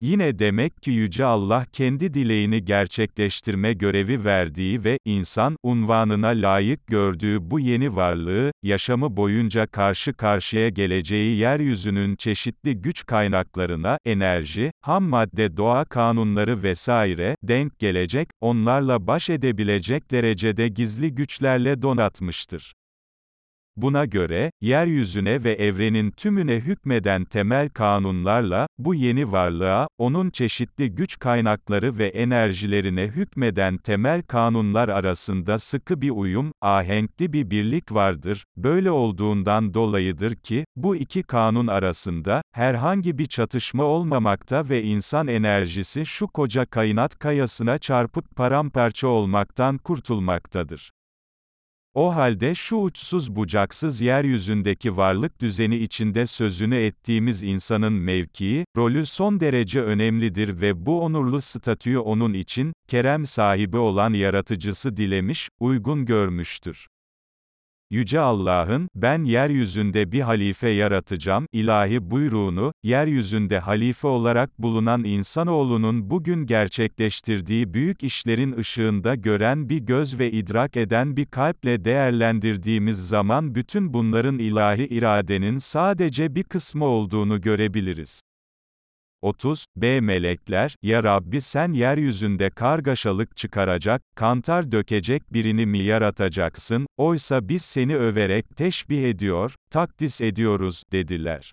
Yine demek ki Yüce Allah kendi dileğini gerçekleştirme görevi verdiği ve, insan, unvanına layık gördüğü bu yeni varlığı, yaşamı boyunca karşı karşıya geleceği yeryüzünün çeşitli güç kaynaklarına, enerji, ham madde doğa kanunları vesaire, denk gelecek, onlarla baş edebilecek derecede gizli güçlerle donatmıştır. Buna göre, yeryüzüne ve evrenin tümüne hükmeden temel kanunlarla, bu yeni varlığa, onun çeşitli güç kaynakları ve enerjilerine hükmeden temel kanunlar arasında sıkı bir uyum, ahenkli bir birlik vardır, böyle olduğundan dolayıdır ki, bu iki kanun arasında, herhangi bir çatışma olmamakta ve insan enerjisi şu koca kainat kayasına çarpıp paramparça olmaktan kurtulmaktadır. O halde şu uçsuz bucaksız yeryüzündeki varlık düzeni içinde sözünü ettiğimiz insanın mevkii, rolü son derece önemlidir ve bu onurlu statüyü onun için, kerem sahibi olan yaratıcısı dilemiş, uygun görmüştür. Yüce Allah'ın, ben yeryüzünde bir halife yaratacağım, ilahi buyruğunu, yeryüzünde halife olarak bulunan insanoğlunun bugün gerçekleştirdiği büyük işlerin ışığında gören bir göz ve idrak eden bir kalple değerlendirdiğimiz zaman bütün bunların ilahi iradenin sadece bir kısmı olduğunu görebiliriz. 30, B melekler, ya Rabbi sen yeryüzünde kargaşalık çıkaracak, kantar dökecek birini mi yaratacaksın, oysa biz seni överek teşbih ediyor, takdis ediyoruz, dediler.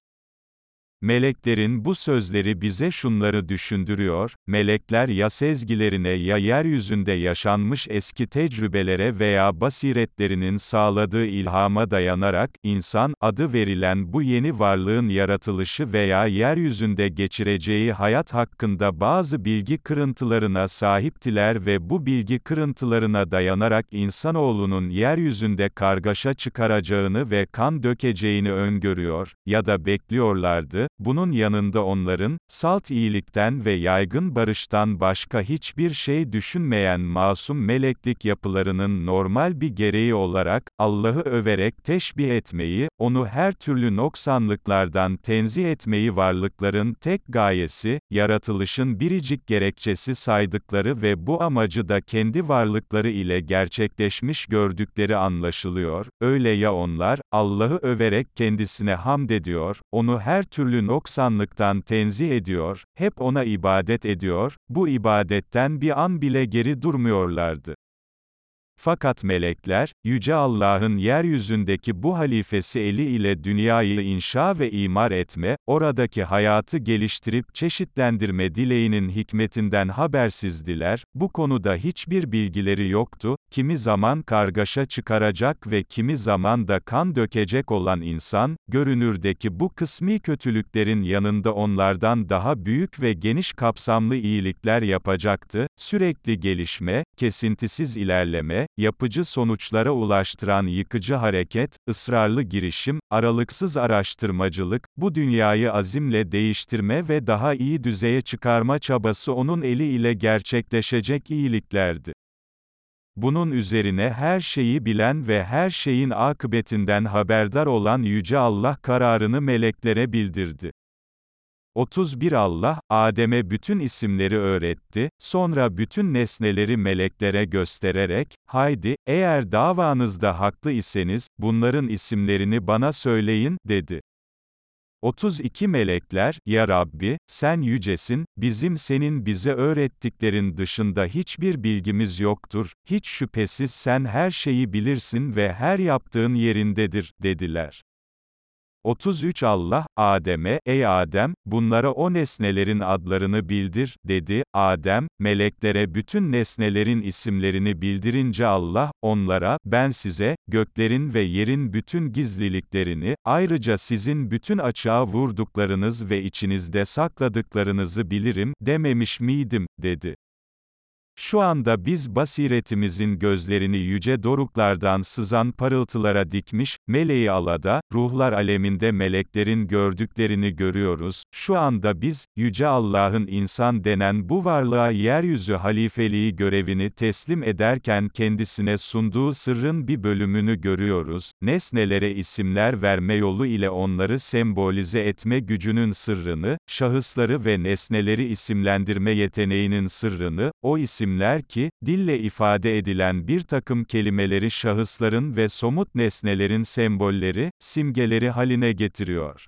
Meleklerin bu sözleri bize şunları düşündürüyor, melekler ya sezgilerine ya yeryüzünde yaşanmış eski tecrübelere veya basiretlerinin sağladığı ilhama dayanarak, insan, adı verilen bu yeni varlığın yaratılışı veya yeryüzünde geçireceği hayat hakkında bazı bilgi kırıntılarına sahiptiler ve bu bilgi kırıntılarına dayanarak insanoğlunun yeryüzünde kargaşa çıkaracağını ve kan dökeceğini öngörüyor, ya da bekliyorlardı, bunun yanında onların, salt iyilikten ve yaygın barıştan başka hiçbir şey düşünmeyen masum meleklik yapılarının normal bir gereği olarak, Allah'ı överek teşbih etmeyi, onu her türlü noksanlıklardan tenzih etmeyi varlıkların tek gayesi, yaratılışın biricik gerekçesi saydıkları ve bu amacı da kendi varlıkları ile gerçekleşmiş gördükleri anlaşılıyor, öyle ya onlar, Allah'ı överek kendisine hamd ediyor, onu her türlü noksanlıktan tenzih ediyor, hep ona ibadet ediyor, bu ibadetten bir an bile geri durmuyorlardı. Fakat melekler, Yüce Allah'ın yeryüzündeki bu halifesi eli ile dünyayı inşa ve imar etme, oradaki hayatı geliştirip çeşitlendirme dileğinin hikmetinden habersizdiler, bu konuda hiçbir bilgileri yoktu, kimi zaman kargaşa çıkaracak ve kimi zaman da kan dökecek olan insan, görünürdeki bu kısmi kötülüklerin yanında onlardan daha büyük ve geniş kapsamlı iyilikler yapacaktı, sürekli gelişme, kesintisiz ilerleme, yapıcı sonuçlara ulaştıran yıkıcı hareket, ısrarlı girişim, aralıksız araştırmacılık, bu dünyayı azimle değiştirme ve daha iyi düzeye çıkarma çabası onun eli ile gerçekleşecek iyiliklerdi. bunun üzerine her şeyi bilen ve her şeyin akıbetinden haberdar olan Yüce Allah kararını meleklere bildirdi. 31 Allah, Adem'e bütün isimleri öğretti, sonra bütün nesneleri meleklere göstererek, haydi, eğer davanızda haklı iseniz, bunların isimlerini bana söyleyin, dedi. 32 melekler, Ya Rabbi, sen yücesin, bizim senin bize öğrettiklerin dışında hiçbir bilgimiz yoktur, hiç şüphesiz sen her şeyi bilirsin ve her yaptığın yerindedir, dediler. 33 Allah, Adem'e, ey Adem, bunlara o nesnelerin adlarını bildir, dedi. Adem, meleklere bütün nesnelerin isimlerini bildirince Allah, onlara, ben size, göklerin ve yerin bütün gizliliklerini, ayrıca sizin bütün açığa vurduklarınız ve içinizde sakladıklarınızı bilirim, dememiş miydim, dedi. Şu anda biz basiretimizin gözlerini yüce doruklardan sızan parıltılara dikmiş, meleği alada, ruhlar aleminde meleklerin gördüklerini görüyoruz, şu anda biz, yüce Allah'ın insan denen bu varlığa yeryüzü halifeliği görevini teslim ederken kendisine sunduğu sırrın bir bölümünü görüyoruz, nesnelere isimler verme yolu ile onları sembolize etme gücünün sırrını, şahısları ve nesneleri isimlendirme yeteneğinin sırrını, o isim isimler ki, dille ifade edilen bir takım kelimeleri şahısların ve somut nesnelerin sembolleri, simgeleri haline getiriyor.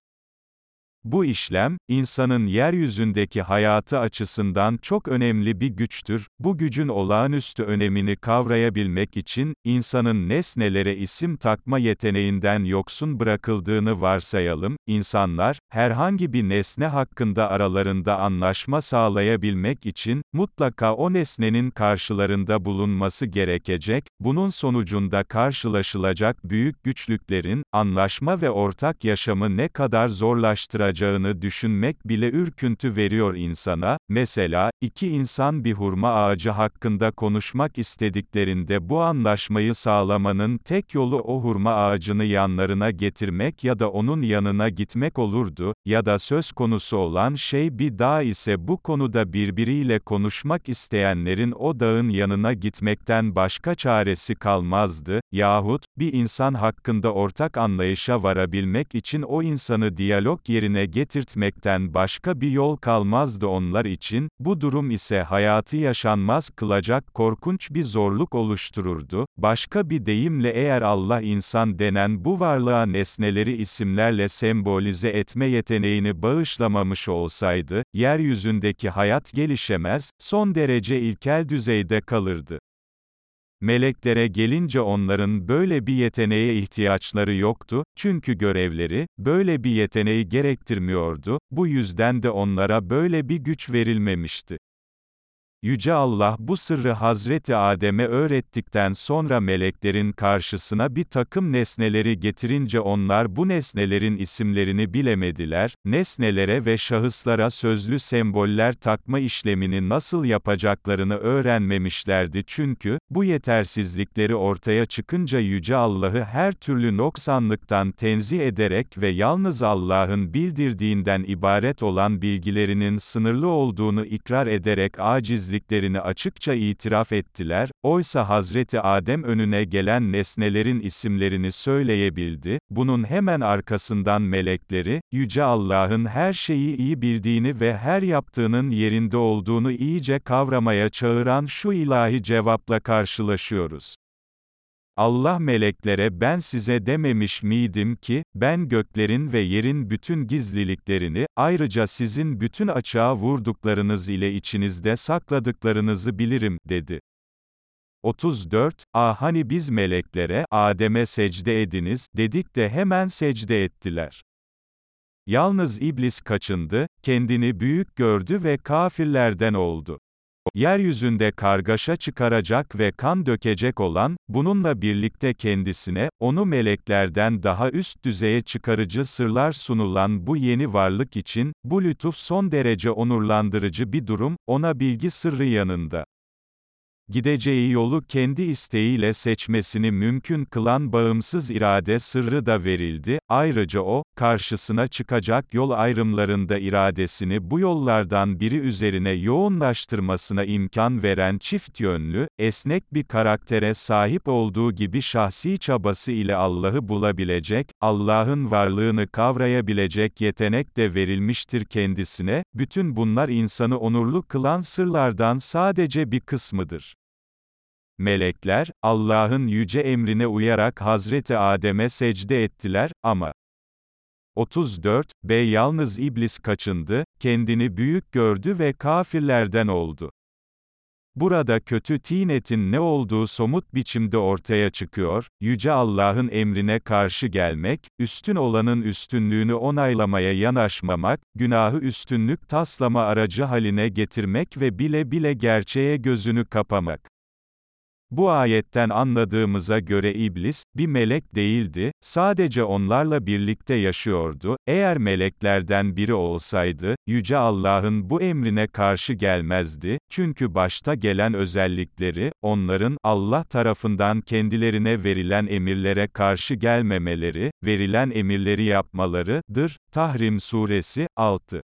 Bu işlem, insanın yeryüzündeki hayatı açısından çok önemli bir güçtür. Bu gücün olağanüstü önemini kavrayabilmek için, insanın nesnelere isim takma yeteneğinden yoksun bırakıldığını varsayalım. İnsanlar, herhangi bir nesne hakkında aralarında anlaşma sağlayabilmek için, mutlaka o nesnenin karşılarında bulunması gerekecek. Bunun sonucunda karşılaşılacak büyük güçlüklerin, anlaşma ve ortak yaşamı ne kadar zorlaştıracak olacağını düşünmek bile ürküntü veriyor insana, mesela, iki insan bir hurma ağacı hakkında konuşmak istediklerinde bu anlaşmayı sağlamanın tek yolu o hurma ağacını yanlarına getirmek ya da onun yanına gitmek olurdu, ya da söz konusu olan şey bir dağ ise bu konuda birbiriyle konuşmak isteyenlerin o dağın yanına gitmekten başka çaresi kalmazdı, yahut, bir insan hakkında ortak anlayışa varabilmek için o insanı diyalog yerine getirtmekten başka bir yol kalmazdı onlar için, bu durum ise hayatı yaşanmaz kılacak korkunç bir zorluk oluştururdu. Başka bir deyimle eğer Allah insan denen bu varlığa nesneleri isimlerle sembolize etme yeteneğini bağışlamamış olsaydı, yeryüzündeki hayat gelişemez, son derece ilkel düzeyde kalırdı. Meleklere gelince onların böyle bir yeteneğe ihtiyaçları yoktu, çünkü görevleri, böyle bir yeteneği gerektirmiyordu, bu yüzden de onlara böyle bir güç verilmemişti. Yüce Allah bu sırrı Hazreti Adem'e öğrettikten sonra meleklerin karşısına bir takım nesneleri getirince onlar bu nesnelerin isimlerini bilemediler, nesnelere ve şahıslara sözlü semboller takma işlemini nasıl yapacaklarını öğrenmemişlerdi çünkü, bu yetersizlikleri ortaya çıkınca Yüce Allah'ı her türlü noksanlıktan tenzih ederek ve yalnız Allah'ın bildirdiğinden ibaret olan bilgilerinin sınırlı olduğunu ikrar ederek acizlik ettiklerini açıkça itiraf ettiler, oysa Hazreti Adem önüne gelen nesnelerin isimlerini söyleyebildi, bunun hemen arkasından melekleri, Yüce Allah'ın her şeyi iyi bildiğini ve her yaptığının yerinde olduğunu iyice kavramaya çağıran şu ilahi cevapla karşılaşıyoruz. Allah meleklere ben size dememiş miydim ki, ben göklerin ve yerin bütün gizliliklerini, ayrıca sizin bütün açığa vurduklarınız ile içinizde sakladıklarınızı bilirim, dedi. 34, Ah hani biz meleklere, Adem'e secde ediniz, dedik de hemen secde ettiler. Yalnız iblis kaçındı, kendini büyük gördü ve kafirlerden oldu. Yeryüzünde kargaşa çıkaracak ve kan dökecek olan, bununla birlikte kendisine, onu meleklerden daha üst düzeye çıkarıcı sırlar sunulan bu yeni varlık için, bu lütuf son derece onurlandırıcı bir durum, ona bilgi sırrı yanında. Gideceği yolu kendi isteğiyle seçmesini mümkün kılan bağımsız irade sırrı da verildi, ayrıca o, karşısına çıkacak yol ayrımlarında iradesini bu yollardan biri üzerine yoğunlaştırmasına imkan veren çift yönlü, esnek bir karaktere sahip olduğu gibi şahsi çabası ile Allah'ı bulabilecek, Allah'ın varlığını kavrayabilecek yetenek de verilmiştir kendisine, bütün bunlar insanı onurlu kılan sırlardan sadece bir kısmıdır. Melekler, Allah'ın yüce emrine uyarak Hazreti Adem'e secde ettiler, ama 34, B yalnız iblis kaçındı, kendini büyük gördü ve kafirlerden oldu. Burada kötü tinetin ne olduğu somut biçimde ortaya çıkıyor, Yüce Allah'ın emrine karşı gelmek, üstün olanın üstünlüğünü onaylamaya yanaşmamak, günahı üstünlük taslama aracı haline getirmek ve bile bile gerçeğe gözünü kapamak. Bu ayetten anladığımıza göre iblis, bir melek değildi, sadece onlarla birlikte yaşıyordu, eğer meleklerden biri olsaydı, Yüce Allah'ın bu emrine karşı gelmezdi, çünkü başta gelen özellikleri, onların, Allah tarafından kendilerine verilen emirlere karşı gelmemeleri, verilen emirleri yapmalarıdır. Tahrim Suresi, 6.